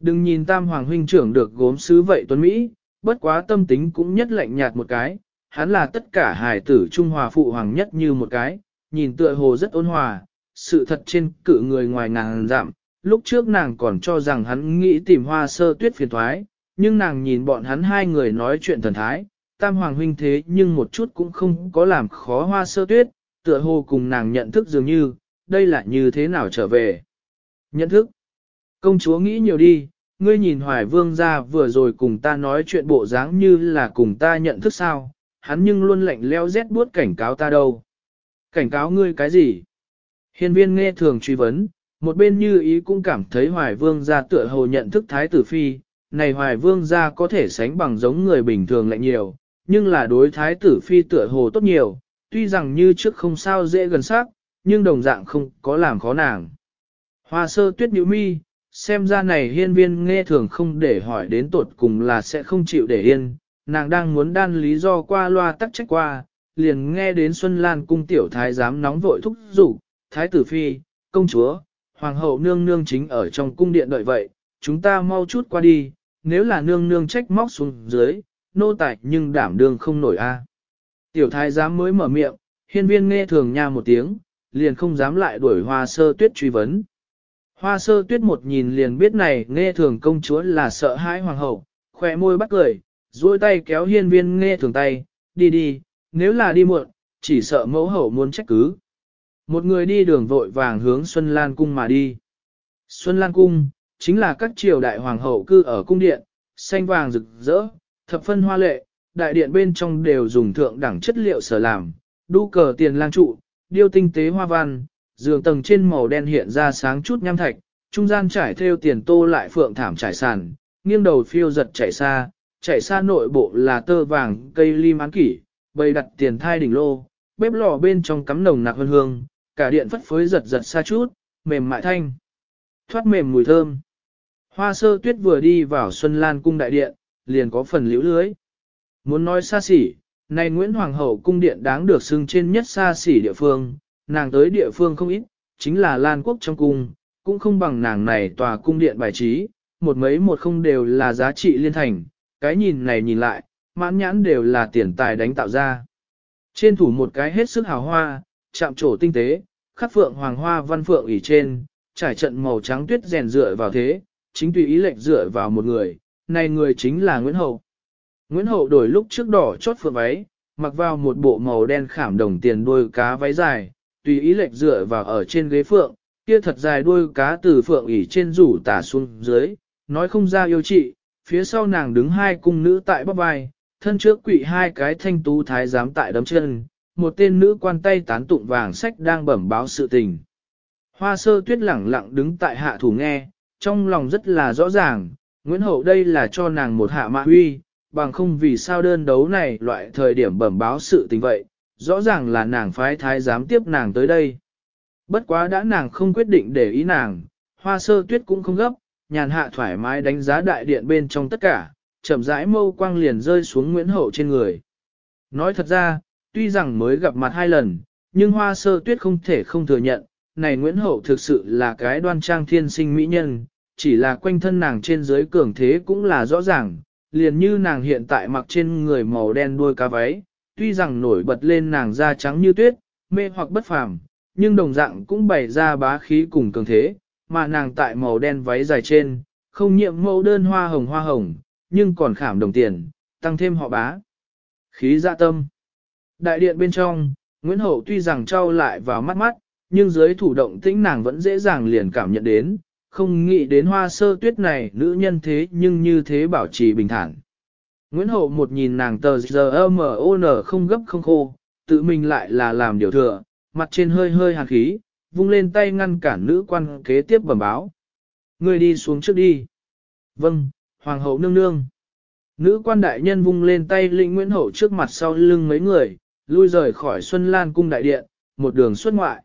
Đừng nhìn tam hoàng huynh trưởng được gốm sứ vậy tuấn Mỹ, bất quá tâm tính cũng nhất lạnh nhạt một cái, hắn là tất cả hài tử Trung Hòa phụ hoàng nhất như một cái, nhìn tựa hồ rất ôn hòa, sự thật trên cự người ngoài ngàn giảm, lúc trước nàng còn cho rằng hắn nghĩ tìm hoa sơ tuyết phiền thoái, nhưng nàng nhìn bọn hắn hai người nói chuyện thần thái, tam hoàng huynh thế nhưng một chút cũng không có làm khó hoa sơ tuyết, tựa hồ cùng nàng nhận thức dường như, đây là như thế nào trở về. Nhận thức. Công chúa nghĩ nhiều đi, ngươi nhìn hoài vương ra vừa rồi cùng ta nói chuyện bộ dáng như là cùng ta nhận thức sao, hắn nhưng luôn lạnh leo rét buốt cảnh cáo ta đâu. Cảnh cáo ngươi cái gì? Hiên viên nghe thường truy vấn, một bên như ý cũng cảm thấy hoài vương ra tựa hồ nhận thức thái tử phi, này hoài vương ra có thể sánh bằng giống người bình thường lại nhiều, nhưng là đối thái tử phi tựa hồ tốt nhiều, tuy rằng như trước không sao dễ gần sát, nhưng đồng dạng không có làm khó nàng. Hoa sơ tuyết nhữ mi, xem ra này hiên viên nghe thường không để hỏi đến tột cùng là sẽ không chịu để yên, nàng đang muốn đan lý do qua loa tắc trách qua, liền nghe đến Xuân Lan cung tiểu thái giám nóng vội thúc giục, thái tử phi, công chúa, hoàng hậu nương nương chính ở trong cung điện đợi vậy, chúng ta mau chút qua đi, nếu là nương nương trách móc xuống dưới, nô tài nhưng đảm đương không nổi a. Tiểu thái giám mới mở miệng, hiên viên nghe thường nha một tiếng, liền không dám lại đuổi hoa sơ tuyết truy vấn. Hoa sơ tuyết một nhìn liền biết này nghe thường công chúa là sợ hãi hoàng hậu, khỏe môi bắt cười, duỗi tay kéo hiên viên nghe thường tay, đi đi, nếu là đi muộn, chỉ sợ mẫu hậu muốn trách cứ. Một người đi đường vội vàng hướng Xuân Lan Cung mà đi. Xuân Lan Cung, chính là các triều đại hoàng hậu cư ở cung điện, xanh vàng rực rỡ, thập phân hoa lệ, đại điện bên trong đều dùng thượng đẳng chất liệu sở làm, đu cờ tiền lang trụ, điêu tinh tế hoa văn, giường tầng trên màu đen hiện ra sáng chút nham thạch, trung gian trải theo tiền tô lại phượng thảm trải sàn, nghiêng đầu phiêu giật chạy xa, chạy xa nội bộ là tơ vàng cây lim án kỷ, bày đặt tiền thai đỉnh lô, bếp lò bên trong cắm nồng nặc hương hương, cả điện phất phới giật giật xa chút, mềm mại thanh, thoát mềm mùi thơm. Hoa sơ tuyết vừa đi vào Xuân Lan cung đại điện, liền có phần liễu lưới. Muốn nói xa xỉ, Này Nguyễn Hoàng hậu cung điện đáng được xưng trên nhất xa xỉ địa phương, nàng tới địa phương không ít, chính là Lan Quốc trong cung, cũng không bằng nàng này tòa cung điện bài trí, một mấy một không đều là giá trị liên thành, cái nhìn này nhìn lại, mãn nhãn đều là tiền tài đánh tạo ra. Trên thủ một cái hết sức hào hoa, chạm trổ tinh tế, khắc phượng hoàng hoa văn phượng ỉ trên, trải trận màu trắng tuyết rèn dựa vào thế, chính tùy ý lệnh dựa vào một người, này người chính là Nguyễn Hậu. Nguyễn Hậu đổi lúc trước đỏ chót phượng váy, mặc vào một bộ màu đen khảm đồng tiền đuôi cá váy dài, tùy ý lệch dựa vào ở trên ghế phượng, kia thật dài đuôi cá từ phượng ỉ trên rủ tả xuống dưới, nói không ra yêu trị, phía sau nàng đứng hai cung nữ tại bắp vai, thân trước quỵ hai cái thanh tú thái giám tại đấm chân, một tên nữ quan tay tán tụng vàng sách đang bẩm báo sự tình. Hoa sơ tuyết lẳng lặng đứng tại hạ thủ nghe, trong lòng rất là rõ ràng, Nguyễn Hậu đây là cho nàng một hạ mạ huy, bằng không vì sao đơn đấu này loại thời điểm bẩm báo sự tình vậy, rõ ràng là nàng phái thái giám tiếp nàng tới đây. Bất quá đã nàng không quyết định để ý nàng, hoa sơ tuyết cũng không gấp, nhàn hạ thoải mái đánh giá đại điện bên trong tất cả, chậm rãi mâu quang liền rơi xuống Nguyễn Hậu trên người. Nói thật ra, tuy rằng mới gặp mặt hai lần, nhưng hoa sơ tuyết không thể không thừa nhận, này Nguyễn Hậu thực sự là cái đoan trang thiên sinh mỹ nhân, chỉ là quanh thân nàng trên dưới cường thế cũng là rõ ràng, liền như nàng hiện tại mặc trên người màu đen đuôi cá váy, tuy rằng nổi bật lên nàng da trắng như tuyết, mê hoặc bất phàm, nhưng đồng dạng cũng bày ra bá khí cùng cường thế, mà nàng tại màu đen váy dài trên, không nhiệm mẫu đơn hoa hồng hoa hồng, nhưng còn khảm đồng tiền, tăng thêm họ bá. Khí dạ tâm. Đại điện bên trong, Nguyễn Hậu tuy rằng trao lại vào mắt mắt, nhưng dưới thủ động tĩnh nàng vẫn dễ dàng liền cảm nhận đến, không nghĩ đến hoa sơ tuyết này nữ nhân thế nhưng như thế bảo trì bình thản. Nguyễn Hậu một nhìn nàng tờ giờ M.O.N không gấp không khô, tự mình lại là làm điều thừa, mặt trên hơi hơi hàn khí, vung lên tay ngăn cản nữ quan kế tiếp bẩm báo. Người đi xuống trước đi. Vâng, Hoàng hậu nương nương. Nữ quan đại nhân vung lên tay lĩnh Nguyễn Hậu trước mặt sau lưng mấy người, lui rời khỏi Xuân Lan cung đại điện, một đường xuất ngoại.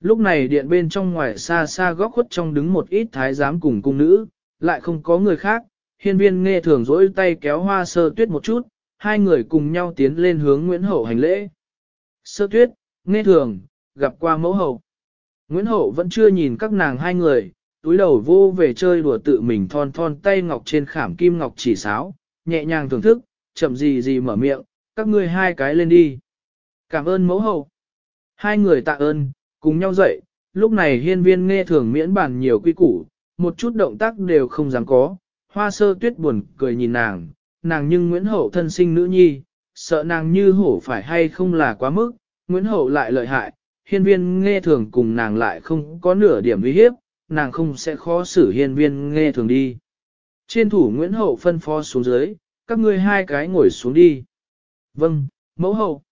Lúc này điện bên trong ngoài xa xa góc khuất trong đứng một ít thái giám cùng cung nữ, lại không có người khác, hiên viên nghe thường dỗi tay kéo hoa sơ tuyết một chút, hai người cùng nhau tiến lên hướng Nguyễn Hậu hành lễ. Sơ tuyết, nghe thường, gặp qua mẫu hậu. Nguyễn Hậu vẫn chưa nhìn các nàng hai người, túi đầu vô về chơi đùa tự mình thon thon tay ngọc trên khảm kim ngọc chỉ sáo, nhẹ nhàng thưởng thức, chậm gì gì mở miệng, các ngươi hai cái lên đi. Cảm ơn mẫu hậu. Hai người tạ ơn, cùng nhau dậy, lúc này hiên viên nghe thường miễn bản nhiều quy củ, một chút động tác đều không dám có, hoa sơ tuyết buồn cười nhìn nàng, nàng nhưng Nguyễn Hậu thân sinh nữ nhi, sợ nàng như hổ phải hay không là quá mức, Nguyễn Hậu lại lợi hại, hiên viên nghe thường cùng nàng lại không có nửa điểm uy hiếp, nàng không sẽ khó xử hiên viên nghe thường đi. Trên thủ Nguyễn Hậu phân phó xuống dưới, các ngươi hai cái ngồi xuống đi. Vâng, mẫu hậu.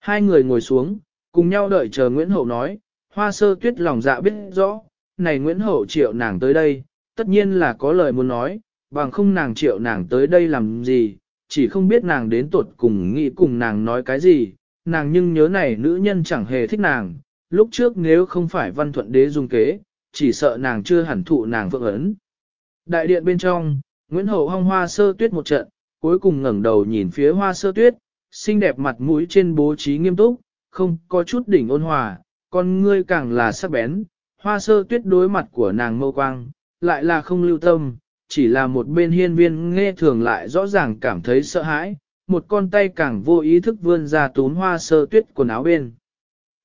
Hai người ngồi xuống, cùng nhau đợi chờ Nguyễn Hậu nói, hoa sơ tuyết lòng dạ biết rõ, này Nguyễn Hậu triệu nàng tới đây, tất nhiên là có lời muốn nói, bằng không nàng triệu nàng tới đây làm gì, chỉ không biết nàng đến tuột cùng nghĩ cùng nàng nói cái gì, nàng nhưng nhớ này nữ nhân chẳng hề thích nàng, lúc trước nếu không phải văn thuận đế dung kế, chỉ sợ nàng chưa hẳn thụ nàng vượng ấn. Đại điện bên trong, Nguyễn Hậu hong hoa sơ tuyết một trận, cuối cùng ngẩng đầu nhìn phía hoa sơ tuyết, xinh đẹp mặt mũi trên bố trí nghiêm túc, không có chút đỉnh ôn hòa, con ngươi càng là sắc bén, hoa sơ tuyết đối mặt của nàng mâu quang, lại là không lưu tâm, chỉ là một bên hiên viên nghe thường lại rõ ràng cảm thấy sợ hãi, một con tay càng vô ý thức vươn ra tún hoa sơ tuyết quần áo bên.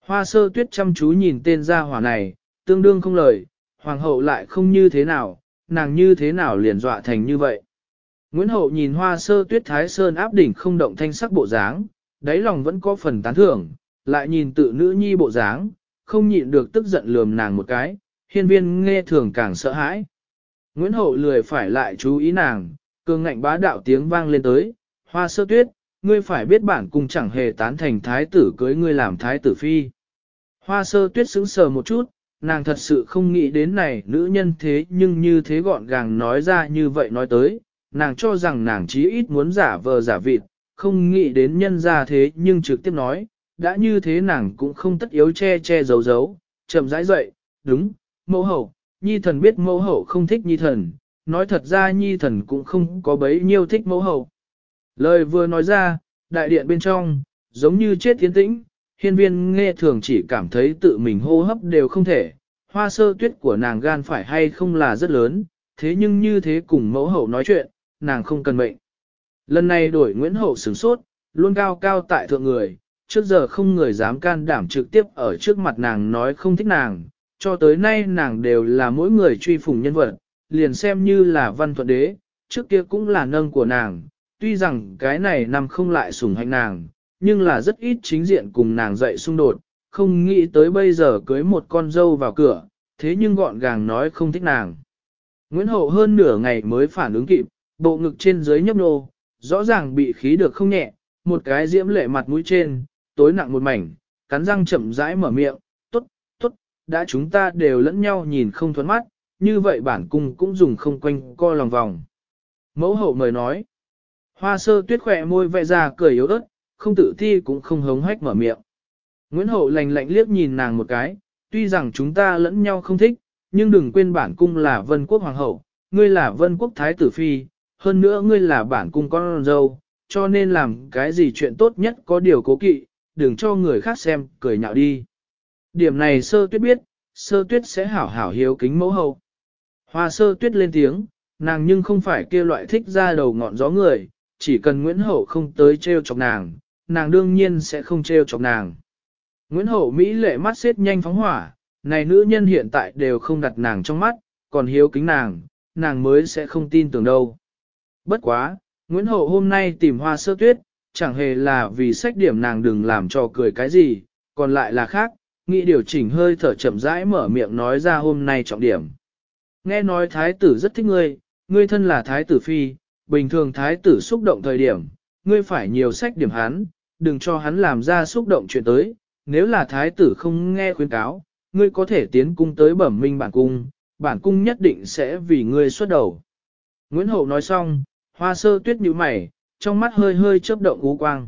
Hoa sơ tuyết chăm chú nhìn tên gia hỏa này, tương đương không lời, hoàng hậu lại không như thế nào, nàng như thế nào liền dọa thành như vậy. Nguyễn hậu nhìn hoa sơ tuyết thái sơn áp đỉnh không động thanh sắc bộ dáng, đáy lòng vẫn có phần tán thưởng, lại nhìn tự nữ nhi bộ dáng, không nhịn được tức giận lườm nàng một cái, hiên viên nghe thường càng sợ hãi. Nguyễn hậu lười phải lại chú ý nàng, cường ngạnh bá đạo tiếng vang lên tới, hoa sơ tuyết, ngươi phải biết bản cung chẳng hề tán thành thái tử cưới ngươi làm thái tử phi. Hoa sơ tuyết sững sờ một chút, nàng thật sự không nghĩ đến này nữ nhân thế nhưng như thế gọn gàng nói ra như vậy nói tới, nàng cho rằng nàng chí ít muốn giả vờ giả vịt, không nghĩ đến nhân ra thế nhưng trực tiếp nói, đã như thế nàng cũng không tất yếu che che giấu giấu, chậm rãi dậy, đúng, mẫu hậu, nhi thần biết mẫu hậu không thích nhi thần, nói thật ra nhi thần cũng không có bấy nhiêu thích mẫu hậu. Lời vừa nói ra, đại điện bên trong, giống như chết tiến tĩnh, hiên viên nghe thường chỉ cảm thấy tự mình hô hấp đều không thể, hoa sơ tuyết của nàng gan phải hay không là rất lớn, thế nhưng như thế cùng mẫu hậu nói chuyện, nàng không cần mệnh. Lần này đổi Nguyễn Hậu sửng sốt, luôn cao cao tại thượng người, trước giờ không người dám can đảm trực tiếp ở trước mặt nàng nói không thích nàng, cho tới nay nàng đều là mỗi người truy phủng nhân vật, liền xem như là văn thuận đế, trước kia cũng là nâng của nàng, tuy rằng cái này nằm không lại sủng hạnh nàng, nhưng là rất ít chính diện cùng nàng dậy xung đột, không nghĩ tới bây giờ cưới một con dâu vào cửa, thế nhưng gọn gàng nói không thích nàng. Nguyễn Hậu hơn nửa ngày mới phản ứng kịp, bộ ngực trên dưới nhấp nô, rõ ràng bị khí được không nhẹ, một cái diễm lệ mặt mũi trên, tối nặng một mảnh, cắn răng chậm rãi mở miệng, đã chúng ta đều lẫn nhau nhìn không thuẫn mắt, như vậy bản cung cũng dùng không quanh co lòng vòng. Mẫu hậu mời nói, hoa sơ tuyết khỏe môi vẽ ra cười yếu ớt, không tự thi cũng không hống hách mở miệng. Nguyễn hậu lành lạnh liếc nhìn nàng một cái, tuy rằng chúng ta lẫn nhau không thích, nhưng đừng quên bản cung là vân quốc hoàng hậu, ngươi là vân quốc thái tử phi, hơn nữa ngươi là bản cung con dâu, cho nên làm cái gì chuyện tốt nhất có điều cố kỵ, đừng cho người khác xem, cười nhạo đi. Điểm này sơ tuyết biết, sơ tuyết sẽ hảo hảo hiếu kính mẫu hậu. Hoa sơ tuyết lên tiếng, nàng nhưng không phải kia loại thích ra đầu ngọn gió người, chỉ cần Nguyễn Hậu không tới treo chọc nàng, nàng đương nhiên sẽ không treo chọc nàng. Nguyễn Hậu Mỹ lệ mắt xếp nhanh phóng hỏa, này nữ nhân hiện tại đều không đặt nàng trong mắt, còn hiếu kính nàng, nàng mới sẽ không tin tưởng đâu. Bất quá, Nguyễn Hậu hôm nay tìm hoa sơ tuyết, chẳng hề là vì sách điểm nàng đừng làm cho cười cái gì, còn lại là khác, nghĩ điều chỉnh hơi thở chậm rãi mở miệng nói ra hôm nay trọng điểm. Nghe nói thái tử rất thích ngươi, ngươi thân là thái tử phi, bình thường thái tử xúc động thời điểm, ngươi phải nhiều sách điểm hắn, đừng cho hắn làm ra xúc động chuyện tới, nếu là thái tử không nghe khuyên cáo, ngươi có thể tiến cung tới bẩm minh bản cung, bản cung nhất định sẽ vì ngươi xuất đầu. Nguyễn Hậu nói xong, hoa sơ tuyết nhíu mày, trong mắt hơi hơi chớp động ú quang.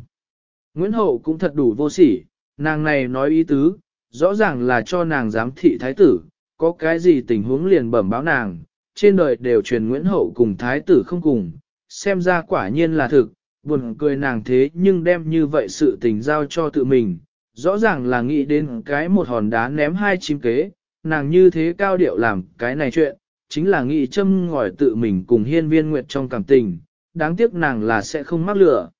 Nguyễn Hậu cũng thật đủ vô sỉ, nàng này nói ý tứ, rõ ràng là cho nàng giám thị thái tử, có cái gì tình huống liền bẩm báo nàng, trên đời đều truyền Nguyễn Hậu cùng thái tử không cùng, xem ra quả nhiên là thực, buồn cười nàng thế nhưng đem như vậy sự tình giao cho tự mình, rõ ràng là nghĩ đến cái một hòn đá ném hai chim kế, nàng như thế cao điệu làm cái này chuyện, chính là nghĩ châm ngòi tự mình cùng hiên viên nguyệt trong cảm tình, đáng tiếc nàng là sẽ không mắc lửa.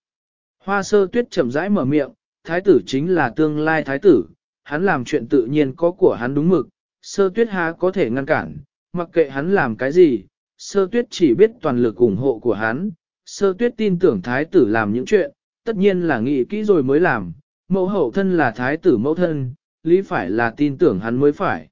Hoa sơ tuyết chậm rãi mở miệng, thái tử chính là tương lai thái tử, hắn làm chuyện tự nhiên có của hắn đúng mực, sơ tuyết há có thể ngăn cản, mặc kệ hắn làm cái gì, sơ tuyết chỉ biết toàn lực ủng hộ của hắn, sơ tuyết tin tưởng thái tử làm những chuyện, tất nhiên là nghĩ kỹ rồi mới làm, mẫu hậu thân là thái tử mẫu thân, lý phải là tin tưởng hắn mới phải.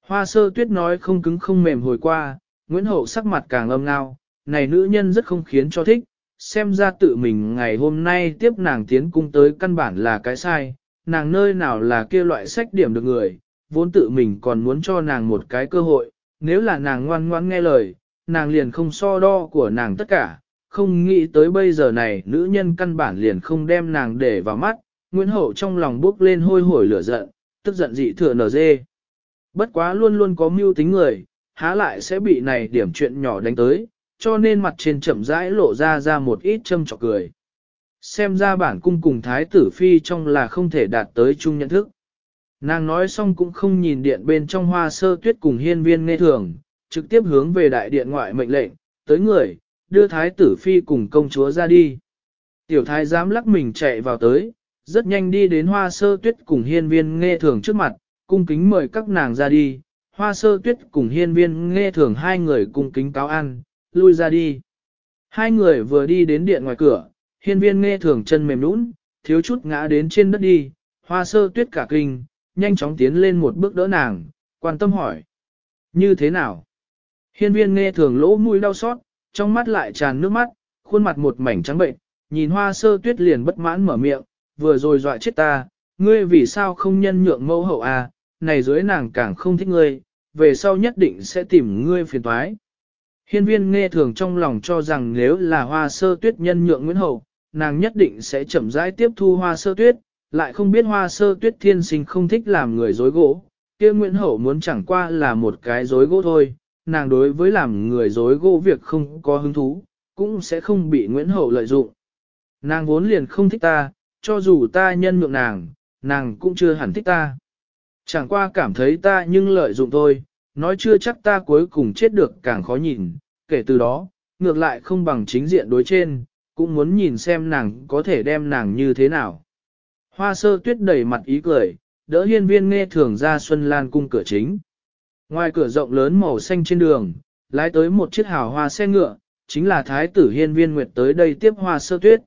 Hoa sơ tuyết nói không cứng không mềm hồi qua, Nguyễn Hậu sắc mặt càng âm ngao, này nữ nhân rất không khiến cho thích, xem ra tự mình ngày hôm nay tiếp nàng tiến cung tới căn bản là cái sai, nàng nơi nào là kia loại sách điểm được người, vốn tự mình còn muốn cho nàng một cái cơ hội, nếu là nàng ngoan ngoãn nghe lời, nàng liền không so đo của nàng tất cả, không nghĩ tới bây giờ này nữ nhân căn bản liền không đem nàng để vào mắt, Nguyễn Hậu trong lòng bước lên hôi hổi lửa giận, tức giận dị thừa nở dê. Bất quá luôn luôn có mưu tính người, há lại sẽ bị này điểm chuyện nhỏ đánh tới, cho nên mặt trên chậm rãi lộ ra ra một ít châm trọc cười. Xem ra bản cung cùng thái tử phi trong là không thể đạt tới chung nhận thức. Nàng nói xong cũng không nhìn điện bên trong hoa sơ tuyết cùng hiên viên nghe thường, trực tiếp hướng về đại điện ngoại mệnh lệnh, tới người, đưa thái tử phi cùng công chúa ra đi. Tiểu thái dám lắc mình chạy vào tới, rất nhanh đi đến hoa sơ tuyết cùng hiên viên nghe thường trước mặt, cung kính mời các nàng ra đi. Hoa sơ tuyết cùng hiên viên nghe thường hai người cung kính cáo ăn, lui ra đi. Hai người vừa đi đến điện ngoài cửa, hiên viên nghe thường chân mềm nũng, thiếu chút ngã đến trên đất đi, hoa sơ tuyết cả kinh, nhanh chóng tiến lên một bước đỡ nàng, quan tâm hỏi. Như thế nào? Hiên viên nghe thường lỗ mũi đau xót, trong mắt lại tràn nước mắt, khuôn mặt một mảnh trắng bệnh, nhìn hoa sơ tuyết liền bất mãn mở miệng, vừa rồi dọa chết ta, ngươi vì sao không nhân nhượng mẫu hậu à, này dưới nàng càng không thích ngươi, về sau nhất định sẽ tìm ngươi phiền toái. Hiên viên nghe thường trong lòng cho rằng nếu là hoa sơ tuyết nhân nhượng Nguyễn Hậu, nàng nhất định sẽ chậm rãi tiếp thu hoa sơ tuyết, lại không biết hoa sơ tuyết thiên sinh không thích làm người dối gỗ, kia Nguyễn Hậu muốn chẳng qua là một cái dối gỗ thôi, nàng đối với làm người dối gỗ việc không có hứng thú, cũng sẽ không bị Nguyễn Hậu lợi dụng. Nàng vốn liền không thích ta, cho dù ta nhân nhượng nàng, nàng cũng chưa hẳn thích ta. Chẳng qua cảm thấy ta nhưng lợi dụng thôi, nói chưa chắc ta cuối cùng chết được càng khó nhìn, kể từ đó, ngược lại không bằng chính diện đối trên, cũng muốn nhìn xem nàng có thể đem nàng như thế nào. Hoa sơ tuyết đẩy mặt ý cười, đỡ hiên viên nghe thường ra Xuân Lan cung cửa chính. Ngoài cửa rộng lớn màu xanh trên đường, lái tới một chiếc hào hoa xe ngựa, chính là thái tử hiên viên nguyệt tới đây tiếp hoa sơ tuyết.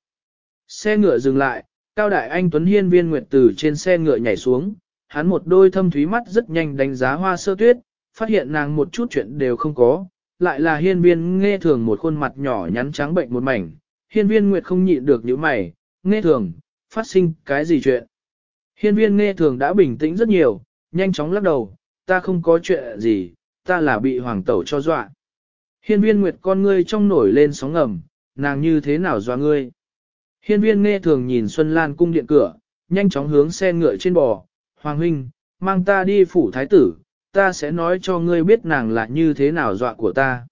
Xe ngựa dừng lại, cao đại anh Tuấn hiên viên nguyệt từ trên xe ngựa nhảy xuống, hắn một đôi thâm thúy mắt rất nhanh đánh giá hoa sơ tuyết, phát hiện nàng một chút chuyện đều không có, lại là hiên viên nghe thường một khuôn mặt nhỏ nhắn trắng bệnh một mảnh, hiên viên nguyệt không nhịn được những mày, nghe thường, phát sinh cái gì chuyện. Hiên viên nghe thường đã bình tĩnh rất nhiều, nhanh chóng lắc đầu, ta không có chuyện gì, ta là bị hoàng tẩu cho dọa. Hiên viên nguyệt con ngươi trong nổi lên sóng ngầm, nàng như thế nào dọa ngươi. Hiên viên nghe thường nhìn Xuân Lan cung điện cửa, nhanh chóng hướng xe ngựa trên bò, Hoàng huynh, mang ta đi phủ thái tử, ta sẽ nói cho ngươi biết nàng là như thế nào dọa của ta.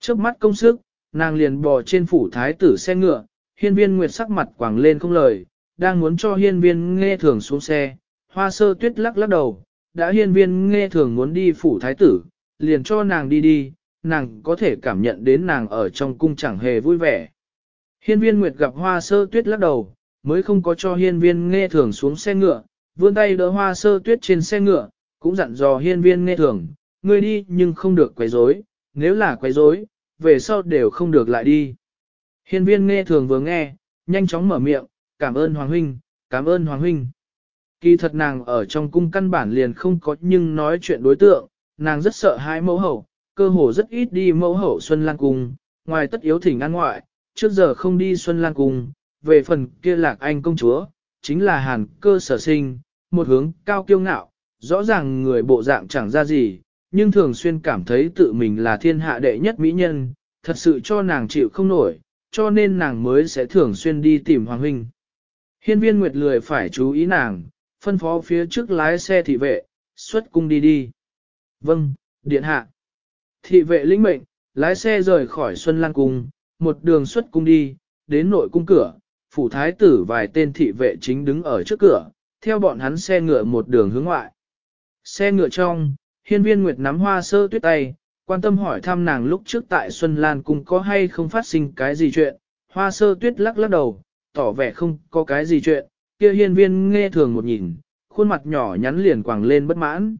Trước mắt công sức, nàng liền bò trên phủ thái tử xe ngựa, hiên viên nguyệt sắc mặt quảng lên không lời, đang muốn cho hiên viên nghe thường xuống xe, hoa sơ tuyết lắc lắc đầu, đã hiên viên nghe thường muốn đi phủ thái tử, liền cho nàng đi đi, nàng có thể cảm nhận đến nàng ở trong cung chẳng hề vui vẻ. Hiên viên nguyệt gặp hoa sơ tuyết lắc đầu, mới không có cho hiên viên nghe thường xuống xe ngựa, vươn tay đỡ hoa sơ tuyết trên xe ngựa, cũng dặn dò hiên viên nghe thường, ngươi đi nhưng không được quấy rối, nếu là quấy rối, về sau đều không được lại đi. Hiên viên nghe thường vừa nghe, nhanh chóng mở miệng, cảm ơn Hoàng Huynh, cảm ơn Hoàng Huynh. Kỳ thật nàng ở trong cung căn bản liền không có nhưng nói chuyện đối tượng, nàng rất sợ hai mẫu hậu, cơ hồ rất ít đi mẫu hậu Xuân Lan Cung, ngoài tất yếu thỉnh ngăn ngoại, trước giờ không đi Xuân Lan Cung, về phần kia lạc anh công chúa, chính là hàn cơ sở sinh, một hướng cao kiêu ngạo, rõ ràng người bộ dạng chẳng ra gì, nhưng thường xuyên cảm thấy tự mình là thiên hạ đệ nhất mỹ nhân, thật sự cho nàng chịu không nổi, cho nên nàng mới sẽ thường xuyên đi tìm Hoàng Huynh. Hiên viên Nguyệt lười phải chú ý nàng, phân phó phía trước lái xe thị vệ, xuất cung đi đi. Vâng, điện hạ. Thị vệ lĩnh mệnh, lái xe rời khỏi Xuân Lan Cung, một đường xuất cung đi, đến nội cung cửa, phủ thái tử vài tên thị vệ chính đứng ở trước cửa, theo bọn hắn xe ngựa một đường hướng ngoại. Xe ngựa trong, hiên viên nguyệt nắm hoa sơ tuyết tay, quan tâm hỏi thăm nàng lúc trước tại Xuân Lan Cung có hay không phát sinh cái gì chuyện, hoa sơ tuyết lắc lắc đầu, tỏ vẻ không có cái gì chuyện, kia hiên viên nghe thường một nhìn, khuôn mặt nhỏ nhắn liền quàng lên bất mãn.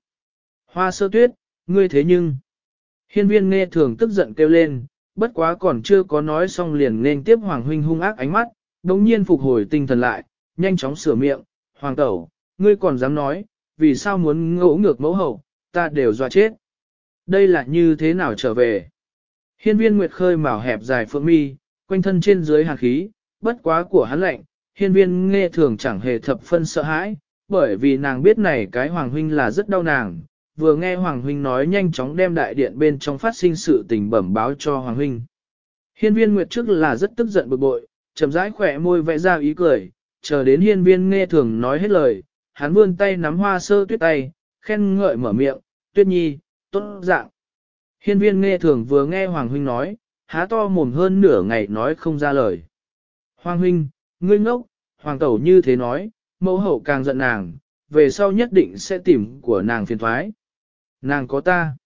Hoa sơ tuyết, ngươi thế nhưng, hiên viên nghe thường tức giận kêu lên, bất quá còn chưa có nói xong liền nên tiếp Hoàng Huynh hung ác ánh mắt, đồng nhiên phục hồi tinh thần lại, nhanh chóng sửa miệng, Hoàng tẩu, ngươi còn dám nói, vì sao muốn ngỗ ngược mẫu hậu, ta đều dọa chết. Đây là như thế nào trở về? Hiên viên Nguyệt khơi màu hẹp dài phượng mi, quanh thân trên dưới hàn khí, bất quá của hắn lạnh, hiên viên nghe thường chẳng hề thập phân sợ hãi, bởi vì nàng biết này cái Hoàng Huynh là rất đau nàng, vừa nghe Hoàng Huynh nói nhanh chóng đem đại điện bên trong phát sinh sự tình bẩm báo cho Hoàng Huynh. Hiên viên Nguyệt trước là rất tức giận bực bội, chậm rãi khỏe môi vẽ ra ý cười, chờ đến hiên viên nghe thường nói hết lời, hắn vươn tay nắm hoa sơ tuyết tay, khen ngợi mở miệng, tuyết nhi, tốt dạng. Hiên viên nghe thường vừa nghe Hoàng Huynh nói, há to mồm hơn nửa ngày nói không ra lời. Hoàng Huynh, ngươi ngốc, Hoàng Tẩu như thế nói, mẫu hậu càng giận nàng, về sau nhất định sẽ tìm của nàng phiền thoái. Nàng có ta.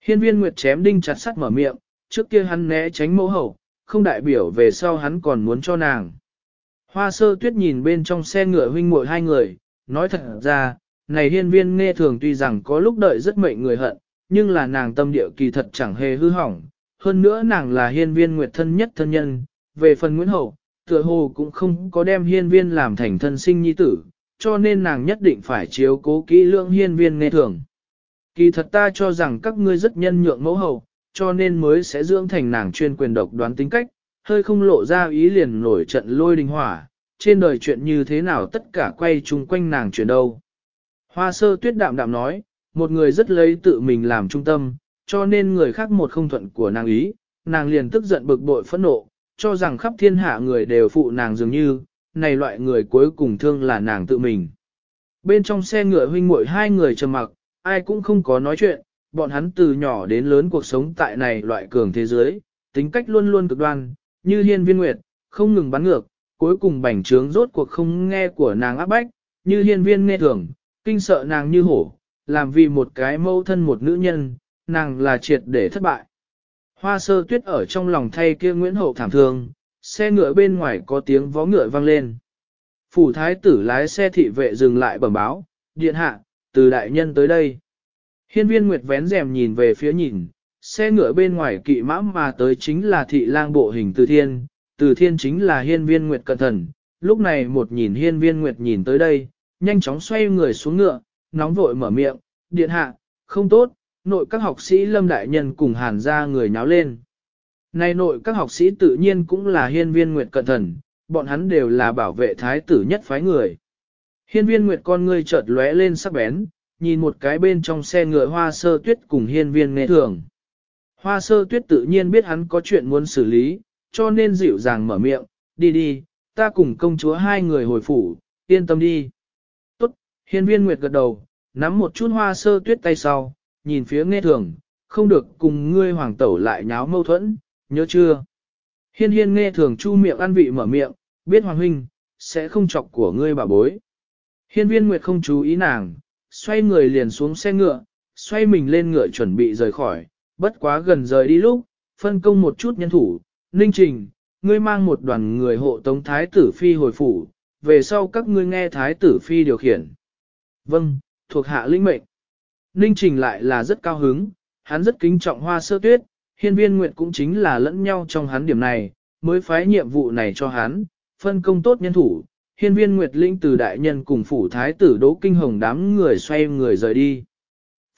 Hiên viên Nguyệt chém đinh chặt sắt mở miệng, trước kia hắn né tránh mẫu hậu, không đại biểu về sau hắn còn muốn cho nàng. Hoa sơ tuyết nhìn bên trong xe ngựa huynh muội hai người, nói thật ra, này hiên viên nghe thường tuy rằng có lúc đợi rất mệnh người hận, nhưng là nàng tâm địa kỳ thật chẳng hề hư hỏng. Hơn nữa nàng là hiên viên nguyệt thân nhất thân nhân, về phần Nguyễn Hậu, tựa hồ cũng không có đem hiên viên làm thành thân sinh nhi tử, cho nên nàng nhất định phải chiếu cố kỹ lượng hiên viên nghe thường. Kỳ thật ta cho rằng các ngươi rất nhân nhượng mẫu hậu, cho nên mới sẽ dưỡng thành nàng chuyên quyền độc đoán tính cách, hơi không lộ ra ý liền nổi trận lôi đình hỏa, trên đời chuyện như thế nào tất cả quay chung quanh nàng chuyển đâu. Hoa sơ tuyết đạm đạm nói, một người rất lấy tự mình làm trung tâm, cho nên người khác một không thuận của nàng ý, nàng liền tức giận bực bội phẫn nộ, cho rằng khắp thiên hạ người đều phụ nàng dường như, này loại người cuối cùng thương là nàng tự mình. Bên trong xe ngựa huynh muội hai người trầm mặc, ai cũng không có nói chuyện, bọn hắn từ nhỏ đến lớn cuộc sống tại này loại cường thế giới, tính cách luôn luôn cực đoan, như hiên viên nguyệt, không ngừng bắn ngược, cuối cùng bành trướng rốt cuộc không nghe của nàng áp bách, như hiên viên nghe thường, kinh sợ nàng như hổ, làm vì một cái mâu thân một nữ nhân, nàng là triệt để thất bại. Hoa sơ tuyết ở trong lòng thay kia Nguyễn Hậu thảm thương, xe ngựa bên ngoài có tiếng vó ngựa vang lên. Phủ thái tử lái xe thị vệ dừng lại bẩm báo, điện hạ, từ đại nhân tới đây. Hiên viên Nguyệt vén rèm nhìn về phía nhìn, xe ngựa bên ngoài kỵ mã mà tới chính là thị lang bộ hình từ thiên, từ thiên chính là hiên viên Nguyệt cẩn thần. Lúc này một nhìn hiên viên Nguyệt nhìn tới đây, nhanh chóng xoay người xuống ngựa, nóng vội mở miệng, điện hạ, không tốt, nội các học sĩ lâm đại nhân cùng hàn ra người nháo lên. Này nội các học sĩ tự nhiên cũng là hiên viên Nguyệt cận thần, bọn hắn đều là bảo vệ thái tử nhất phái người. Hiên viên Nguyệt con ngươi chợt lóe lên sắc bén, nhìn một cái bên trong xe ngựa hoa sơ tuyết cùng hiên viên nghe thường. Hoa sơ tuyết tự nhiên biết hắn có chuyện muốn xử lý, cho nên dịu dàng mở miệng, đi đi, ta cùng công chúa hai người hồi phủ, yên tâm đi. Hiên viên Nguyệt gật đầu, nắm một chút hoa sơ tuyết tay sau, nhìn phía nghe thường, không được cùng ngươi hoàng tẩu lại nháo mâu thuẫn, nhớ chưa? Hiên hiên nghe thường chu miệng ăn vị mở miệng, biết hoàng huynh, sẽ không chọc của ngươi bà bối. Hiên viên Nguyệt không chú ý nàng, xoay người liền xuống xe ngựa, xoay mình lên ngựa chuẩn bị rời khỏi, bất quá gần rời đi lúc, phân công một chút nhân thủ, ninh trình, ngươi mang một đoàn người hộ tống thái tử phi hồi phủ, về sau các ngươi nghe thái tử phi điều khiển. Vâng, thuộc hạ linh mệnh. Ninh trình lại là rất cao hứng, hắn rất kính trọng hoa sơ tuyết, hiên viên nguyện cũng chính là lẫn nhau trong hắn điểm này, mới phái nhiệm vụ này cho hắn, phân công tốt nhân thủ, hiên viên nguyệt linh từ đại nhân cùng phủ thái tử đỗ kinh hồng đám người xoay người rời đi.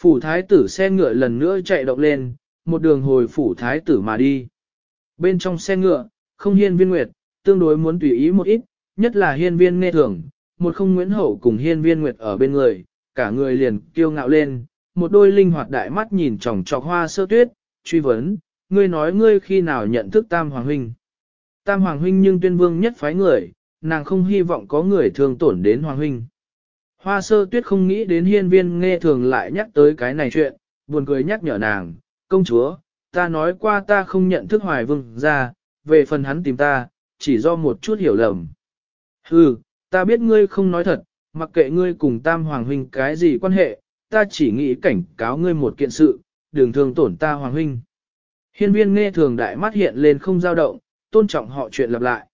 Phủ thái tử xe ngựa lần nữa chạy động lên, một đường hồi phủ thái tử mà đi. Bên trong xe ngựa, không hiên viên nguyệt, tương đối muốn tùy ý một ít, nhất là hiên viên nghe thường, một không nguyễn hậu cùng hiên viên nguyệt ở bên người, cả người liền kiêu ngạo lên, một đôi linh hoạt đại mắt nhìn tròng trọc hoa sơ tuyết, truy vấn, ngươi nói ngươi khi nào nhận thức tam hoàng huynh. Tam hoàng huynh nhưng tuyên vương nhất phái người, nàng không hy vọng có người thương tổn đến hoàng huynh. Hoa sơ tuyết không nghĩ đến hiên viên nghe thường lại nhắc tới cái này chuyện, buồn cười nhắc nhở nàng, công chúa, ta nói qua ta không nhận thức hoài vương ra, về phần hắn tìm ta, chỉ do một chút hiểu lầm. Hừ, ta biết ngươi không nói thật, mặc kệ ngươi cùng tam hoàng huynh cái gì quan hệ, ta chỉ nghĩ cảnh cáo ngươi một kiện sự, đừng thương tổn ta hoàng huynh. Hiên viên nghe thường đại mắt hiện lên không dao động, tôn trọng họ chuyện lặp lại.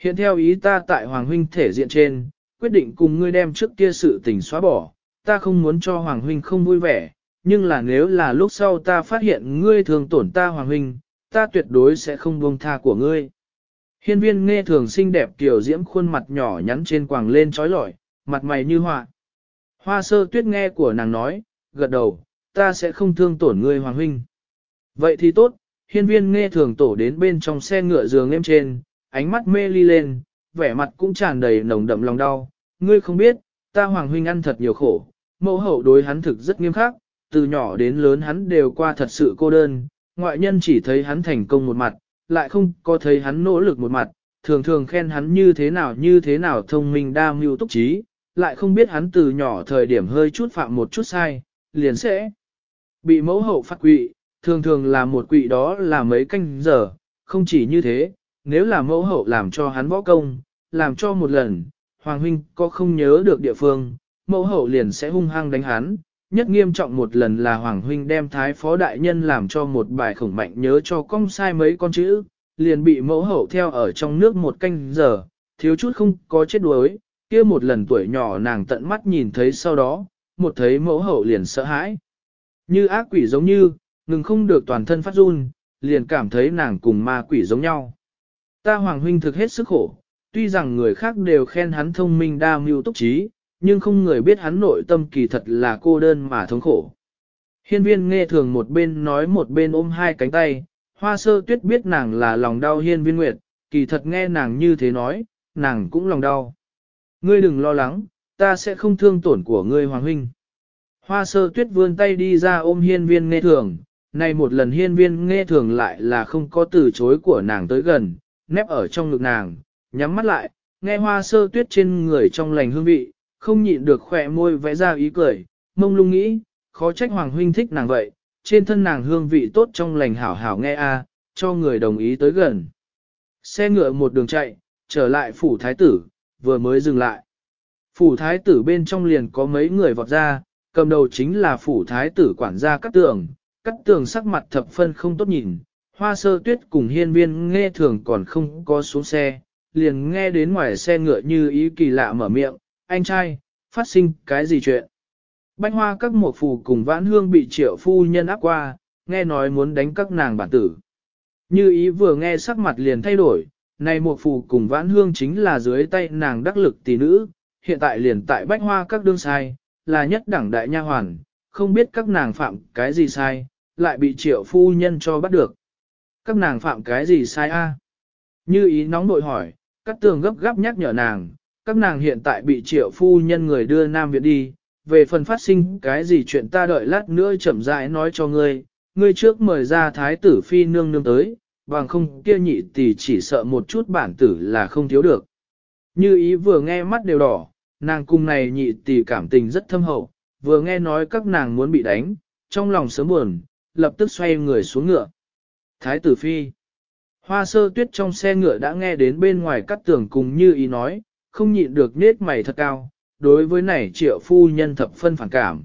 Hiện theo ý ta tại Hoàng Huynh thể diện trên, quyết định cùng ngươi đem trước kia sự tình xóa bỏ, ta không muốn cho Hoàng Huynh không vui vẻ, nhưng là nếu là lúc sau ta phát hiện ngươi thường tổn ta Hoàng Huynh, ta tuyệt đối sẽ không buông tha của ngươi. Hiên viên nghe thường xinh đẹp kiểu diễm khuôn mặt nhỏ nhắn trên quàng lên trói lọi, mặt mày như họa. Hoa sơ tuyết nghe của nàng nói, gật đầu, ta sẽ không thương tổn ngươi Hoàng Huynh. Vậy thì tốt, hiên viên nghe thường tổ đến bên trong xe ngựa giường em trên, ánh mắt mê ly lên, vẻ mặt cũng tràn đầy nồng đậm lòng đau. Ngươi không biết, ta Hoàng Huynh ăn thật nhiều khổ, mẫu hậu đối hắn thực rất nghiêm khắc, từ nhỏ đến lớn hắn đều qua thật sự cô đơn, ngoại nhân chỉ thấy hắn thành công một mặt, lại không có thấy hắn nỗ lực một mặt, thường thường khen hắn như thế nào như thế nào thông minh đa mưu túc trí, lại không biết hắn từ nhỏ thời điểm hơi chút phạm một chút sai, liền sẽ bị mẫu hậu phát quỵ, thường thường là một quỵ đó là mấy canh giờ, không chỉ như thế, nếu là mẫu hậu làm cho hắn võ công, làm cho một lần, Hoàng huynh có không nhớ được địa phương, mẫu hậu liền sẽ hung hăng đánh hắn. Nhất nghiêm trọng một lần là Hoàng huynh đem thái phó đại nhân làm cho một bài khổng mạnh nhớ cho cong sai mấy con chữ, liền bị mẫu hậu theo ở trong nước một canh giờ, thiếu chút không có chết đuối, kia một lần tuổi nhỏ nàng tận mắt nhìn thấy sau đó, một thấy mẫu hậu liền sợ hãi. Như ác quỷ giống như, ngừng không được toàn thân phát run, liền cảm thấy nàng cùng ma quỷ giống nhau. Ta Hoàng Huynh thực hết sức khổ, tuy rằng người khác đều khen hắn thông minh đa mưu túc trí, nhưng không người biết hắn nội tâm kỳ thật là cô đơn mà thống khổ. Hiên viên nghe thường một bên nói một bên ôm hai cánh tay, hoa sơ tuyết biết nàng là lòng đau hiên viên nguyệt, kỳ thật nghe nàng như thế nói, nàng cũng lòng đau. Ngươi đừng lo lắng, ta sẽ không thương tổn của ngươi hoàng huynh. Hoa sơ tuyết vươn tay đi ra ôm hiên viên nghe thường, này một lần hiên viên nghe thường lại là không có từ chối của nàng tới gần, nép ở trong ngực nàng, nhắm mắt lại, nghe hoa sơ tuyết trên người trong lành hương vị, không nhịn được khỏe môi vẽ ra ý cười, mông lung nghĩ, khó trách hoàng huynh thích nàng vậy, trên thân nàng hương vị tốt trong lành hảo hảo nghe a, cho người đồng ý tới gần. Xe ngựa một đường chạy, trở lại phủ thái tử, vừa mới dừng lại. Phủ thái tử bên trong liền có mấy người vọt ra, cầm đầu chính là phủ thái tử quản gia cắt tường, cắt tường sắc mặt thập phân không tốt nhìn, hoa sơ tuyết cùng hiên viên nghe thường còn không có xuống xe, liền nghe đến ngoài xe ngựa như ý kỳ lạ mở miệng, anh trai, phát sinh cái gì chuyện. Bánh hoa các một phù cùng vãn hương bị triệu phu nhân áp qua, nghe nói muốn đánh các nàng bản tử. Như ý vừa nghe sắc mặt liền thay đổi, này một phù cùng vãn hương chính là dưới tay nàng đắc lực tỷ nữ, hiện tại liền tại bách hoa các đương sai, là nhất đẳng đại nha hoàn, không biết các nàng phạm cái gì sai, lại bị triệu phu nhân cho bắt được. Các nàng phạm cái gì sai a? Như ý nóng nội hỏi, các tường gấp gáp nhắc nhở nàng, các nàng hiện tại bị triệu phu nhân người đưa Nam Viện đi, về phần phát sinh cái gì chuyện ta đợi lát nữa chậm rãi nói cho ngươi, ngươi trước mời ra thái tử phi nương nương tới, bằng không kia nhị tỷ chỉ sợ một chút bản tử là không thiếu được. Như ý vừa nghe mắt đều đỏ, nàng cung này nhị tỷ cảm tình rất thâm hậu, vừa nghe nói các nàng muốn bị đánh, trong lòng sớm buồn, lập tức xoay người xuống ngựa. Thái tử phi Hoa sơ tuyết trong xe ngựa đã nghe đến bên ngoài cắt tường cùng như ý nói, không nhịn được nết mày thật cao, đối với này triệu phu nhân thập phân phản cảm.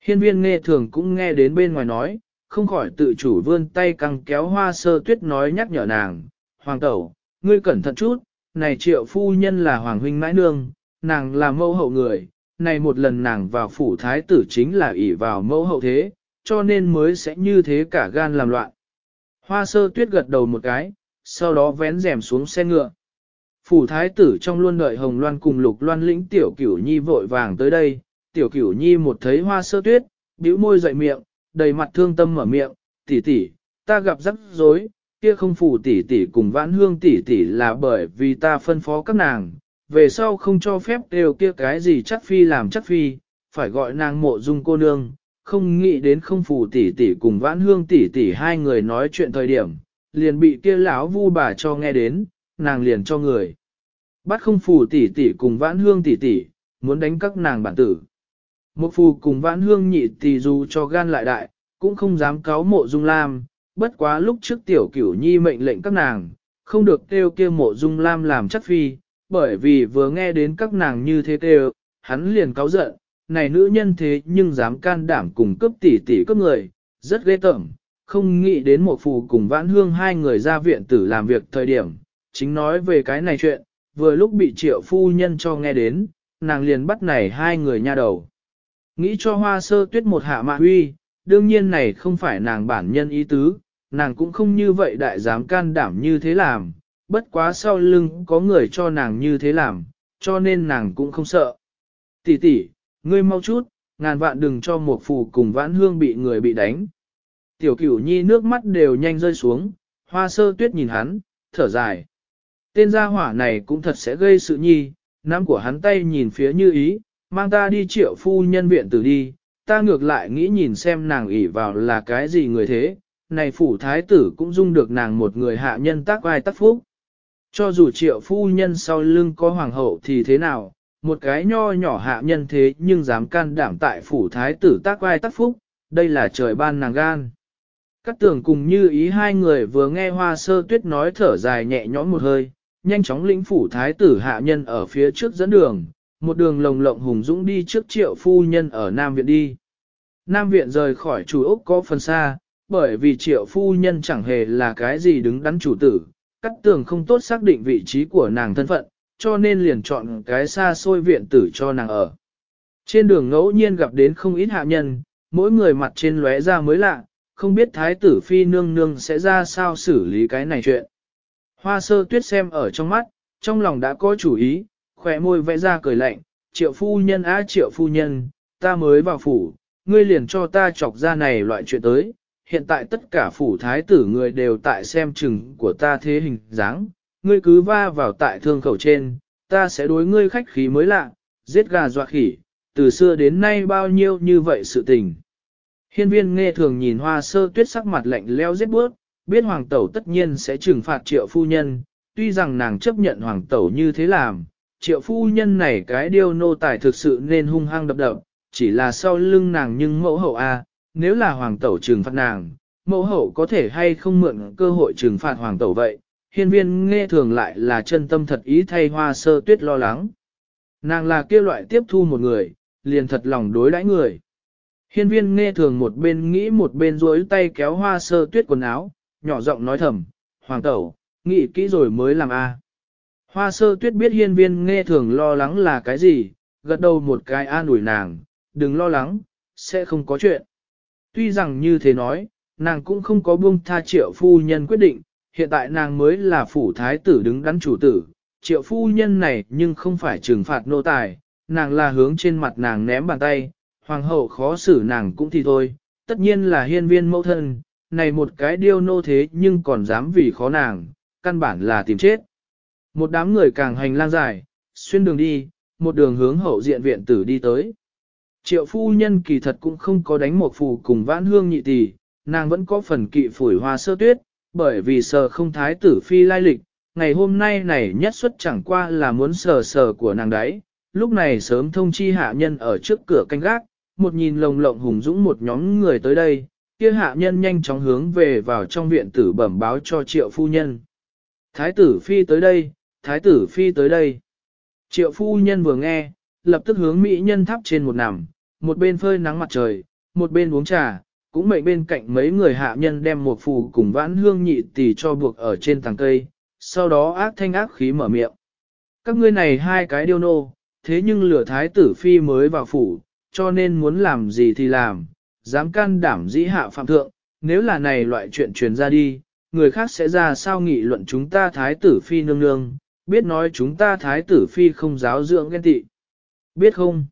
Hiên viên nghe thường cũng nghe đến bên ngoài nói, không khỏi tự chủ vươn tay căng kéo hoa sơ tuyết nói nhắc nhở nàng, Hoàng tẩu, ngươi cẩn thận chút, này triệu phu nhân là Hoàng huynh mãi nương, nàng là mẫu hậu người, này một lần nàng vào phủ thái tử chính là ỷ vào mẫu hậu thế, cho nên mới sẽ như thế cả gan làm loạn. Hoa sơ tuyết gật đầu một cái, sau đó vén rèm xuống xe ngựa. Phủ thái tử trong luôn đợi Hồng Loan cùng Lục Loan lĩnh tiểu cửu nhi vội vàng tới đây, tiểu cửu nhi một thấy hoa sơ tuyết, bĩu môi dậy miệng, đầy mặt thương tâm mở miệng, tỷ tỷ, ta gặp rắc rối, kia không phủ tỷ tỷ cùng vãn hương tỷ tỷ là bởi vì ta phân phó các nàng, về sau không cho phép đều kia cái gì chắc phi làm chắc phi, phải gọi nàng mộ dung cô nương, không nghĩ đến không phủ tỷ tỷ cùng vãn hương tỷ tỷ hai người nói chuyện thời điểm, liền bị kia lão vu bà cho nghe đến, nàng liền cho người. Bắt không phù tỷ tỷ cùng vãn hương tỷ tỷ, muốn đánh các nàng bản tử. Một phù cùng vãn hương nhị tỷ dù cho gan lại đại, cũng không dám cáo mộ dung lam, bất quá lúc trước tiểu cửu nhi mệnh lệnh các nàng, không được kêu kia mộ dung lam làm chắc phi, bởi vì vừa nghe đến các nàng như thế kêu, hắn liền cáo giận, này nữ nhân thế nhưng dám can đảm cùng cấp tỷ tỷ cấp người, rất ghê tởm, không nghĩ đến một phù cùng vãn hương hai người ra viện tử làm việc thời điểm, chính nói về cái này chuyện, vừa lúc bị triệu phu nhân cho nghe đến, nàng liền bắt này hai người nha đầu. Nghĩ cho hoa sơ tuyết một hạ mạ huy, đương nhiên này không phải nàng bản nhân ý tứ, nàng cũng không như vậy đại dám can đảm như thế làm, bất quá sau lưng có người cho nàng như thế làm, cho nên nàng cũng không sợ. Tỷ tỷ, ngươi mau chút, ngàn vạn đừng cho một phù cùng vãn hương bị người bị đánh. Tiểu cửu nhi nước mắt đều nhanh rơi xuống, hoa sơ tuyết nhìn hắn, thở dài. Tên gia hỏa này cũng thật sẽ gây sự nhi, nắm của hắn tay nhìn phía như ý, mang ta đi triệu phu nhân viện tử đi, ta ngược lại nghĩ nhìn xem nàng ỷ vào là cái gì người thế, này phủ thái tử cũng dung được nàng một người hạ nhân tác ai tác phúc. Cho dù triệu phu nhân sau lưng có hoàng hậu thì thế nào, một cái nho nhỏ hạ nhân thế nhưng dám can đảm tại phủ thái tử tác ai tác phúc, đây là trời ban nàng gan. Các tưởng cùng như ý hai người vừa nghe hoa sơ tuyết nói thở dài nhẹ nhõm một hơi, nhanh chóng lĩnh phủ thái tử hạ nhân ở phía trước dẫn đường, một đường lồng lộng hùng dũng đi trước triệu phu nhân ở Nam Viện đi. Nam Viện rời khỏi chủ Úc có phần xa, bởi vì triệu phu nhân chẳng hề là cái gì đứng đắn chủ tử, cắt tường không tốt xác định vị trí của nàng thân phận, cho nên liền chọn cái xa xôi viện tử cho nàng ở. Trên đường ngẫu nhiên gặp đến không ít hạ nhân, mỗi người mặt trên lóe ra mới lạ, không biết thái tử phi nương nương sẽ ra sao xử lý cái này chuyện. Hoa sơ tuyết xem ở trong mắt, trong lòng đã có chủ ý, khỏe môi vẽ ra cười lạnh, triệu phu nhân á triệu phu nhân, ta mới vào phủ, ngươi liền cho ta chọc ra này loại chuyện tới, hiện tại tất cả phủ thái tử người đều tại xem chừng của ta thế hình dáng, ngươi cứ va vào tại thương khẩu trên, ta sẽ đối ngươi khách khí mới lạ, giết gà dọa khỉ, từ xưa đến nay bao nhiêu như vậy sự tình. Hiên viên nghe thường nhìn hoa sơ tuyết sắc mặt lạnh leo giết bước, biết hoàng tẩu tất nhiên sẽ trừng phạt triệu phu nhân, tuy rằng nàng chấp nhận hoàng tẩu như thế làm, triệu phu nhân này cái điêu nô tài thực sự nên hung hăng đập đập, chỉ là sau lưng nàng nhưng mẫu hậu a, nếu là hoàng tẩu trừng phạt nàng, mẫu hậu có thể hay không mượn cơ hội trừng phạt hoàng tẩu vậy, hiên viên nghe thường lại là chân tâm thật ý thay hoa sơ tuyết lo lắng. Nàng là kia loại tiếp thu một người, liền thật lòng đối đãi người. Hiên viên nghe thường một bên nghĩ một bên duỗi tay kéo hoa sơ tuyết quần áo, nhỏ giọng nói thầm, hoàng tẩu, nghĩ kỹ rồi mới làm a. Hoa sơ tuyết biết hiên viên nghe thường lo lắng là cái gì, gật đầu một cái an ủi nàng, đừng lo lắng, sẽ không có chuyện. Tuy rằng như thế nói, nàng cũng không có buông tha triệu phu nhân quyết định, hiện tại nàng mới là phủ thái tử đứng đắn chủ tử, triệu phu nhân này nhưng không phải trừng phạt nô tài, nàng là hướng trên mặt nàng ném bàn tay, hoàng hậu khó xử nàng cũng thì thôi, tất nhiên là hiên viên mẫu thân, này một cái điêu nô thế nhưng còn dám vì khó nàng, căn bản là tìm chết. Một đám người càng hành lang dài, xuyên đường đi, một đường hướng hậu diện viện tử đi tới. Triệu phu nhân kỳ thật cũng không có đánh một phù cùng vãn hương nhị tỷ, nàng vẫn có phần kỵ phủi hoa sơ tuyết, bởi vì sờ không thái tử phi lai lịch, ngày hôm nay này nhất xuất chẳng qua là muốn sờ sờ của nàng đấy, lúc này sớm thông chi hạ nhân ở trước cửa canh gác, một nhìn lồng lộng hùng dũng một nhóm người tới đây, kia hạ nhân nhanh chóng hướng về vào trong viện tử bẩm báo cho triệu phu nhân. Thái tử phi tới đây, thái tử phi tới đây. Triệu phu nhân vừa nghe, lập tức hướng mỹ nhân thắp trên một nằm, một bên phơi nắng mặt trời, một bên uống trà, cũng mệnh bên cạnh mấy người hạ nhân đem một phù cùng vãn hương nhị tỷ cho buộc ở trên tàng cây, sau đó ác thanh ác khí mở miệng. Các ngươi này hai cái điêu nô, thế nhưng lửa thái tử phi mới vào phủ, cho nên muốn làm gì thì làm, dám can đảm dĩ hạ phạm thượng, nếu là này loại chuyện truyền ra đi, người khác sẽ ra sao nghị luận chúng ta thái tử phi nương nương, biết nói chúng ta thái tử phi không giáo dưỡng ghen tị. Biết không?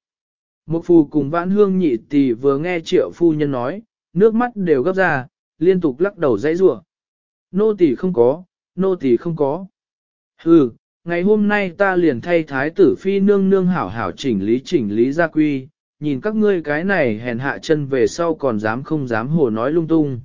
Một phù cùng vãn hương nhị tỷ vừa nghe triệu phu nhân nói, nước mắt đều gấp ra, liên tục lắc đầu dãy rủa. Nô tỷ không có, nô tỷ không có. Hừ, ngày hôm nay ta liền thay thái tử phi nương nương hảo hảo chỉnh lý chỉnh lý gia quy, nhìn các ngươi cái này hèn hạ chân về sau còn dám không dám hồ nói lung tung.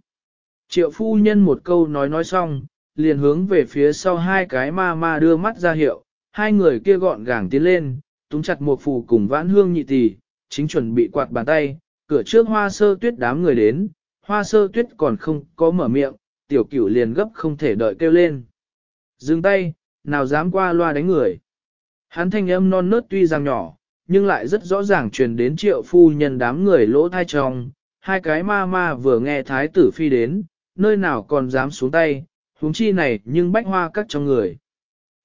Triệu phu nhân một câu nói nói xong, liền hướng về phía sau hai cái ma ma đưa mắt ra hiệu, hai người kia gọn gàng tiến lên, túng chặt một phù cùng vãn hương nhị tỷ, chính chuẩn bị quạt bàn tay, cửa trước hoa sơ tuyết đám người đến, hoa sơ tuyết còn không có mở miệng, tiểu cửu liền gấp không thể đợi kêu lên. Dừng tay, nào dám qua loa đánh người. Hắn thanh âm non nớt tuy rằng nhỏ, nhưng lại rất rõ ràng truyền đến triệu phu nhân đám người lỗ thai trong, hai cái ma ma vừa nghe thái tử phi đến, nơi nào còn dám xuống tay, huống chi này nhưng bách hoa cắt trong người.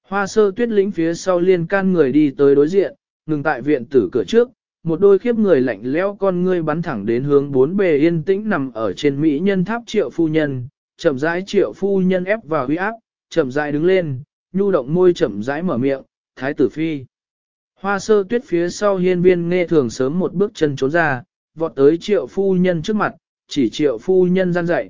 Hoa sơ tuyết lĩnh phía sau liên can người đi tới đối diện, ngừng tại viện tử cửa trước, một đôi khiếp người lạnh lẽo con ngươi bắn thẳng đến hướng bốn bề yên tĩnh nằm ở trên mỹ nhân tháp triệu phu nhân, chậm rãi triệu phu nhân ép vào huy áp, chậm rãi đứng lên, nhu động môi chậm rãi mở miệng, thái tử phi. Hoa sơ tuyết phía sau hiên viên nghe thường sớm một bước chân trốn ra, vọt tới triệu phu nhân trước mặt, chỉ triệu phu nhân gian dạy.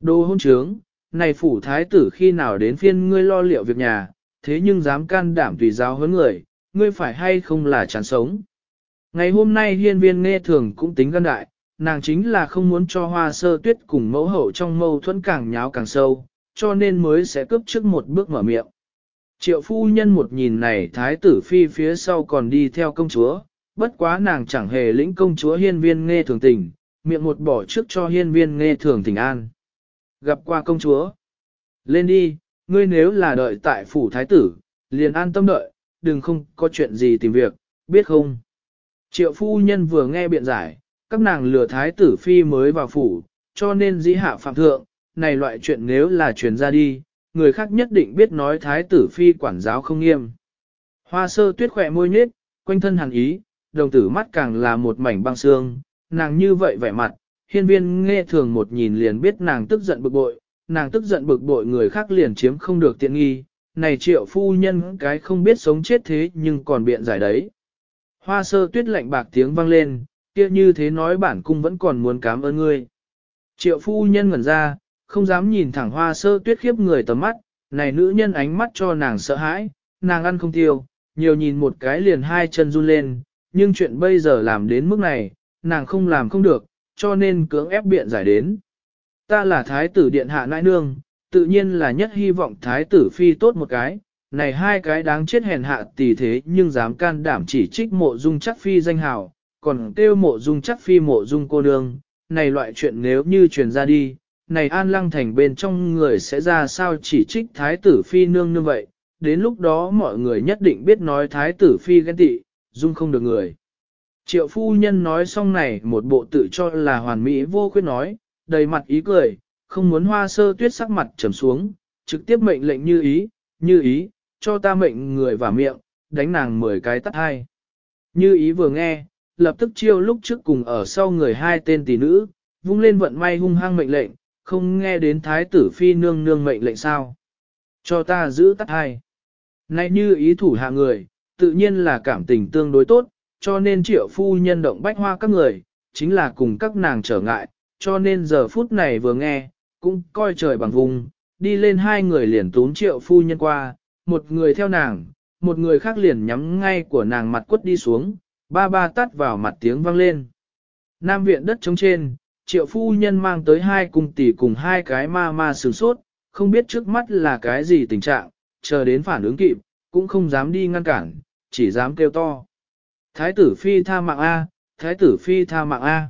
Đồ hôn trướng, này phủ thái tử khi nào đến phiên ngươi lo liệu việc nhà, thế nhưng dám can đảm tùy giáo huấn người, ngươi phải hay không là chán sống. Ngày hôm nay hiên viên nghe thường cũng tính gan đại, nàng chính là không muốn cho hoa sơ tuyết cùng mẫu hậu trong mâu thuẫn càng nháo càng sâu, cho nên mới sẽ cướp trước một bước mở miệng. Triệu phu nhân một nhìn này thái tử phi phía sau còn đi theo công chúa, bất quá nàng chẳng hề lĩnh công chúa hiên viên nghe thường tình, miệng một bỏ trước cho hiên viên nghe thường tình an. Gặp qua công chúa. Lên đi, ngươi nếu là đợi tại phủ thái tử, liền an tâm đợi, đừng không có chuyện gì tìm việc, biết không? Triệu phu nhân vừa nghe biện giải, các nàng lừa thái tử phi mới vào phủ, cho nên dĩ hạ phạm thượng, này loại chuyện nếu là truyền ra đi, người khác nhất định biết nói thái tử phi quản giáo không nghiêm. Hoa sơ tuyết khỏe môi nhết, quanh thân hàn ý, đồng tử mắt càng là một mảnh băng xương, nàng như vậy vẻ mặt, hiên viên nghe thường một nhìn liền biết nàng tức giận bực bội, nàng tức giận bực bội người khác liền chiếm không được tiện nghi, này triệu phu nhân cái không biết sống chết thế nhưng còn biện giải đấy. Hoa sơ tuyết lạnh bạc tiếng vang lên, kia như thế nói bản cung vẫn còn muốn cảm ơn ngươi. Triệu phu nhân ngẩn ra, không dám nhìn thẳng hoa sơ tuyết khiếp người tầm mắt, này nữ nhân ánh mắt cho nàng sợ hãi, nàng ăn không tiêu, nhiều nhìn một cái liền hai chân run lên, nhưng chuyện bây giờ làm đến mức này, nàng không làm không được, cho nên cưỡng ép biện giải đến. Ta là thái tử điện hạ nãi nương, tự nhiên là nhất hy vọng thái tử phi tốt một cái, này hai cái đáng chết hèn hạ tỷ thế nhưng dám can đảm chỉ trích mộ dung chắc phi danh hào, còn kêu mộ dung chắc phi mộ dung cô nương, này loại chuyện nếu như truyền ra đi, này an lăng thành bên trong người sẽ ra sao chỉ trích thái tử phi nương như vậy, đến lúc đó mọi người nhất định biết nói thái tử phi ghen tị, dung không được người. Triệu phu nhân nói xong này một bộ tự cho là hoàn mỹ vô khuyết nói, đầy mặt ý cười, không muốn hoa sơ tuyết sắc mặt trầm xuống, trực tiếp mệnh lệnh như ý, như ý, cho ta mệnh người và miệng, đánh nàng mười cái tắt hai. Như ý vừa nghe, lập tức chiêu lúc trước cùng ở sau người hai tên tỷ nữ, vung lên vận may hung hăng mệnh lệnh, không nghe đến thái tử phi nương nương mệnh lệnh sao. Cho ta giữ tắt hai. Nay như ý thủ hạ người, tự nhiên là cảm tình tương đối tốt, cho nên triệu phu nhân động bách hoa các người, chính là cùng các nàng trở ngại, cho nên giờ phút này vừa nghe, cũng coi trời bằng vùng, đi lên hai người liền tốn triệu phu nhân qua, một người theo nàng, một người khác liền nhắm ngay của nàng mặt quất đi xuống, ba ba tắt vào mặt tiếng vang lên. Nam viện đất trống trên, triệu phu nhân mang tới hai cung tỷ cùng hai cái ma ma sừng sốt, không biết trước mắt là cái gì tình trạng, chờ đến phản ứng kịp, cũng không dám đi ngăn cản, chỉ dám kêu to. Thái tử phi tha mạng A, thái tử phi tha mạng A.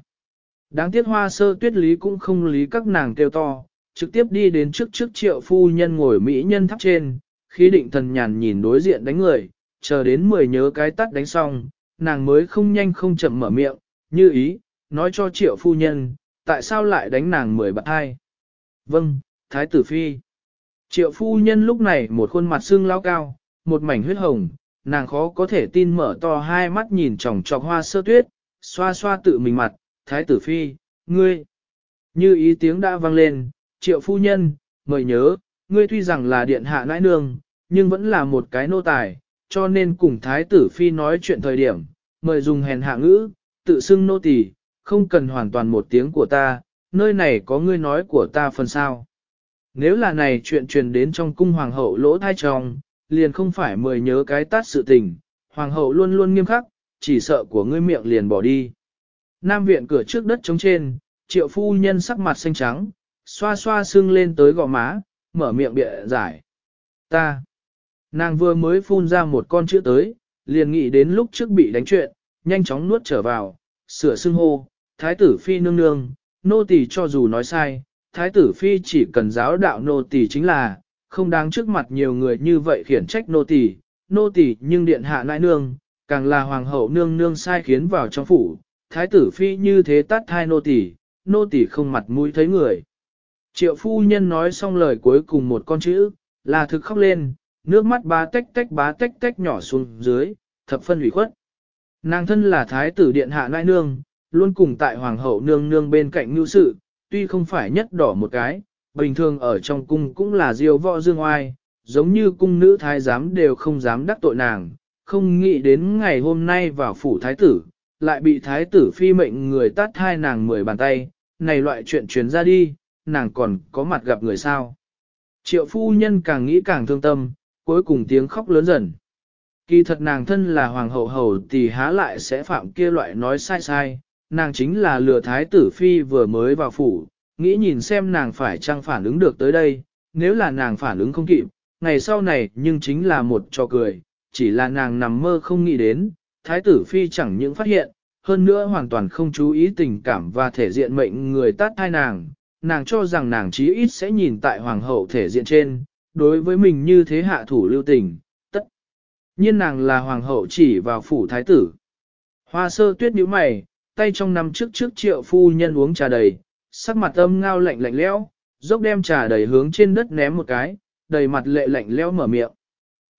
Đáng tiếc hoa sơ tuyết lý cũng không lý các nàng kêu to, trực tiếp đi đến trước trước triệu phu nhân ngồi mỹ nhân tháp trên, khí định thần nhàn nhìn đối diện đánh người, chờ đến mười nhớ cái tắt đánh xong, nàng mới không nhanh không chậm mở miệng, như ý, nói cho triệu phu nhân, tại sao lại đánh nàng mười bạc hai? Vâng, thái tử phi. Triệu phu nhân lúc này một khuôn mặt xương lao cao, một mảnh huyết hồng, nàng khó có thể tin mở to hai mắt nhìn tròng trọc hoa sơ tuyết, xoa xoa tự mình mặt, thái tử phi, ngươi. Như ý tiếng đã vang lên, triệu phu nhân, mời nhớ, ngươi tuy rằng là điện hạ nãi nương, nhưng vẫn là một cái nô tài, cho nên cùng thái tử phi nói chuyện thời điểm, mời dùng hèn hạ ngữ, tự xưng nô tỳ, không cần hoàn toàn một tiếng của ta, nơi này có ngươi nói của ta phần sao. Nếu là này chuyện truyền đến trong cung hoàng hậu lỗ thai tròng, liền không phải mời nhớ cái tát sự tình, hoàng hậu luôn luôn nghiêm khắc, chỉ sợ của ngươi miệng liền bỏ đi. Nam viện cửa trước đất trống trên, triệu phu nhân sắc mặt xanh trắng, xoa xoa xương lên tới gò má, mở miệng bịa giải. Ta. Nàng vừa mới phun ra một con chữ tới, liền nghĩ đến lúc trước bị đánh chuyện, nhanh chóng nuốt trở vào, sửa sưng hô, thái tử phi nương nương, nô tỳ cho dù nói sai, thái tử phi chỉ cần giáo đạo nô tỳ chính là, không đáng trước mặt nhiều người như vậy khiển trách nô tỳ, nô tỳ nhưng điện hạ nãi nương, càng là hoàng hậu nương nương sai khiến vào trong phủ, thái tử phi như thế tát thai nô tỳ, nô tỳ không mặt mũi thấy người. Triệu phu nhân nói xong lời cuối cùng một con chữ, là thực khóc lên, nước mắt bá tách tách bá tách tách nhỏ xuống dưới, thập phân hủy khuất. Nàng thân là thái tử điện hạ nãi nương, luôn cùng tại hoàng hậu nương nương bên cạnh ngưu sự, tuy không phải nhất đỏ một cái, bình thường ở trong cung cũng là diêu võ dương oai, giống như cung nữ thái giám đều không dám đắc tội nàng, không nghĩ đến ngày hôm nay vào phủ thái tử, lại bị thái tử phi mệnh người tát hai nàng mười bàn tay, này loại chuyện truyền ra đi, nàng còn có mặt gặp người sao. Triệu phu nhân càng nghĩ càng thương tâm, cuối cùng tiếng khóc lớn dần. Kỳ thật nàng thân là hoàng hậu hầu thì há lại sẽ phạm kia loại nói sai sai, nàng chính là lừa thái tử phi vừa mới vào phủ, nghĩ nhìn xem nàng phải chăng phản ứng được tới đây, nếu là nàng phản ứng không kịp, ngày sau này nhưng chính là một trò cười, chỉ là nàng nằm mơ không nghĩ đến, thái tử phi chẳng những phát hiện, hơn nữa hoàn toàn không chú ý tình cảm và thể diện mệnh người tát thai nàng, nàng cho rằng nàng chí ít sẽ nhìn tại hoàng hậu thể diện trên, đối với mình như thế hạ thủ lưu tình, tất. nhiên nàng là hoàng hậu chỉ vào phủ thái tử. Hoa sơ tuyết nhíu mày, tay trong năm trước trước triệu phu nhân uống trà đầy, sắc mặt âm ngao lạnh lạnh lẽo, dốc đem trà đầy hướng trên đất ném một cái, đầy mặt lệ lạnh lẽo mở miệng.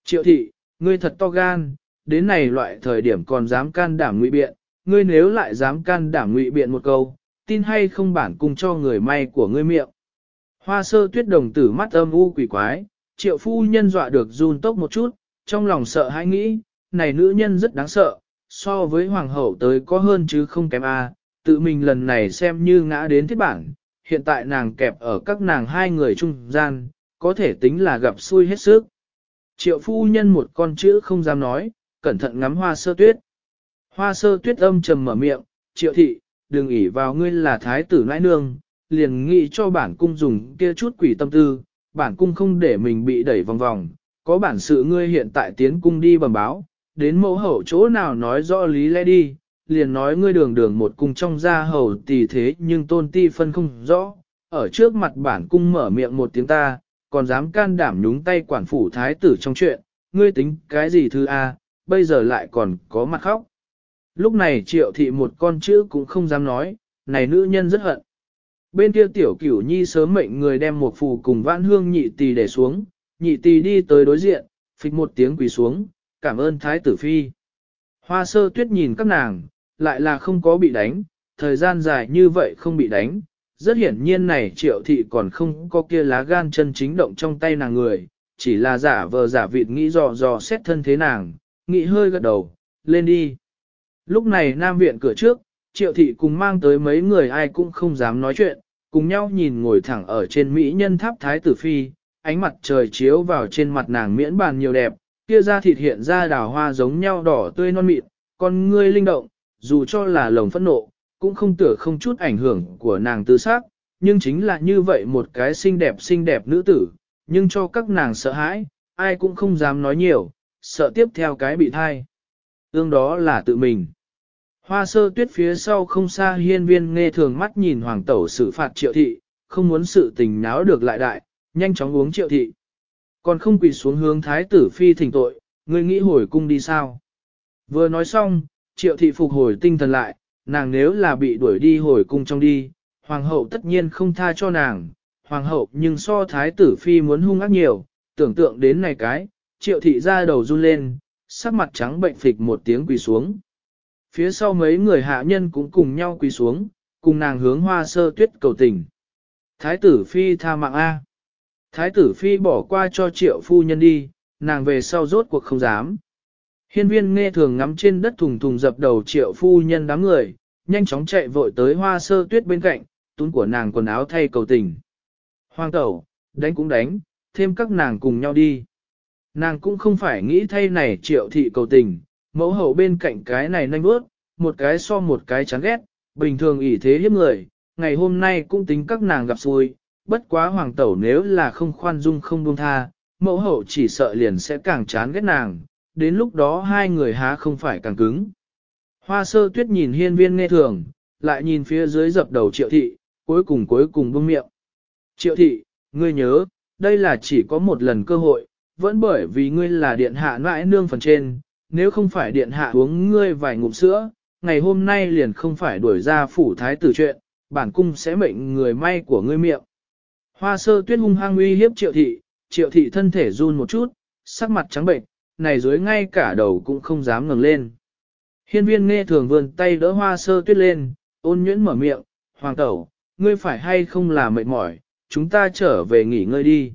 Triệu thị, ngươi thật to gan, đến này loại thời điểm còn dám can đảm ngụy biện, ngươi nếu lại dám can đảm ngụy biện một câu, tin hay không bản cung cho người may của ngươi miệng. Hoa sơ tuyết đồng tử mắt âm u quỷ quái, triệu phu nhân dọa được run tốc một chút, trong lòng sợ hãi nghĩ, này nữ nhân rất đáng sợ, so với hoàng hậu tới có hơn chứ không kém a. tự mình lần này xem như ngã đến thiết bản, hiện tại nàng kẹp ở các nàng hai người trung gian, có thể tính là gặp xui hết sức. Triệu phu nhân một con chữ không dám nói, cẩn thận ngắm hoa sơ tuyết. Hoa sơ tuyết âm trầm mở miệng, triệu thị, đừng ỉ vào ngươi là thái tử nãi nương, liền nghĩ cho bản cung dùng kia chút quỷ tâm tư, bản cung không để mình bị đẩy vòng vòng, có bản sự ngươi hiện tại tiến cung đi bẩm báo, đến mẫu hậu chỗ nào nói rõ lý lẽ đi, liền nói ngươi đường đường một cung trong gia hầu tỷ thế nhưng tôn ti phân không rõ, ở trước mặt bản cung mở miệng một tiếng ta, còn dám can đảm nhúng tay quản phủ thái tử trong chuyện, ngươi tính cái gì thư A, bây giờ lại còn có mặt khóc. Lúc này triệu thị một con chữ cũng không dám nói, này nữ nhân rất hận. Bên kia tiểu cửu nhi sớm mệnh người đem một phù cùng vãn hương nhị tỳ để xuống, nhị tỳ đi tới đối diện, phịch một tiếng quỳ xuống, cảm ơn thái tử phi. Hoa sơ tuyết nhìn các nàng, lại là không có bị đánh, thời gian dài như vậy không bị đánh. Rất hiển nhiên này triệu thị còn không có kia lá gan chân chính động trong tay nàng người, chỉ là giả vờ giả vịt nghĩ dò dò xét thân thế nàng, nghĩ hơi gật đầu, lên đi. Lúc này Nam Viện cửa trước, triệu thị cùng mang tới mấy người ai cũng không dám nói chuyện, cùng nhau nhìn ngồi thẳng ở trên Mỹ nhân tháp Thái Tử Phi, ánh mặt trời chiếu vào trên mặt nàng miễn bàn nhiều đẹp, kia ra thịt hiện ra đào hoa giống nhau đỏ tươi non mịn, con ngươi linh động, dù cho là lồng phẫn nộ, cũng không tựa không chút ảnh hưởng của nàng tư xác, nhưng chính là như vậy một cái xinh đẹp xinh đẹp nữ tử, nhưng cho các nàng sợ hãi, ai cũng không dám nói nhiều, sợ tiếp theo cái bị thai. Ương đó là tự mình. Hoa sơ tuyết phía sau không xa hiên viên nghe thường mắt nhìn hoàng tẩu xử phạt triệu thị, không muốn sự tình náo được lại đại, nhanh chóng uống triệu thị. Còn không quỳ xuống hướng thái tử phi thỉnh tội, ngươi nghĩ hồi cung đi sao? Vừa nói xong, triệu thị phục hồi tinh thần lại, nàng nếu là bị đuổi đi hồi cung trong đi, hoàng hậu tất nhiên không tha cho nàng, hoàng hậu nhưng so thái tử phi muốn hung ác nhiều, tưởng tượng đến này cái, triệu thị ra đầu run lên, sắc mặt trắng bệnh phịch một tiếng quỳ xuống. Phía sau mấy người hạ nhân cũng cùng nhau quỳ xuống, cùng nàng hướng hoa sơ tuyết cầu tình. Thái tử phi tha mạng A. Thái tử phi bỏ qua cho triệu phu nhân đi, nàng về sau rốt cuộc không dám. Hiên viên nghe thường ngắm trên đất thùng thùng dập đầu triệu phu nhân đám người, nhanh chóng chạy vội tới hoa sơ tuyết bên cạnh, tún của nàng quần áo thay cầu tình. Hoàng tẩu, đánh cũng đánh, thêm các nàng cùng nhau đi. Nàng cũng không phải nghĩ thay này triệu thị cầu tình, mẫu hậu bên cạnh cái này nhanh bước, một cái so một cái chán ghét, bình thường ỷ thế hiếp người, ngày hôm nay cũng tính các nàng gặp xui, bất quá hoàng tẩu nếu là không khoan dung không buông tha, mẫu hậu chỉ sợ liền sẽ càng chán ghét nàng, đến lúc đó hai người há không phải càng cứng. Hoa sơ tuyết nhìn hiên viên nghe thường, lại nhìn phía dưới dập đầu triệu thị, cuối cùng cuối cùng buông miệng. Triệu thị, ngươi nhớ, đây là chỉ có một lần cơ hội, vẫn bởi vì ngươi là điện hạ nãi nương phần trên, nếu không phải điện hạ uống ngươi vài ngụm sữa, ngày hôm nay liền không phải đuổi ra phủ thái tử chuyện, bản cung sẽ mệnh người may của ngươi miệng. Hoa sơ tuyết hung hăng uy hiếp triệu thị, triệu thị thân thể run một chút, sắc mặt trắng bệnh, này dưới ngay cả đầu cũng không dám ngẩng lên. Hiên viên nghe thường vươn tay đỡ hoa sơ tuyết lên, ôn nhuyễn mở miệng, hoàng tẩu, ngươi phải hay không là mệt mỏi, chúng ta trở về nghỉ ngơi đi.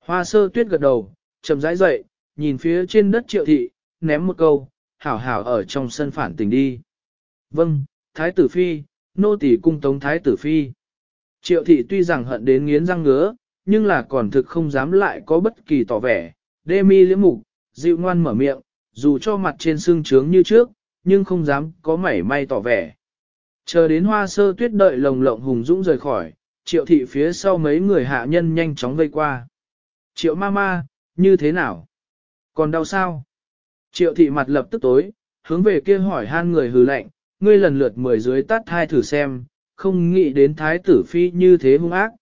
Hoa sơ tuyết gật đầu, chậm rãi dậy, nhìn phía trên đất triệu thị, ném một câu, hảo hảo ở trong sân phản tình đi. Vâng, thái tử phi, nô tỳ cung tống thái tử phi. Triệu thị tuy rằng hận đến nghiến răng ngứa, nhưng là còn thực không dám lại có bất kỳ tỏ vẻ. Đê mi liễm mục, dịu ngoan mở miệng, dù cho mặt trên xương trướng như trước, nhưng không dám có mảy may tỏ vẻ. Chờ đến hoa sơ tuyết đợi lồng lộng hùng dũng rời khỏi, triệu thị phía sau mấy người hạ nhân nhanh chóng vây qua. Triệu ma ma, như thế nào? Còn đau sao? Triệu thị mặt lập tức tối, hướng về kia hỏi han người hừ lạnh, ngươi lần lượt mười dưới tắt hai thử xem, không nghĩ đến thái tử phi như thế hung ác.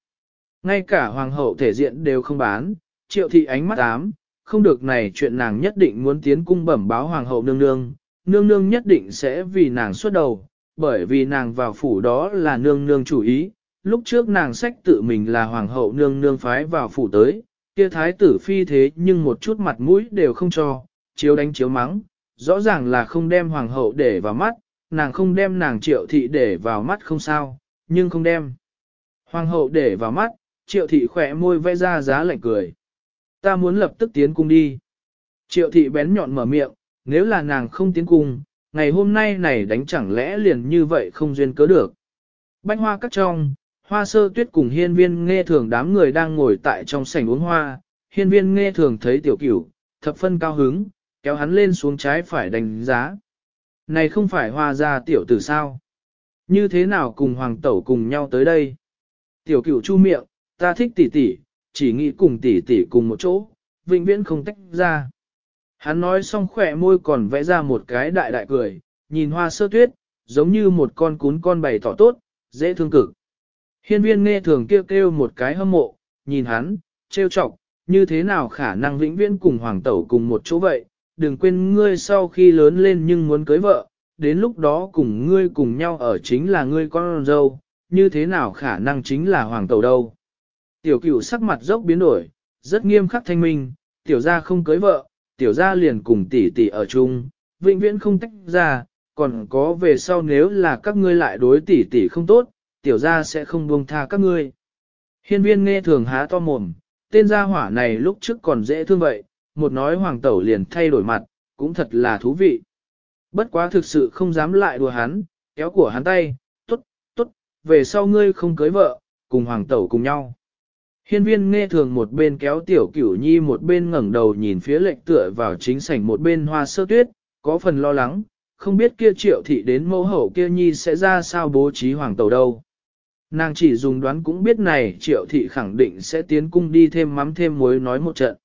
Ngay cả hoàng hậu thể diện đều không bán, triệu thị ánh mắt ám, không được này chuyện nàng nhất định muốn tiến cung bẩm báo hoàng hậu nương nương, nương nương nhất định sẽ vì nàng xuất đầu, bởi vì nàng vào phủ đó là nương nương chủ ý, lúc trước nàng sách tự mình là hoàng hậu nương nương phái vào phủ tới, kia thái tử phi thế nhưng một chút mặt mũi đều không cho, chiếu đánh chiếu mắng, rõ ràng là không đem hoàng hậu để vào mắt, nàng không đem nàng triệu thị để vào mắt không sao, nhưng không đem. Hoàng hậu để vào mắt, triệu thị khỏe môi vẽ ra giá lạnh cười. Ta muốn lập tức tiến cung đi. Triệu thị bén nhọn mở miệng, nếu là nàng không tiến cung, ngày hôm nay này đánh chẳng lẽ liền như vậy không duyên cớ được. Bánh hoa cắt trong, hoa sơ tuyết cùng hiên viên nghe thường đám người đang ngồi tại trong sảnh uống hoa, hiên viên nghe thường thấy tiểu cửu, thập phân cao hứng, kéo hắn lên xuống trái phải đánh giá. Này không phải hoa ra tiểu tử sao? Như thế nào cùng hoàng tẩu cùng nhau tới đây? Tiểu cửu chu miệng, ta thích tỷ tỷ, chỉ nghĩ cùng tỷ tỷ cùng một chỗ, vĩnh viễn không tách ra. Hắn nói xong khỏe môi còn vẽ ra một cái đại đại cười, nhìn hoa sơ tuyết, giống như một con cún con bày tỏ tốt, dễ thương cực. Hiên viên nghe thường kêu kêu một cái hâm mộ, nhìn hắn, trêu chọc, như thế nào khả năng vĩnh viễn cùng hoàng tẩu cùng một chỗ vậy, đừng quên ngươi sau khi lớn lên nhưng muốn cưới vợ, đến lúc đó cùng ngươi cùng nhau ở chính là ngươi con dâu, như thế nào khả năng chính là hoàng tẩu đâu. Tiểu cửu sắc mặt dốc biến đổi, rất nghiêm khắc thanh minh, tiểu gia không cưới vợ, tiểu gia liền cùng tỷ tỷ ở chung, vĩnh viễn không tách ra, còn có về sau nếu là các ngươi lại đối tỷ tỷ không tốt, tiểu gia sẽ không buông tha các ngươi. Hiên viên nghe thường há to mồm, tên gia hỏa này lúc trước còn dễ thương vậy, một nói hoàng tẩu liền thay đổi mặt, cũng thật là thú vị. Bất quá thực sự không dám lại đùa hắn, kéo của hắn tay, tốt, tốt, về sau ngươi không cưới vợ, cùng hoàng tẩu cùng nhau. Hiên viên nghe thường một bên kéo tiểu cửu nhi một bên ngẩng đầu nhìn phía lệnh tựa vào chính sảnh một bên hoa sơ tuyết, có phần lo lắng, không biết kia triệu thị đến mẫu hậu kia nhi sẽ ra sao bố trí hoàng tẩu đâu. Nàng chỉ dùng đoán cũng biết này triệu thị khẳng định sẽ tiến cung đi thêm mắm thêm muối nói một trận.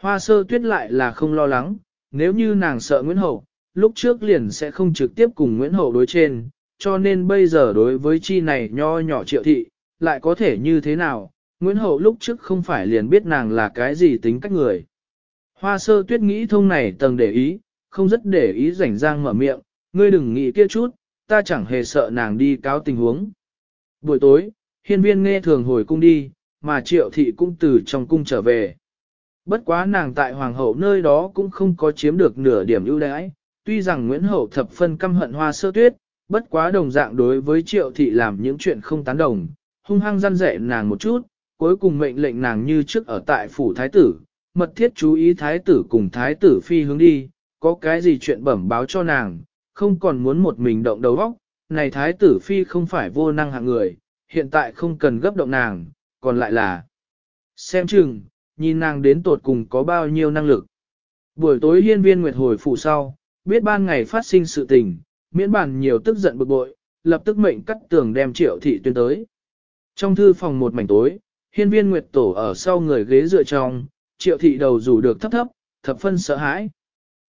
Hoa sơ tuyết lại là không lo lắng, nếu như nàng sợ Nguyễn Hậu, lúc trước liền sẽ không trực tiếp cùng Nguyễn Hậu đối trên, cho nên bây giờ đối với chi này nho nhỏ triệu thị, lại có thể như thế nào, Nguyễn Hậu lúc trước không phải liền biết nàng là cái gì tính cách người. Hoa sơ tuyết nghĩ thông này tầng để ý, không rất để ý rảnh rang mở miệng, ngươi đừng nghĩ kia chút, ta chẳng hề sợ nàng đi cáo tình huống. Buổi tối, hiên viên nghe thường hồi cung đi, mà triệu thị cũng từ trong cung trở về. Bất quá nàng tại hoàng hậu nơi đó cũng không có chiếm được nửa điểm ưu đãi, tuy rằng Nguyễn Hậu thập phân căm hận hoa sơ tuyết, bất quá đồng dạng đối với triệu thị làm những chuyện không tán đồng, hung hăng răn dạy nàng một chút, cuối cùng mệnh lệnh nàng như trước ở tại phủ thái tử, mật thiết chú ý thái tử cùng thái tử phi hướng đi, có cái gì chuyện bẩm báo cho nàng, không còn muốn một mình động đầu óc, này thái tử phi không phải vô năng hạng người, hiện tại không cần gấp động nàng, còn lại là xem chừng, nhìn nàng đến tột cùng có bao nhiêu năng lực. Buổi tối hiên viên nguyệt hồi phủ sau, biết ban ngày phát sinh sự tình, miễn bản nhiều tức giận bực bội, lập tức mệnh cắt tường đem triệu thị tuyên tới. Trong thư phòng một mảnh tối, hiên viên nguyệt tổ ở sau người ghế dựa trong, triệu thị đầu rủ được thấp thấp, thập phân sợ hãi.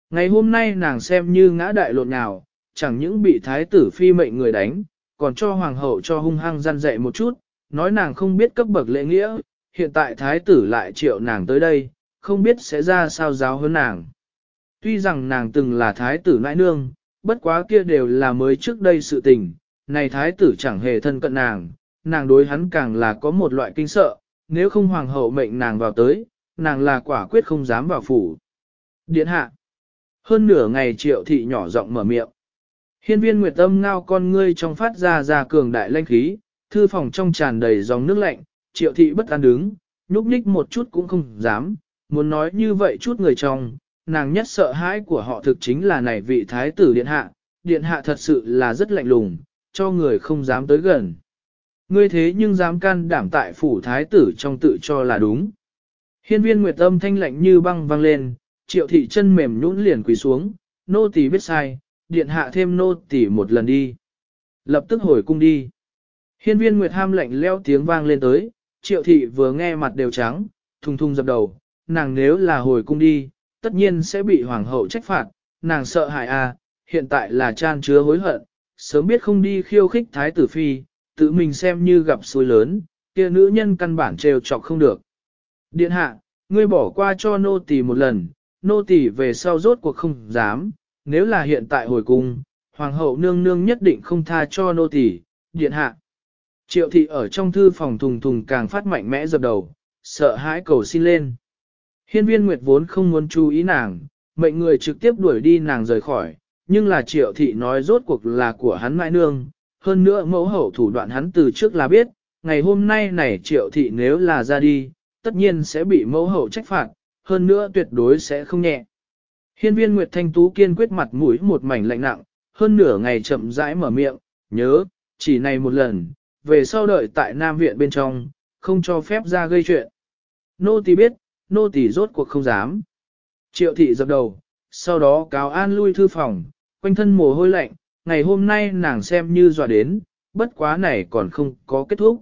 Ngày hôm nay nàng xem như ngã đại lộn nào, chẳng những bị thái tử phi mệnh người đánh, còn cho hoàng hậu cho hung hăng gian dạy một chút, nói nàng không biết cấp bậc lễ nghĩa, hiện tại thái tử lại triệu nàng tới đây, không biết sẽ ra sao giáo hơn nàng. Tuy rằng nàng từng là thái tử nãi nương, bất quá kia đều là mới trước đây sự tình, này thái tử chẳng hề thân cận nàng, nàng đối hắn càng là có một loại kinh sợ, nếu không hoàng hậu mệnh nàng vào tới, nàng là quả quyết không dám vào phủ. Điện hạ. Hơn nửa ngày triệu thị nhỏ giọng mở miệng. Hiên viên nguyệt âm ngao con ngươi trong phát ra ra cường đại lanh khí, thư phòng trong tràn đầy dòng nước lạnh, triệu thị bất an đứng, nhúc nhích một chút cũng không dám, muốn nói như vậy chút người trong, nàng nhất sợ hãi của họ thực chính là này vị thái tử điện hạ, điện hạ thật sự là rất lạnh lùng, cho người không dám tới gần. Ngươi thế nhưng dám can đảm tại phủ thái tử trong tự cho là đúng. Hiên viên nguyệt âm thanh lạnh như băng vang lên, triệu thị chân mềm nhũn liền quỳ xuống, nô tỳ biết sai, điện hạ thêm nô tỳ một lần đi. Lập tức hồi cung đi. Hiên viên nguyệt ham lạnh leo tiếng vang lên tới, triệu thị vừa nghe mặt đều trắng, thùng thùng dập đầu, nàng nếu là hồi cung đi, tất nhiên sẽ bị hoàng hậu trách phạt, nàng sợ hại à, hiện tại là chan chứa hối hận, sớm biết không đi khiêu khích thái tử phi, tự mình xem như gặp xui lớn, kia nữ nhân căn bản trêu chọc không được. Điện hạ, ngươi bỏ qua cho nô tỳ một lần, nô tỳ về sau rốt cuộc không dám, nếu là hiện tại hồi cung, hoàng hậu nương nương nhất định không tha cho nô tỳ, điện hạ. Triệu thị ở trong thư phòng thùng thùng càng phát mạnh mẽ dập đầu, sợ hãi cầu xin lên. Hiên viên Nguyệt vốn không muốn chú ý nàng, mệnh người trực tiếp đuổi đi nàng rời khỏi, nhưng là triệu thị nói rốt cuộc là của hắn mãi nương, hơn nữa mẫu hậu thủ đoạn hắn từ trước là biết, ngày hôm nay này triệu thị nếu là ra đi, tất nhiên sẽ bị mẫu hậu trách phạt, hơn nữa tuyệt đối sẽ không nhẹ. Hiên viên Nguyệt Thanh Tú kiên quyết mặt mũi một mảnh lạnh nặng, hơn nửa ngày chậm rãi mở miệng, nhớ, chỉ này một lần, về sau đợi tại Nam Viện bên trong, không cho phép ra gây chuyện. Nô tỳ biết, nô tỳ rốt cuộc không dám. Triệu thị dập đầu, sau đó cáo an lui thư phòng, quanh thân mồ hôi lạnh, ngày hôm nay nàng xem như dọa đến, bất quá này còn không có kết thúc.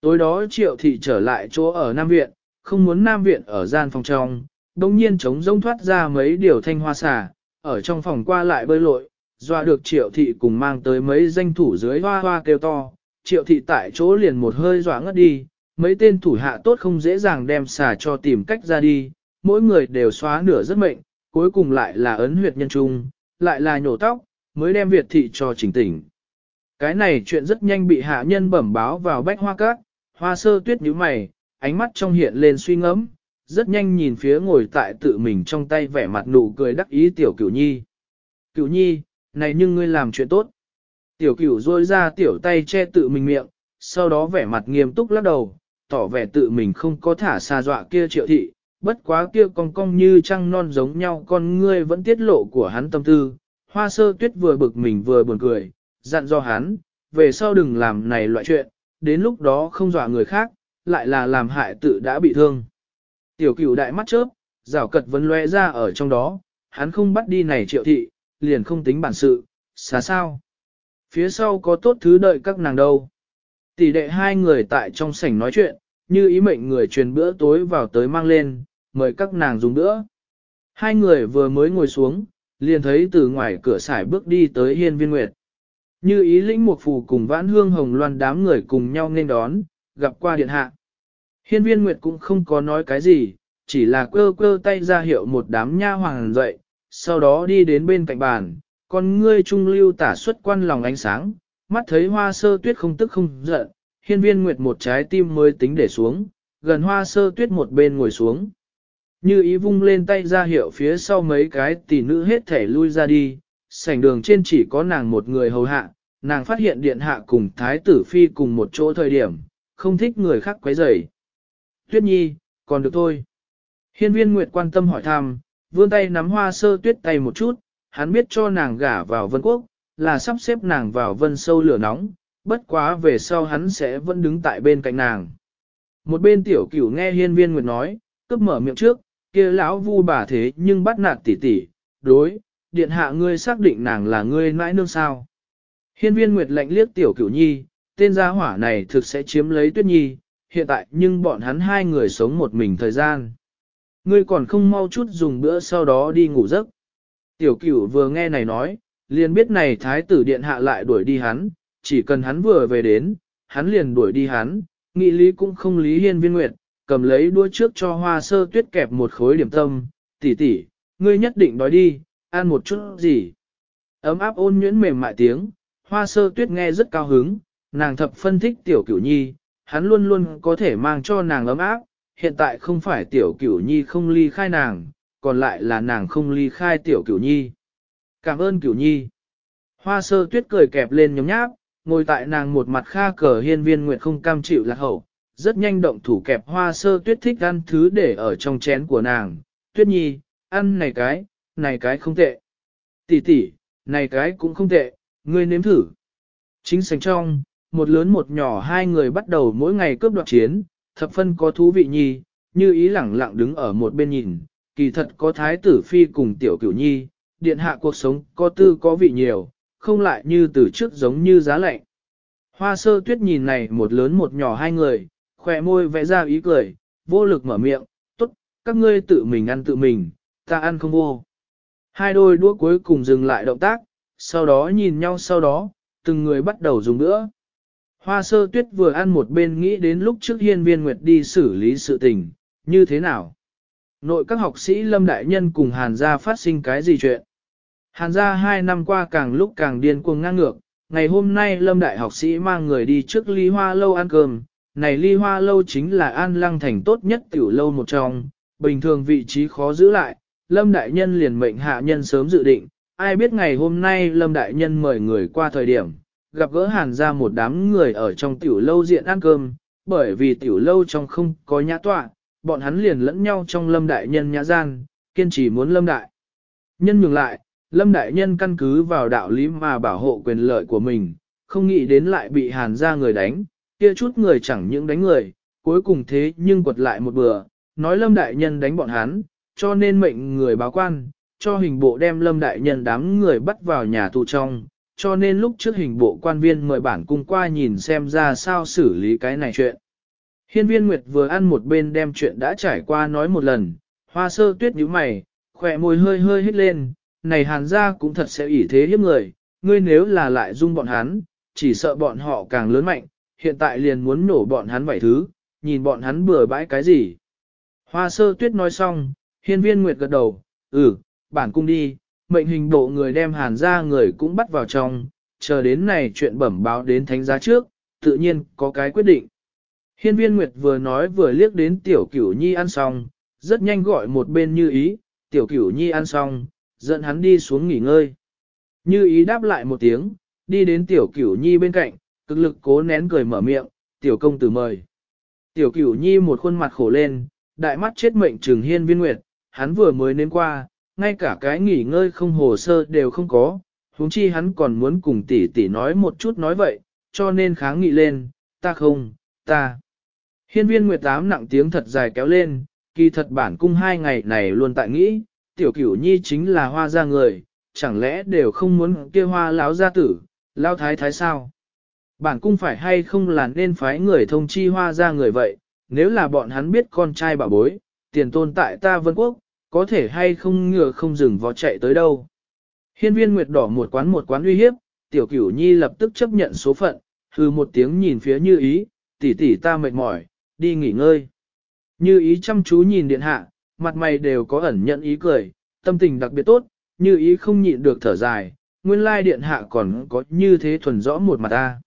Tối đó triệu thị trở lại chỗ ở Nam Viện, không muốn Nam Viện ở gian phòng trong, đồng nhiên trống rông thoát ra mấy điều thanh hoa xà, ở trong phòng qua lại bơi lội, dọa được triệu thị cùng mang tới mấy danh thủ dưới hoa hoa kêu to, triệu thị tại chỗ liền một hơi dọa ngất đi, mấy tên thủ hạ tốt không dễ dàng đem xà cho tìm cách ra đi, mỗi người đều xóa nửa rất mệnh, cuối cùng lại là ấn huyệt nhân trung, lại là nhổ tóc, mới đem Việt thị cho chỉnh tỉnh. Cái này chuyện rất nhanh bị hạ nhân bẩm báo vào bách hoa cát, hoa sơ tuyết nhíu mày, ánh mắt trong hiện lên suy ngẫm, rất nhanh nhìn phía ngồi tại tự mình trong tay vẻ mặt nụ cười đắc ý tiểu cửu nhi. Cửu nhi, này nhưng ngươi làm chuyện tốt. Tiểu cửu rôi ra tiểu tay che tự mình miệng, sau đó vẻ mặt nghiêm túc lắc đầu, tỏ vẻ tự mình không có thả xa dọa kia triệu thị, bất quá kia cong cong như trăng non giống nhau con ngươi vẫn tiết lộ của hắn tâm tư. Hoa sơ tuyết vừa bực mình vừa buồn cười, dặn do hắn, về sau đừng làm này loại chuyện, đến lúc đó không dọa người khác, lại là làm hại tự đã bị thương. Tiểu cửu đại mắt chớp, rào cật vấn lóe ra ở trong đó, hắn không bắt đi này triệu thị, liền không tính bản sự, xá sao. Phía sau có tốt thứ đợi các nàng đâu. Tỷ đệ hai người tại trong sảnh nói chuyện, như ý mệnh người truyền bữa tối vào tới mang lên, mời các nàng dùng bữa. Hai người vừa mới ngồi xuống, liền thấy từ ngoài cửa sải bước đi tới hiên viên nguyệt. Như ý lĩnh một phù cùng vãn hương hồng loan đám người cùng nhau nên đón, gặp qua điện hạ. Hiên viên nguyệt cũng không có nói cái gì, chỉ là quơ quơ tay ra hiệu một đám nha hoàng dậy, sau đó đi đến bên cạnh bàn, con ngươi trung lưu tả xuất quan lòng ánh sáng, mắt thấy hoa sơ tuyết không tức không giận, hiên viên nguyệt một trái tim mới tính để xuống, gần hoa sơ tuyết một bên ngồi xuống. Như ý vung lên tay ra hiệu phía sau mấy cái tỷ nữ hết thể lui ra đi, sảnh đường trên chỉ có nàng một người hầu hạ, nàng phát hiện điện hạ cùng thái tử phi cùng một chỗ thời điểm, không thích người khác quấy rầy. Tuyết nhi, còn được thôi. Hiên viên Nguyệt quan tâm hỏi thăm, vươn tay nắm hoa sơ tuyết tay một chút, hắn biết cho nàng gả vào vân quốc, là sắp xếp nàng vào vân sâu lửa nóng, bất quá về sau hắn sẽ vẫn đứng tại bên cạnh nàng. Một bên tiểu cửu nghe hiên viên Nguyệt nói, cướp mở miệng trước, kia lão vu bà thế nhưng bắt nạt tỷ tỷ, đối, điện hạ ngươi xác định nàng là ngươi nãi nương sao. Hiên viên Nguyệt lạnh liếc tiểu cửu nhi, tên gia hỏa này thực sẽ chiếm lấy tuyết nhi, hiện tại nhưng bọn hắn hai người sống một mình thời gian. Ngươi còn không mau chút dùng bữa sau đó đi ngủ giấc. Tiểu cửu vừa nghe này nói, liền biết này thái tử điện hạ lại đuổi đi hắn, chỉ cần hắn vừa về đến, hắn liền đuổi đi hắn, nghị lý cũng không lý hiên viên nguyệt, cầm lấy đua trước cho hoa sơ tuyết kẹp một khối điểm tâm, tỷ tỷ, ngươi nhất định đói đi, ăn một chút gì. Ấm áp ôn nhuyễn mềm mại tiếng, hoa sơ tuyết nghe rất cao hứng, nàng thập phân thích tiểu cửu nhi, hắn luôn luôn có thể mang cho nàng ấm áp, hiện tại không phải tiểu cửu nhi không ly khai nàng, còn lại là nàng không ly khai tiểu cửu nhi. Cảm ơn cửu nhi. Hoa sơ tuyết cười kẹp lên nhóm nháp, ngồi tại nàng một mặt kha cờ hiên viên nguyệt không cam chịu lạc hậu, rất nhanh động thủ kẹp hoa sơ tuyết thích ăn thứ để ở trong chén của nàng. Tuyết nhi, ăn này cái, này cái không tệ. Tỷ tỷ, này cái cũng không tệ, ngươi nếm thử. Chính sành trong, một lớn một nhỏ hai người bắt đầu mỗi ngày cướp đoạt chiến, thập phân có thú vị nhi, như ý lẳng lặng đứng ở một bên nhìn, kỳ thật có thái tử phi cùng tiểu cửu nhi, điện hạ cuộc sống có tư có vị nhiều, không lại như từ trước giống như giá lạnh. Hoa sơ tuyết nhìn này một lớn một nhỏ hai người, khỏe môi vẽ ra ý cười, vô lực mở miệng, tốt, các ngươi tự mình ăn tự mình, ta ăn không vô. Hai đôi đũa cuối cùng dừng lại động tác, sau đó nhìn nhau sau đó, từng người bắt đầu dùng nữa. Hoa sơ tuyết vừa ăn một bên nghĩ đến lúc trước hiên viên nguyệt đi xử lý sự tình, như thế nào? Nội các học sĩ Lâm Đại Nhân cùng Hàn gia phát sinh cái gì chuyện? Hàn gia hai năm qua càng lúc càng điên cuồng ngang ngược, ngày hôm nay Lâm Đại học sĩ mang người đi trước ly hoa lâu ăn cơm, này ly hoa lâu chính là an lăng thành tốt nhất tiểu lâu một trong, bình thường vị trí khó giữ lại, Lâm Đại Nhân liền mệnh hạ nhân sớm dự định, ai biết ngày hôm nay Lâm Đại Nhân mời người qua thời điểm, gặp gỡ hàn gia một đám người ở trong tiểu lâu diện ăn cơm, bởi vì tiểu lâu trong không có nhã tọa, bọn hắn liền lẫn nhau trong lâm đại nhân nhã gian, kiên trì muốn lâm đại. Nhân nhường lại, lâm đại nhân căn cứ vào đạo lý mà bảo hộ quyền lợi của mình, không nghĩ đến lại bị hàn ra người đánh, kia chút người chẳng những đánh người, cuối cùng thế nhưng quật lại một bữa, nói lâm đại nhân đánh bọn hắn, cho nên mệnh người báo quan, cho hình bộ đem lâm đại nhân đám người bắt vào nhà tù trong, cho nên lúc trước hình bộ quan viên mời bản cung qua nhìn xem ra sao xử lý cái này chuyện. Hiên viên Nguyệt vừa ăn một bên đem chuyện đã trải qua nói một lần, hoa sơ tuyết nhíu mày, khỏe môi hơi hơi hít lên, này hàn ra cũng thật sẽ ỷ thế hiếp người, ngươi nếu là lại dung bọn hắn, chỉ sợ bọn họ càng lớn mạnh, hiện tại liền muốn nổ bọn hắn vài thứ, nhìn bọn hắn bừa bãi cái gì. Hoa sơ tuyết nói xong, hiên viên nguyệt gật đầu, ừ, bản cung đi, mệnh hình bộ người đem hàn ra người cũng bắt vào trong, chờ đến này chuyện bẩm báo đến thánh giá trước, tự nhiên có cái quyết định. Hiên viên Nguyệt vừa nói vừa liếc đến tiểu cửu nhi ăn xong, rất nhanh gọi một bên như ý, tiểu cửu nhi ăn xong, dẫn hắn đi xuống nghỉ ngơi. Như ý đáp lại một tiếng, đi đến tiểu cửu nhi bên cạnh, cực lực cố nén cười mở miệng, tiểu công tử mời. Tiểu cửu nhi một khuôn mặt khổ lên, đại mắt chết mệnh trừng hiên viên nguyệt, hắn vừa mới nếm qua, ngay cả cái nghỉ ngơi không hồ sơ đều không có, huống chi hắn còn muốn cùng tỷ tỷ nói một chút nói vậy, cho nên kháng nghị lên, ta không, ta. Hiên viên nguyệt tám nặng tiếng thật dài kéo lên, kỳ thật bản cung hai ngày này luôn tại nghĩ, tiểu cửu nhi chính là hoa gia người, chẳng lẽ đều không muốn kia hoa láo gia tử, lao thái thái sao? Bản cung phải hay không là nên phái người thông chi hoa gia người vậy, nếu là bọn hắn biết con trai bà bối, tiền tôn tại ta vân quốc, có thể hay không ngừa không dừng vó chạy tới đâu. Hiên viên nguyệt đỏ một quán một quán uy hiếp, tiểu cửu nhi lập tức chấp nhận số phận, hư một tiếng nhìn phía như ý, tỷ tỷ ta mệt mỏi, đi nghỉ ngơi. Như ý chăm chú nhìn điện hạ, mặt mày đều có ẩn nhận ý cười, tâm tình đặc biệt tốt, như ý không nhịn được thở dài, nguyên lai điện hạ còn có như thế thuần rõ một mặt ta.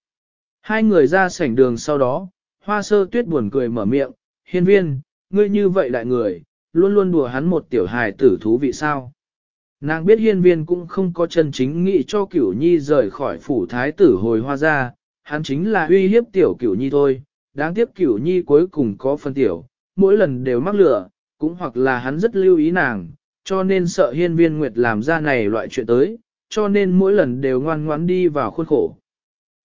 Hai người ra sảnh đường sau đó, hoa sơ tuyết buồn cười mở miệng, hiên viên, ngươi như vậy đại người, luôn luôn đùa hắn một tiểu hài tử thú vị sao. Nàng biết hiên viên cũng không có chân chính nghĩ cho cửu nhi rời khỏi phủ thái tử hồi hoa ra, hắn chính là uy hiếp tiểu cửu nhi thôi, đáng tiếc cửu nhi cuối cùng có phân tiểu, mỗi lần đều mắc lửa, cũng hoặc là hắn rất lưu ý nàng, cho nên sợ hiên viên nguyệt làm ra này loại chuyện tới, cho nên mỗi lần đều ngoan ngoãn đi vào khuôn khổ.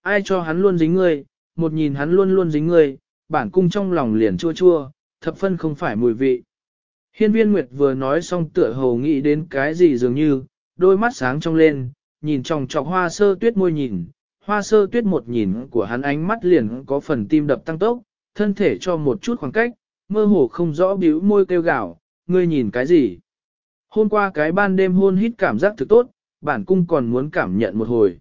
Ai cho hắn luôn dính ngươi, một nhìn hắn luôn luôn dính ngươi, bản cung trong lòng liền chua chua, thập phân không phải mùi vị. Hiên viên Nguyệt vừa nói xong tựa hồ nghĩ đến cái gì dường như, đôi mắt sáng trong lên, nhìn tròng trọc hoa sơ tuyết môi nhìn, hoa sơ tuyết một nhìn của hắn ánh mắt liền có phần tim đập tăng tốc, thân thể cho một chút khoảng cách, mơ hồ không rõ bĩu môi kêu gào, ngươi nhìn cái gì. Hôm qua cái ban đêm hôn hít cảm giác thực tốt, bản cung còn muốn cảm nhận một hồi.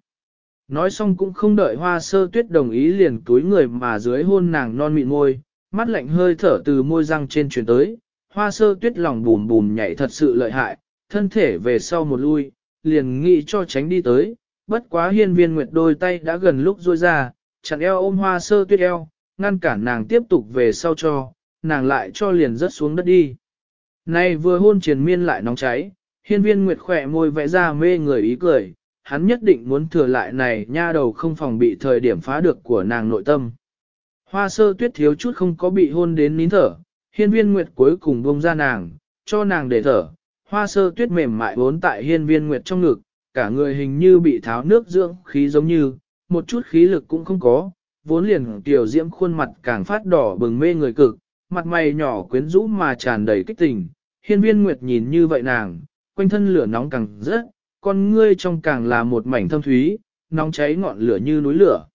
Nói xong cũng không đợi hoa sơ tuyết đồng ý liền túi người mà dưới hôn nàng non mịn môi, mắt lạnh hơi thở từ môi răng trên truyền tới, hoa sơ tuyết lòng bùm bùm nhảy thật sự lợi hại, thân thể về sau một lui, liền nghĩ cho tránh đi tới, bất quá hiên viên nguyệt đôi tay đã gần lúc rôi ra, chặn eo ôm hoa sơ tuyết eo, ngăn cản nàng tiếp tục về sau cho, nàng lại cho liền rớt xuống đất đi. Nay vừa hôn triền miên lại nóng cháy, hiên viên nguyệt khỏe môi vẽ ra mê người ý cười, hắn nhất định muốn thừa lại này nha đầu không phòng bị thời điểm phá được của nàng nội tâm. Hoa sơ tuyết thiếu chút không có bị hôn đến nín thở, hiên viên nguyệt cuối cùng buông ra nàng, cho nàng để thở, hoa sơ tuyết mềm mại vốn tại hiên viên nguyệt trong ngực, cả người hình như bị tháo nước dưỡng khí giống như, một chút khí lực cũng không có, vốn liền tiểu diễm khuôn mặt càng phát đỏ bừng mê người cực, mặt mày nhỏ quyến rũ mà tràn đầy kích tình, hiên viên nguyệt nhìn như vậy nàng, quanh thân lửa nóng càng rớt, con ngươi trong càng là một mảnh thâm thúy, nóng cháy ngọn lửa như núi lửa.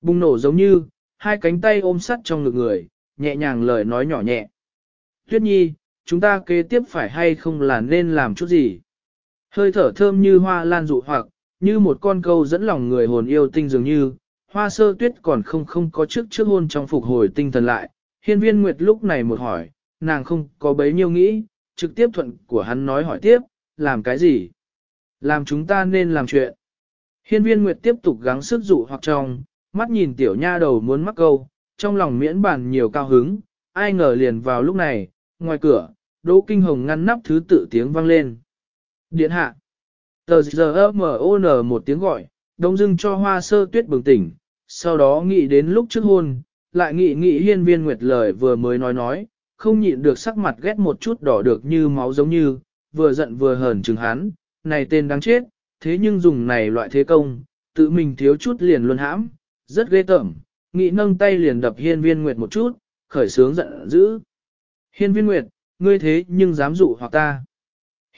Bùng nổ giống như, hai cánh tay ôm sắt trong ngực người, nhẹ nhàng lời nói nhỏ nhẹ. Tuyết nhi, chúng ta kế tiếp phải hay không là nên làm chút gì? Hơi thở thơm như hoa lan dụ hoặc, như một con câu dẫn lòng người hồn yêu tinh dường như, hoa sơ tuyết còn không không có trước trước hôn trong phục hồi tinh thần lại. Hiên viên Nguyệt lúc này một hỏi, nàng không có bấy nhiêu nghĩ, trực tiếp thuận của hắn nói hỏi tiếp, làm cái gì? Làm chúng ta nên làm chuyện. Hiên viên Nguyệt tiếp tục gắng sức dụ hoặc trong, mắt nhìn tiểu nha đầu muốn mắc câu, trong lòng miễn bàn nhiều cao hứng, ai ngờ liền vào lúc này, ngoài cửa, Đỗ Kinh Hồng ngăn nắp thứ tự tiếng vang lên. Điện hạ. Tờ giờ M.O.N. một tiếng gọi, đông dưng cho hoa sơ tuyết bừng tỉnh, sau đó nghĩ đến lúc trước hôn, lại nghĩ nghĩ hiên viên nguyệt lời vừa mới nói nói, không nhịn được sắc mặt ghét một chút đỏ được như máu giống như, vừa giận vừa hờn chừng hắn, này tên đáng chết, thế nhưng dùng này loại thế công, tự mình thiếu chút liền luôn hãm, rất ghê tởm, nghĩ nâng tay liền đập hiên viên nguyệt một chút, khởi sướng giận dữ. Hiên viên nguyệt, ngươi thế nhưng dám dụ hoặc ta.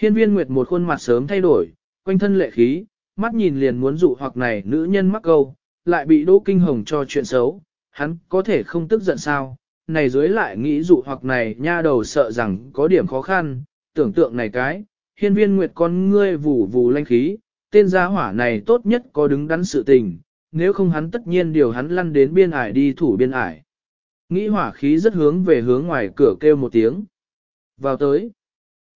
Hiên viên nguyệt một khuôn mặt sớm thay đổi, quanh thân lệ khí, mắt nhìn liền muốn dụ hoặc này nữ nhân mắc câu, lại bị đỗ kinh hồng cho chuyện xấu, hắn có thể không tức giận sao, này dưới lại nghĩ dụ hoặc này nha đầu sợ rằng có điểm khó khăn, tưởng tượng này cái, hiên viên nguyệt con ngươi vù vù lanh khí, tên gia hỏa này tốt nhất có đứng đắn sự tình, nếu không hắn tất nhiên điều hắn lăn đến biên ải đi thủ biên ải. Nghĩ hỏa khí rất hướng về hướng ngoài cửa kêu một tiếng. Vào tới.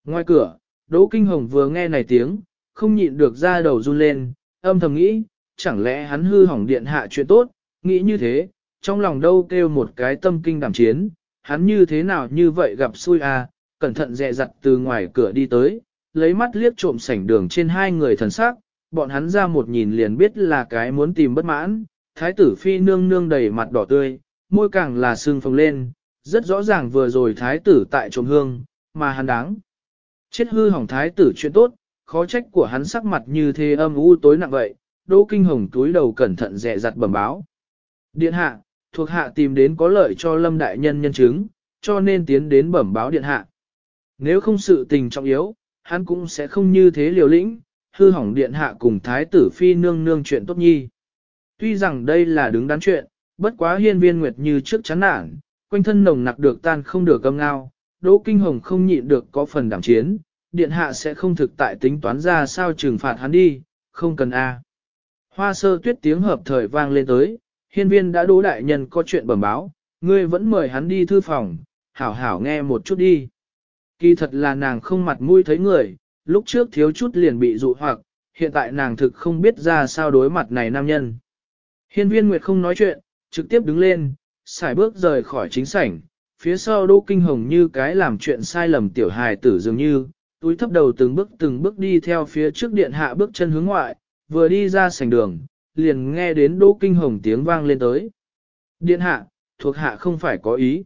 Ngoài cửa, Đỗ Kinh Hồng vừa nghe này tiếng, không nhịn được ra đầu run lên, âm thầm nghĩ, chẳng lẽ hắn hư hỏng điện hạ chuyện tốt, nghĩ như thế, trong lòng đâu kêu một cái tâm kinh đảm chiến, hắn như thế nào như vậy gặp xui à, cẩn thận dè dặt từ ngoài cửa đi tới, lấy mắt liếc trộm sảnh đường trên hai người thần sắc, bọn hắn ra một nhìn liền biết là cái muốn tìm bất mãn, thái tử phi nương nương đầy mặt đỏ tươi, môi càng là sưng phồng lên, rất rõ ràng vừa rồi thái tử tại trộm hương, mà hắn đáng. Chết hư hỏng thái tử chuyện tốt, khó trách của hắn sắc mặt như thế âm u tối nặng vậy, Đỗ Kinh Hồng túi đầu cẩn thận dè dặt bẩm báo. Điện hạ, thuộc hạ tìm đến có lợi cho Lâm Đại Nhân nhân chứng, cho nên tiến đến bẩm báo điện hạ. Nếu không sự tình trọng yếu, hắn cũng sẽ không như thế liều lĩnh, hư hỏng điện hạ cùng thái tử phi nương nương chuyện tốt nhi. Tuy rằng đây là đứng đắn chuyện, bất quá hiên viên nguyệt như trước chán nản, quanh thân nồng nặc được tan không được âm ngao, Đỗ Kinh Hồng không nhịn được có phần đảm chiến, điện hạ sẽ không thực tại tính toán ra sao trừng phạt hắn đi, không cần a. Hoa sơ tuyết tiếng hợp thời vang lên tới, hiên viên đã đố đại nhân có chuyện bẩm báo, ngươi vẫn mời hắn đi thư phòng, hảo hảo nghe một chút đi. Kỳ thật là nàng không mặt mũi thấy người, lúc trước thiếu chút liền bị dụ hoặc, hiện tại nàng thực không biết ra sao đối mặt này nam nhân. Hiên viên Nguyệt không nói chuyện, trực tiếp đứng lên, xài bước rời khỏi chính sảnh, phía sau Đỗ Kinh Hồng như cái làm chuyện sai lầm tiểu hài tử dường như, túi thấp đầu từng bước từng bước đi theo phía trước điện hạ bước chân hướng ngoại, vừa đi ra sảnh đường, liền nghe đến Đỗ Kinh Hồng tiếng vang lên tới. Điện hạ, thuộc hạ không phải có ý.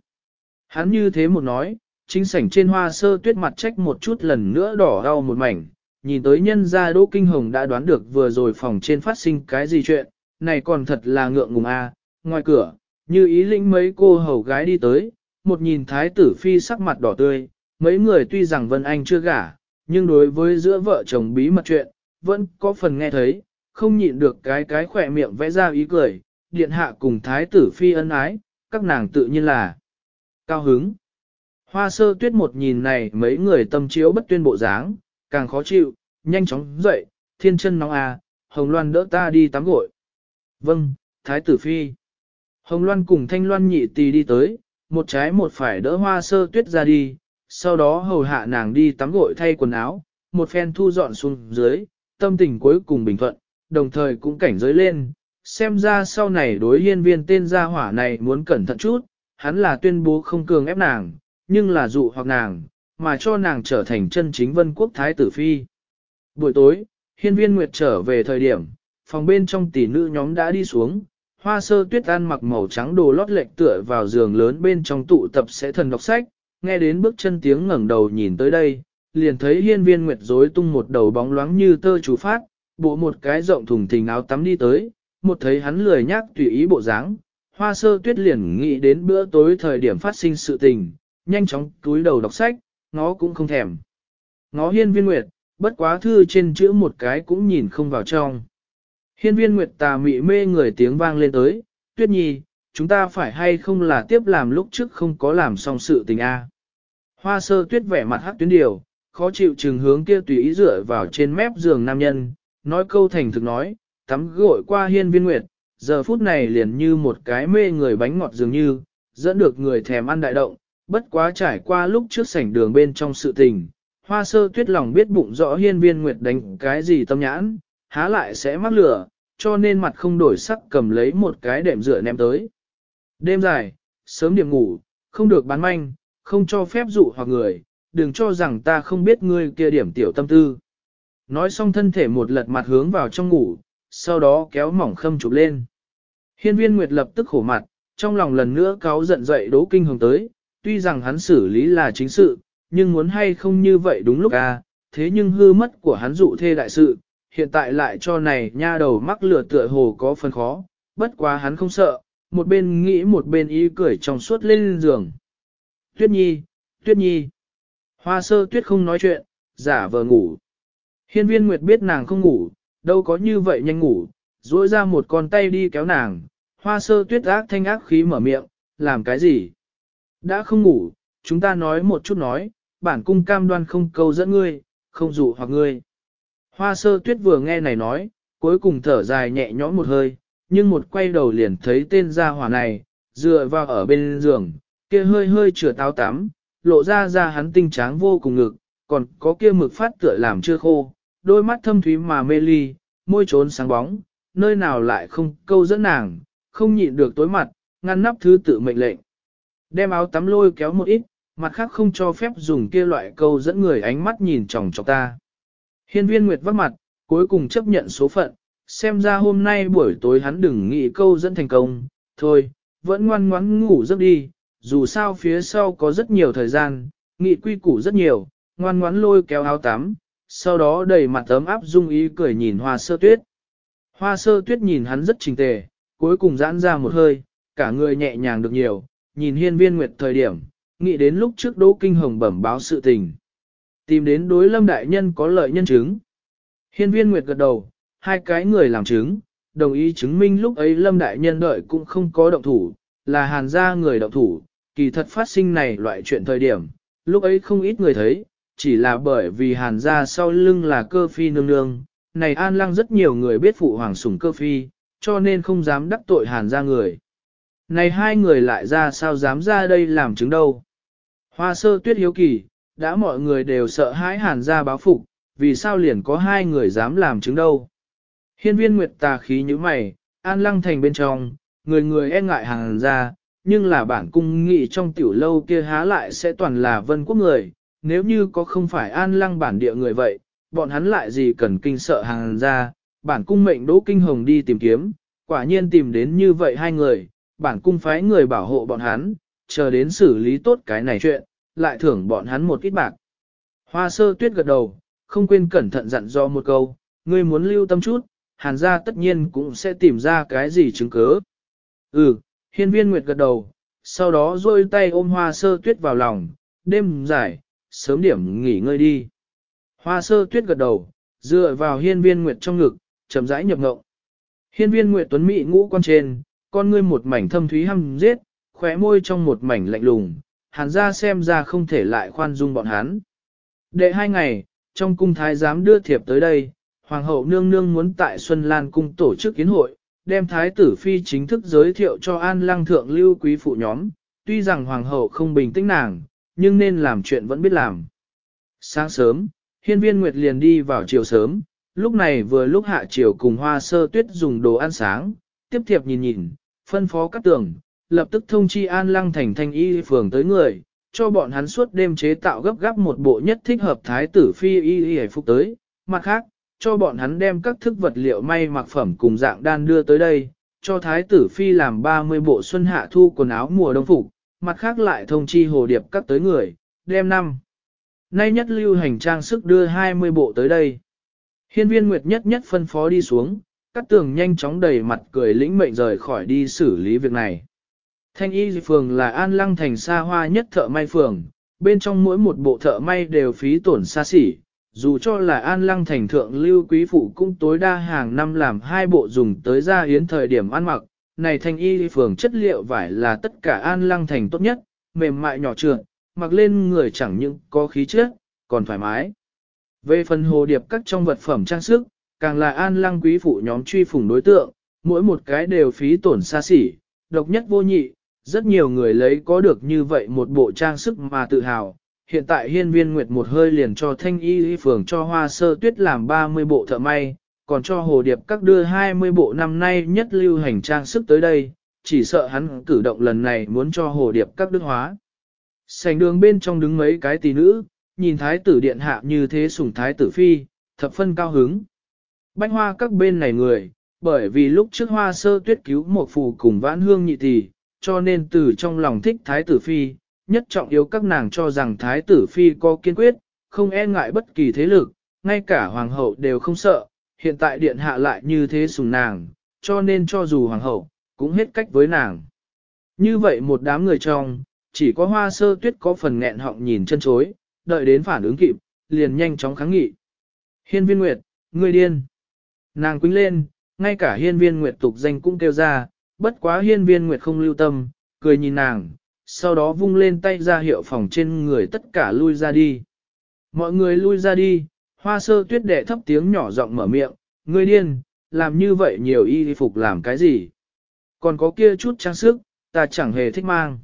Hắn như thế một nói, chính sảnh trên hoa sơ tuyết mặt trách một chút lần nữa đỏ đau một mảnh, nhìn tới nhân gia Đỗ Kinh Hồng đã đoán được vừa rồi phòng trên phát sinh cái gì chuyện, này còn thật là ngượng ngùng a. ngoài cửa, như ý lĩnh mấy cô hầu gái đi tới, một nhìn thái tử phi sắc mặt đỏ tươi, mấy người tuy rằng Vân Anh chưa gả, nhưng đối với giữa vợ chồng bí mật chuyện, vẫn có phần nghe thấy, không nhịn được cái cái khỏe miệng vẽ ra ý cười, điện hạ cùng thái tử phi ân ái, các nàng tự nhiên là cao hứng. Hoa sơ tuyết một nhìn này mấy người tâm chiếu bất tuyên bộ dáng, càng khó chịu, nhanh chóng dậy, thiên chân nóng à, Hồng Loan đỡ ta đi tắm gội. Vâng, Thái tử Phi. Hồng Loan cùng Thanh Loan nhị tì đi tới, một trái một phải đỡ hoa sơ tuyết ra đi, sau đó hầu hạ nàng đi tắm gội thay quần áo, một phen thu dọn xuống dưới, tâm tình cuối cùng bình thuận, đồng thời cũng cảnh giới lên, xem ra sau này đối hiên viên tên gia hỏa này muốn cẩn thận chút, hắn là tuyên bố không cường ép nàng, nhưng là dụ hoặc nàng, mà cho nàng trở thành chân chính vân quốc thái tử phi. Buổi tối, hiên viên nguyệt trở về thời điểm, phòng bên trong tỷ nữ nhóm đã đi xuống, hoa sơ tuyết ăn mặc màu trắng đồ lót lệch tựa vào giường lớn bên trong tụ tập sẽ thần đọc sách, nghe đến bước chân tiếng ngẩng đầu nhìn tới đây, liền thấy hiên viên nguyệt rối tung một đầu bóng loáng như tơ chú phát, bộ một cái rộng thùng thình áo tắm đi tới, một thấy hắn lười nhác tùy ý bộ dáng, hoa sơ tuyết liền nghĩ đến bữa tối thời điểm phát sinh sự tình, nhanh chóng túi đầu đọc sách, nó cũng không thèm. Ngó hiên viên nguyệt, bất quá thư trên chữ một cái cũng nhìn không vào trong. Hiên viên nguyệt tà mị mê người tiếng vang lên tới, tuyết nhi, chúng ta phải hay không là tiếp làm lúc trước không có làm xong sự tình a. Hoa sơ tuyết vẻ mặt hắc tuyến điều, khó chịu trừng hướng kia tùy ý dựa vào trên mép giường nam nhân, nói câu thành thực nói, tắm gội qua hiên viên nguyệt, giờ phút này liền như một cái mê người bánh ngọt dường như, dẫn được người thèm ăn đại động, bất quá trải qua lúc trước sảnh đường bên trong sự tình, hoa sơ tuyết lòng biết bụng rõ hiên viên nguyệt đánh cái gì tâm nhãn, há lại sẽ mắc lửa, cho nên mặt không đổi sắc cầm lấy một cái đệm rửa ném tới. Đêm dài, sớm điểm ngủ, không được bán manh, không cho phép dụ hoặc người, đừng cho rằng ta không biết ngươi kia điểm tiểu tâm tư. Nói xong thân thể một lật mặt hướng vào trong ngủ, sau đó kéo mỏng khâm chụp lên. Hiên viên Nguyệt lập tức khổ mặt, trong lòng lần nữa cáo giận dậy đố kinh hồng tới, tuy rằng hắn xử lý là chính sự, nhưng muốn hay không như vậy đúng lúc à, thế nhưng hư mất của hắn dụ thê đại sự, hiện tại lại cho này nha đầu mắc lửa tựa hồ có phần khó, bất quá hắn không sợ, một bên nghĩ một bên ý cười trong suốt lên giường. Tuyết nhi, tuyết nhi. Hoa sơ tuyết không nói chuyện, giả vờ ngủ. Hiên viên nguyệt biết nàng không ngủ, đâu có như vậy nhanh ngủ, duỗi ra một con tay đi kéo nàng, hoa sơ tuyết ác thanh ác khí mở miệng, làm cái gì? Đã không ngủ, chúng ta nói một chút nói, bản cung cam đoan không câu dẫn ngươi, không dụ hoặc ngươi. Hoa sơ tuyết vừa nghe này nói, cuối cùng thở dài nhẹ nhõm một hơi, nhưng một quay đầu liền thấy tên gia hỏa này, dựa vào ở bên giường, kia hơi hơi chừa táo tắm, lộ ra ra hắn tinh tráng vô cùng ngực, còn có kia mực phát tựa làm chưa khô, đôi mắt thâm thúy mà mê ly, môi trốn sáng bóng, nơi nào lại không câu dẫn nàng, không nhịn được tối mặt, ngăn nắp thứ tự mệnh lệnh. Đem áo tắm lôi kéo một ít, mặt khác không cho phép dùng kia loại câu dẫn người ánh mắt nhìn chòng chọc ta. Hiên viên Nguyệt vắt mặt, cuối cùng chấp nhận số phận, xem ra hôm nay buổi tối hắn đừng nghĩ câu dẫn thành công, thôi, vẫn ngoan ngoãn ngủ giấc đi, dù sao phía sau có rất nhiều thời gian, nghị quy củ rất nhiều, ngoan ngoãn lôi kéo áo tắm, sau đó đầy mặt ấm áp dung ý cười nhìn hoa sơ tuyết. Hoa sơ tuyết nhìn hắn rất trình tề, cuối cùng giãn ra một hơi, cả người nhẹ nhàng được nhiều, nhìn hiên viên nguyệt thời điểm, nghĩ đến lúc trước Đỗ Kinh Hồng bẩm báo sự tình. Tìm đến đối lâm đại nhân có lợi nhân chứng. Hiên viên nguyệt gật đầu, hai cái người làm chứng, đồng ý chứng minh lúc ấy lâm đại nhân đợi cũng không có động thủ, là hàn gia người động thủ, kỳ thật phát sinh này loại chuyện thời điểm, lúc ấy không ít người thấy, chỉ là bởi vì hàn gia sau lưng là cơ phi nương nương, này an lăng rất nhiều người biết phụ hoàng sủng cơ phi, cho nên không dám đắc tội hàn gia người. Này hai người lại ra sao dám ra đây làm chứng đâu. Hoa sơ tuyết hiếu kỳ, đã mọi người đều sợ hãi hàn gia báo phục, vì sao liền có hai người dám làm chứng đâu. Hiên viên nguyệt tà khí như mày, an lăng thành bên trong, người người e ngại hàn gia, nhưng là bản cung nghị trong tiểu lâu kia há lại sẽ toàn là vân quốc người, nếu như có không phải an lăng bản địa người vậy, bọn hắn lại gì cần kinh sợ hàng ra, bản cung mệnh đỗ kinh hồng đi tìm kiếm, quả nhiên tìm đến như vậy hai người, bản cung phái người bảo hộ bọn hắn, chờ đến xử lý tốt cái này chuyện, lại thưởng bọn hắn một ít bạc. Hoa sơ tuyết gật đầu, không quên cẩn thận dặn do một câu, ngươi muốn lưu tâm chút, hàn gia tất nhiên cũng sẽ tìm ra cái gì chứng cứ. Ừ, hiên viên nguyệt gật đầu, sau đó rôi tay ôm hoa sơ tuyết vào lòng, đêm dài, sớm điểm nghỉ ngơi đi. Hoa sơ tuyết gật đầu, dựa vào hiên viên nguyệt trong ngực, chậm rãi nhập ngộng. Hiên viên nguyệt tuấn mỹ ngũ quan trên, con ngươi một mảnh thâm thúy hăm giết, khóe môi trong một mảnh lạnh lùng, hàn ra xem ra không thể lại khoan dung bọn hắn. Đệ hai ngày, trong cung thái giám đưa thiệp tới đây, hoàng hậu nương nương muốn tại Xuân Lan cung tổ chức kiến hội, đem thái tử phi chính thức giới thiệu cho an lăng thượng lưu quý phụ nhóm, tuy rằng hoàng hậu không bình tĩnh nàng, nhưng nên làm chuyện vẫn biết làm. Sáng sớm, hiên viên Nguyệt liền đi vào chiều sớm, lúc này vừa lúc hạ chiều cùng hoa sơ tuyết dùng đồ ăn sáng, tiếp thiệp nhìn nhìn, phân phó các tường, lập tức thông chi an lăng thành thanh y phường tới người, cho bọn hắn suốt đêm chế tạo gấp gáp một bộ nhất thích hợp thái tử phi y y phục tới, mặt khác, cho bọn hắn đem các thức vật liệu may mặc phẩm cùng dạng đan đưa tới đây, cho thái tử phi làm 30 bộ xuân hạ thu quần áo mùa đông phục, mặt khác lại thông chi hồ điệp cắt tới người, đem năm. Nay nhất lưu hành trang sức đưa 20 bộ tới đây. Hiên viên Nguyệt nhất nhất phân phó đi xuống, cắt tường nhanh chóng đầy mặt cười lĩnh mệnh rời khỏi đi xử lý việc này. Thanh y phường là an lăng thành xa hoa nhất thợ may phường, bên trong mỗi một bộ thợ may đều phí tổn xa xỉ, dù cho là an lăng thành thượng lưu quý phụ cũng tối đa hàng năm làm hai bộ dùng tới ra yến thời điểm ăn mặc, này thanh y phường chất liệu vải là tất cả an lăng thành tốt nhất, mềm mại nhỏ trượt, mặc lên người chẳng những có khí chất, còn thoải mái. Về phần hồ điệp các trong vật phẩm trang sức, càng là an lăng quý phụ nhóm truy phủng đối tượng, mỗi một cái đều phí tổn xa xỉ, độc nhất vô nhị, rất nhiều người lấy có được như vậy một bộ trang sức mà tự hào. Hiện tại hiên viên nguyệt một hơi liền cho thanh y phường cho hoa sơ tuyết làm 30 bộ thợ may, còn cho Hồ Điệp các đưa 20 bộ năm nay nhất lưu hành trang sức tới đây, chỉ sợ hắn cử động lần này muốn cho Hồ Điệp các đức hóa. Sành đường bên trong đứng mấy cái tỷ nữ, nhìn thái tử điện hạ như thế sủng thái tử phi, thập phân cao hứng. Bánh hoa các bên này người, bởi vì lúc trước hoa sơ tuyết cứu một phù cùng vãn hương nhị tỷ, cho nên từ trong lòng thích thái tử phi, nhất trọng yếu các nàng cho rằng thái tử phi có kiên quyết, không e ngại bất kỳ thế lực, ngay cả hoàng hậu đều không sợ, hiện tại điện hạ lại như thế sùng nàng, cho nên cho dù hoàng hậu, cũng hết cách với nàng. Như vậy một đám người trong, chỉ có hoa sơ tuyết có phần nghẹn họng nhìn chân chối, đợi đến phản ứng kịp, liền nhanh chóng kháng nghị. Hiên viên nguyệt, người điên. Nàng quính lên, ngay cả hiên viên nguyệt tục danh cũng kêu ra, bất quá hiên viên nguyệt không lưu tâm, cười nhìn nàng, sau đó vung lên tay ra hiệu phòng trên người tất cả lui ra đi. Mọi người lui ra đi, Hoa sơ tuyết đệ thấp tiếng nhỏ giọng mở miệng, ngươi điên, làm như vậy nhiều y phục làm cái gì. Còn có kia chút trang sức, ta chẳng hề thích mang.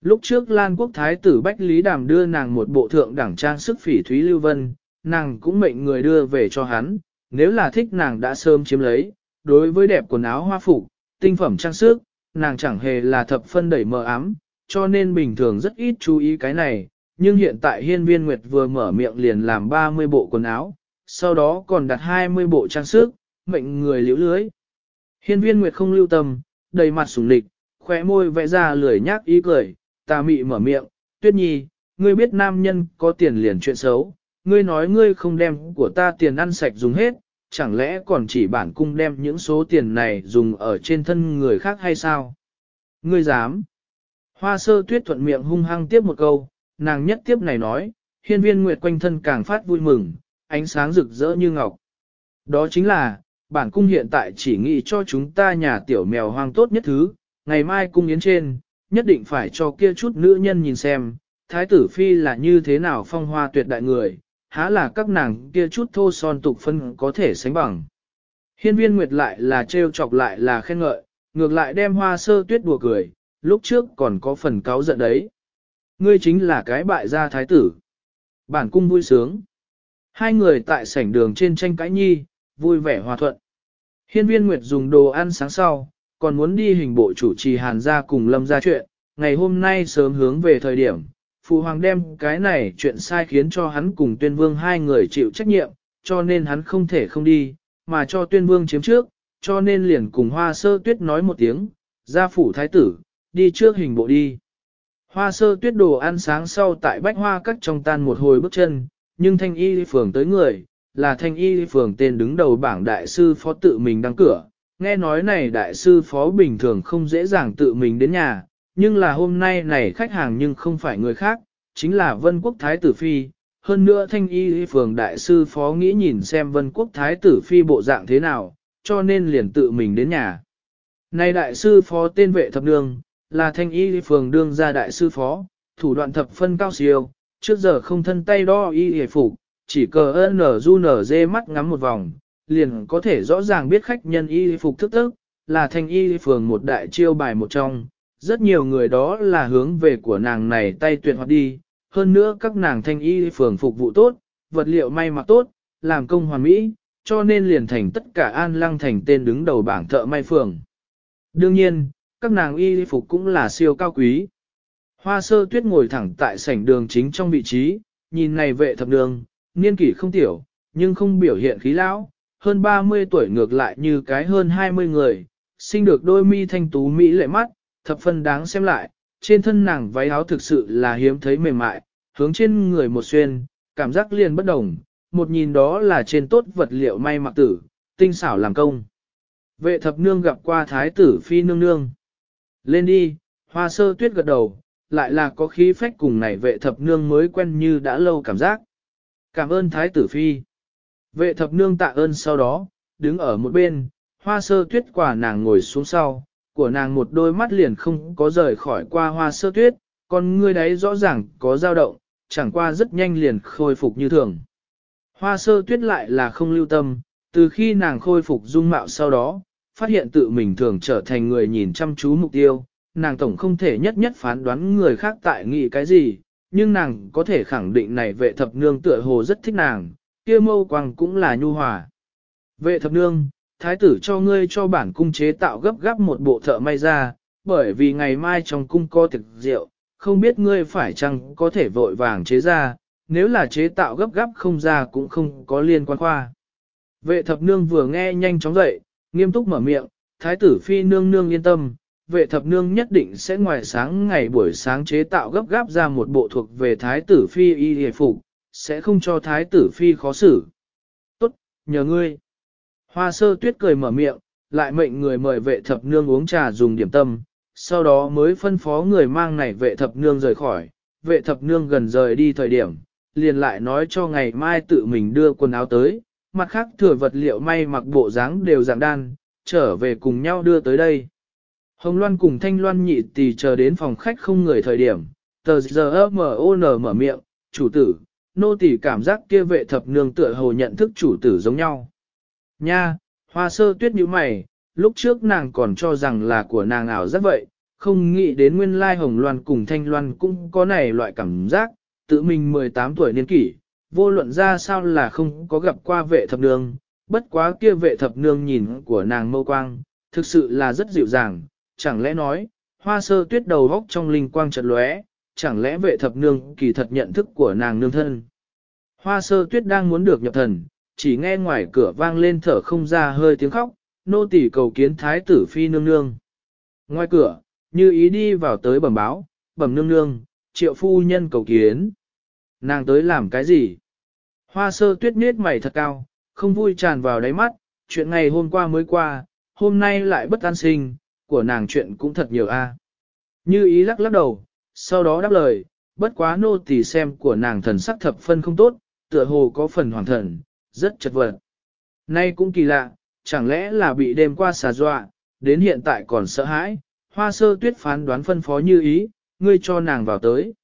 Lúc trước Lan Quốc Thái tử Bách Lý Đàm đưa nàng một bộ thượng đẳng trang sức phỉ thúy lưu vân, nàng cũng mệnh người đưa về cho hắn, nếu là thích nàng đã sớm chiếm lấy, đối với đẹp quần áo hoa phục, tinh phẩm trang sức, nàng chẳng hề là thập phân đẩy mờ ám, cho nên bình thường rất ít chú ý cái này, nhưng hiện tại hiên viên nguyệt vừa mở miệng liền làm 30 bộ quần áo, sau đó còn đặt 20 bộ trang sức, mệnh người liễu lưới. Hiên viên nguyệt không lưu tâm, đầy mặt sủng lịch, khóe môi vẽ ra lười nhác ý cười, ta mị mở miệng, tuyết nhi, ngươi biết nam nhân có tiền liền chuyện xấu, ngươi nói ngươi không đem của ta tiền ăn sạch dùng hết, chẳng lẽ còn chỉ bản cung đem những số tiền này dùng ở trên thân người khác hay sao? Ngươi dám? Hoa sơ tuyết thuận miệng hung hăng tiếp một câu, nàng nhất tiếp này nói, hiên viên nguyệt quanh thân càng phát vui mừng, ánh sáng rực rỡ như ngọc. Đó chính là, bản cung hiện tại chỉ nghĩ cho chúng ta nhà tiểu mèo hoang tốt nhất thứ, ngày mai cung yến trên, nhất định phải cho kia chút nữ nhân nhìn xem, thái tử phi là như thế nào phong hoa tuyệt đại người, há là các nàng kia chút thô son tục phân có thể sánh bằng. Hiên viên nguyệt lại là trêu chọc lại là khen ngợi, ngược lại đem hoa sơ tuyết đùa cười, lúc trước còn có phần cáo giận đấy. Ngươi chính là cái bại gia thái tử. Bản cung vui sướng. Hai người tại sảnh đường trên tranh cãi nhi, vui vẻ hòa thuận. Hiên viên Nguyệt dùng đồ ăn sáng sau, còn muốn đi hình bộ chủ trì hàn ra cùng lâm ra chuyện. Ngày hôm nay sớm hướng về thời điểm, Phụ Hoàng đem cái này chuyện sai khiến cho hắn cùng tuyên vương hai người chịu trách nhiệm, cho nên hắn không thể không đi, mà cho tuyên vương chiếm trước, cho nên liền cùng hoa sơ tuyết nói một tiếng, gia phủ thái tử, đi trước hình bộ đi. Hoa sơ tuyết đồ ăn sáng sau tại bách hoa cắt trong tan một hồi bước chân, nhưng thanh y phường tới người, là thanh y phường tên đứng đầu bảng đại sư phó tự mình đăng cửa. Nghe nói này đại sư phó bình thường không dễ dàng tự mình đến nhà, nhưng là hôm nay này khách hàng nhưng không phải người khác, chính là Vân Quốc Thái Tử Phi. Hơn nữa thanh y phường đại sư phó nghĩ nhìn xem Vân Quốc Thái Tử Phi bộ dạng thế nào, cho nên liền tự mình đến nhà. Này đại sư phó tên vệ thập nương, là thanh y phường đương gia đại sư phó, thủ đoạn thập phân cao siêu, trước giờ không thân tay đo y hề phục, chỉ cờ nở du nở dê mắt ngắm một vòng, liền có thể rõ ràng biết khách nhân y phục thức tức, là thanh y phường một đại chiêu bài một trong, rất nhiều người đó là hướng về của nàng này tay tuyệt hoạt đi, hơn nữa các nàng thanh y phường phục vụ tốt, vật liệu may mặc tốt, làm công hoàn mỹ, cho nên liền thành tất cả an lăng thành tên đứng đầu bảng thợ may phường. Đương nhiên, các nàng y phục cũng là siêu cao quý. Hoa sơ tuyết ngồi thẳng tại sảnh đường chính trong vị trí, nhìn này vệ thập đường, niên kỷ không tiểu, nhưng không biểu hiện khí lão, hơn 30 tuổi ngược lại như cái hơn 20 người, sinh được đôi mi thanh tú mỹ lệ mắt, thập phân đáng xem lại, trên thân nàng váy áo thực sự là hiếm thấy mềm mại, hướng trên người một xuyên, cảm giác liền bất đồng, một nhìn đó là trên tốt vật liệu may mặc tử, tinh xảo làm công. Vệ thập nương gặp qua thái tử phi nương nương. Lên đi, hoa sơ tuyết gật đầu, lại là có khí phách cùng này vệ thập nương mới quen như đã lâu cảm giác. Cảm ơn thái tử phi. Vệ thập nương tạ ơn sau đó, đứng ở một bên, hoa sơ tuyết quả nàng ngồi xuống sau, của nàng một đôi mắt liền không có rời khỏi qua hoa sơ tuyết, còn ngươi đấy rõ ràng có dao động, chẳng qua rất nhanh liền khôi phục như thường. Hoa sơ tuyết lại là không lưu tâm, từ khi nàng khôi phục dung mạo sau đó, phát hiện tự mình thường trở thành người nhìn chăm chú mục tiêu, nàng tổng không thể nhất nhất phán đoán người khác tại nghĩ cái gì, nhưng nàng có thể khẳng định này vệ thập nương tựa hồ rất thích nàng, kia mâu quang cũng là nhu hòa. Vệ thập nương, thái tử cho ngươi cho bản cung chế tạo gấp gáp một bộ thợ may ra, bởi vì ngày mai trong cung có thực rượu, không biết ngươi phải chăng có thể vội vàng chế ra, nếu là chế tạo gấp gáp không ra cũng không có liên quan khoa. Vệ thập nương vừa nghe nhanh chóng dậy, nghiêm túc mở miệng, thái tử phi nương nương yên tâm, vệ thập nương nhất định sẽ ngoài sáng ngày buổi sáng chế tạo gấp gáp ra một bộ thuộc về thái tử phi y hề phục, sẽ không cho thái tử phi khó xử. Tốt, nhờ ngươi. Hoa sơ tuyết cười mở miệng, lại mệnh người mời vệ thập nương uống trà dùng điểm tâm, sau đó mới phân phó người mang này vệ thập nương rời khỏi, vệ thập nương gần rời đi thời điểm, liền lại nói cho ngày mai tự mình đưa quần áo tới, mặt khác thừa vật liệu may mặc bộ dáng đều dạng đan, trở về cùng nhau đưa tới đây. Hồng Loan cùng Thanh Loan nhị tỷ chờ đến phòng khách không người thời điểm, tờ giờ M.O.N mở miệng, chủ tử, nô tỷ cảm giác kia vệ thập nương tựa hồ nhận thức chủ tử giống nhau. Nha, Hoa sơ tuyết như mày, lúc trước nàng còn cho rằng là của nàng ảo rất vậy, không nghĩ đến nguyên lai hồng loan cùng thanh loan cũng có này loại cảm giác, tự mình 18 tuổi niên kỷ, vô luận ra sao là không có gặp qua vệ thập nương, bất quá kia vệ thập nương nhìn của nàng mâu quang, thực sự là rất dịu dàng, chẳng lẽ nói, hoa sơ tuyết đầu góc trong linh quang chợt lóe, chẳng lẽ vệ thập nương kỳ thật nhận thức của nàng nương thân. Hoa sơ tuyết đang muốn được nhập thần, chỉ nghe ngoài cửa vang lên thở không ra hơi tiếng khóc, nô tỳ cầu kiến thái tử phi nương nương. Ngoài cửa, như ý đi vào tới bẩm báo, bẩm nương nương, triệu phu nhân cầu kiến. Nàng tới làm cái gì? Hoa sơ tuyết nết mày thật cao, không vui tràn vào đáy mắt, chuyện ngày hôm qua mới qua, hôm nay lại bất an sinh, của nàng chuyện cũng thật nhiều a. Như ý lắc lắc đầu, sau đó đáp lời, bất quá nô tỳ xem của nàng thần sắc thập phân không tốt, tựa hồ có phần hoàng thần, rất chật vật. Nay cũng kỳ lạ, chẳng lẽ là bị đêm qua xà dọa, đến hiện tại còn sợ hãi, hoa sơ tuyết phán đoán phân phó như ý, ngươi cho nàng vào tới.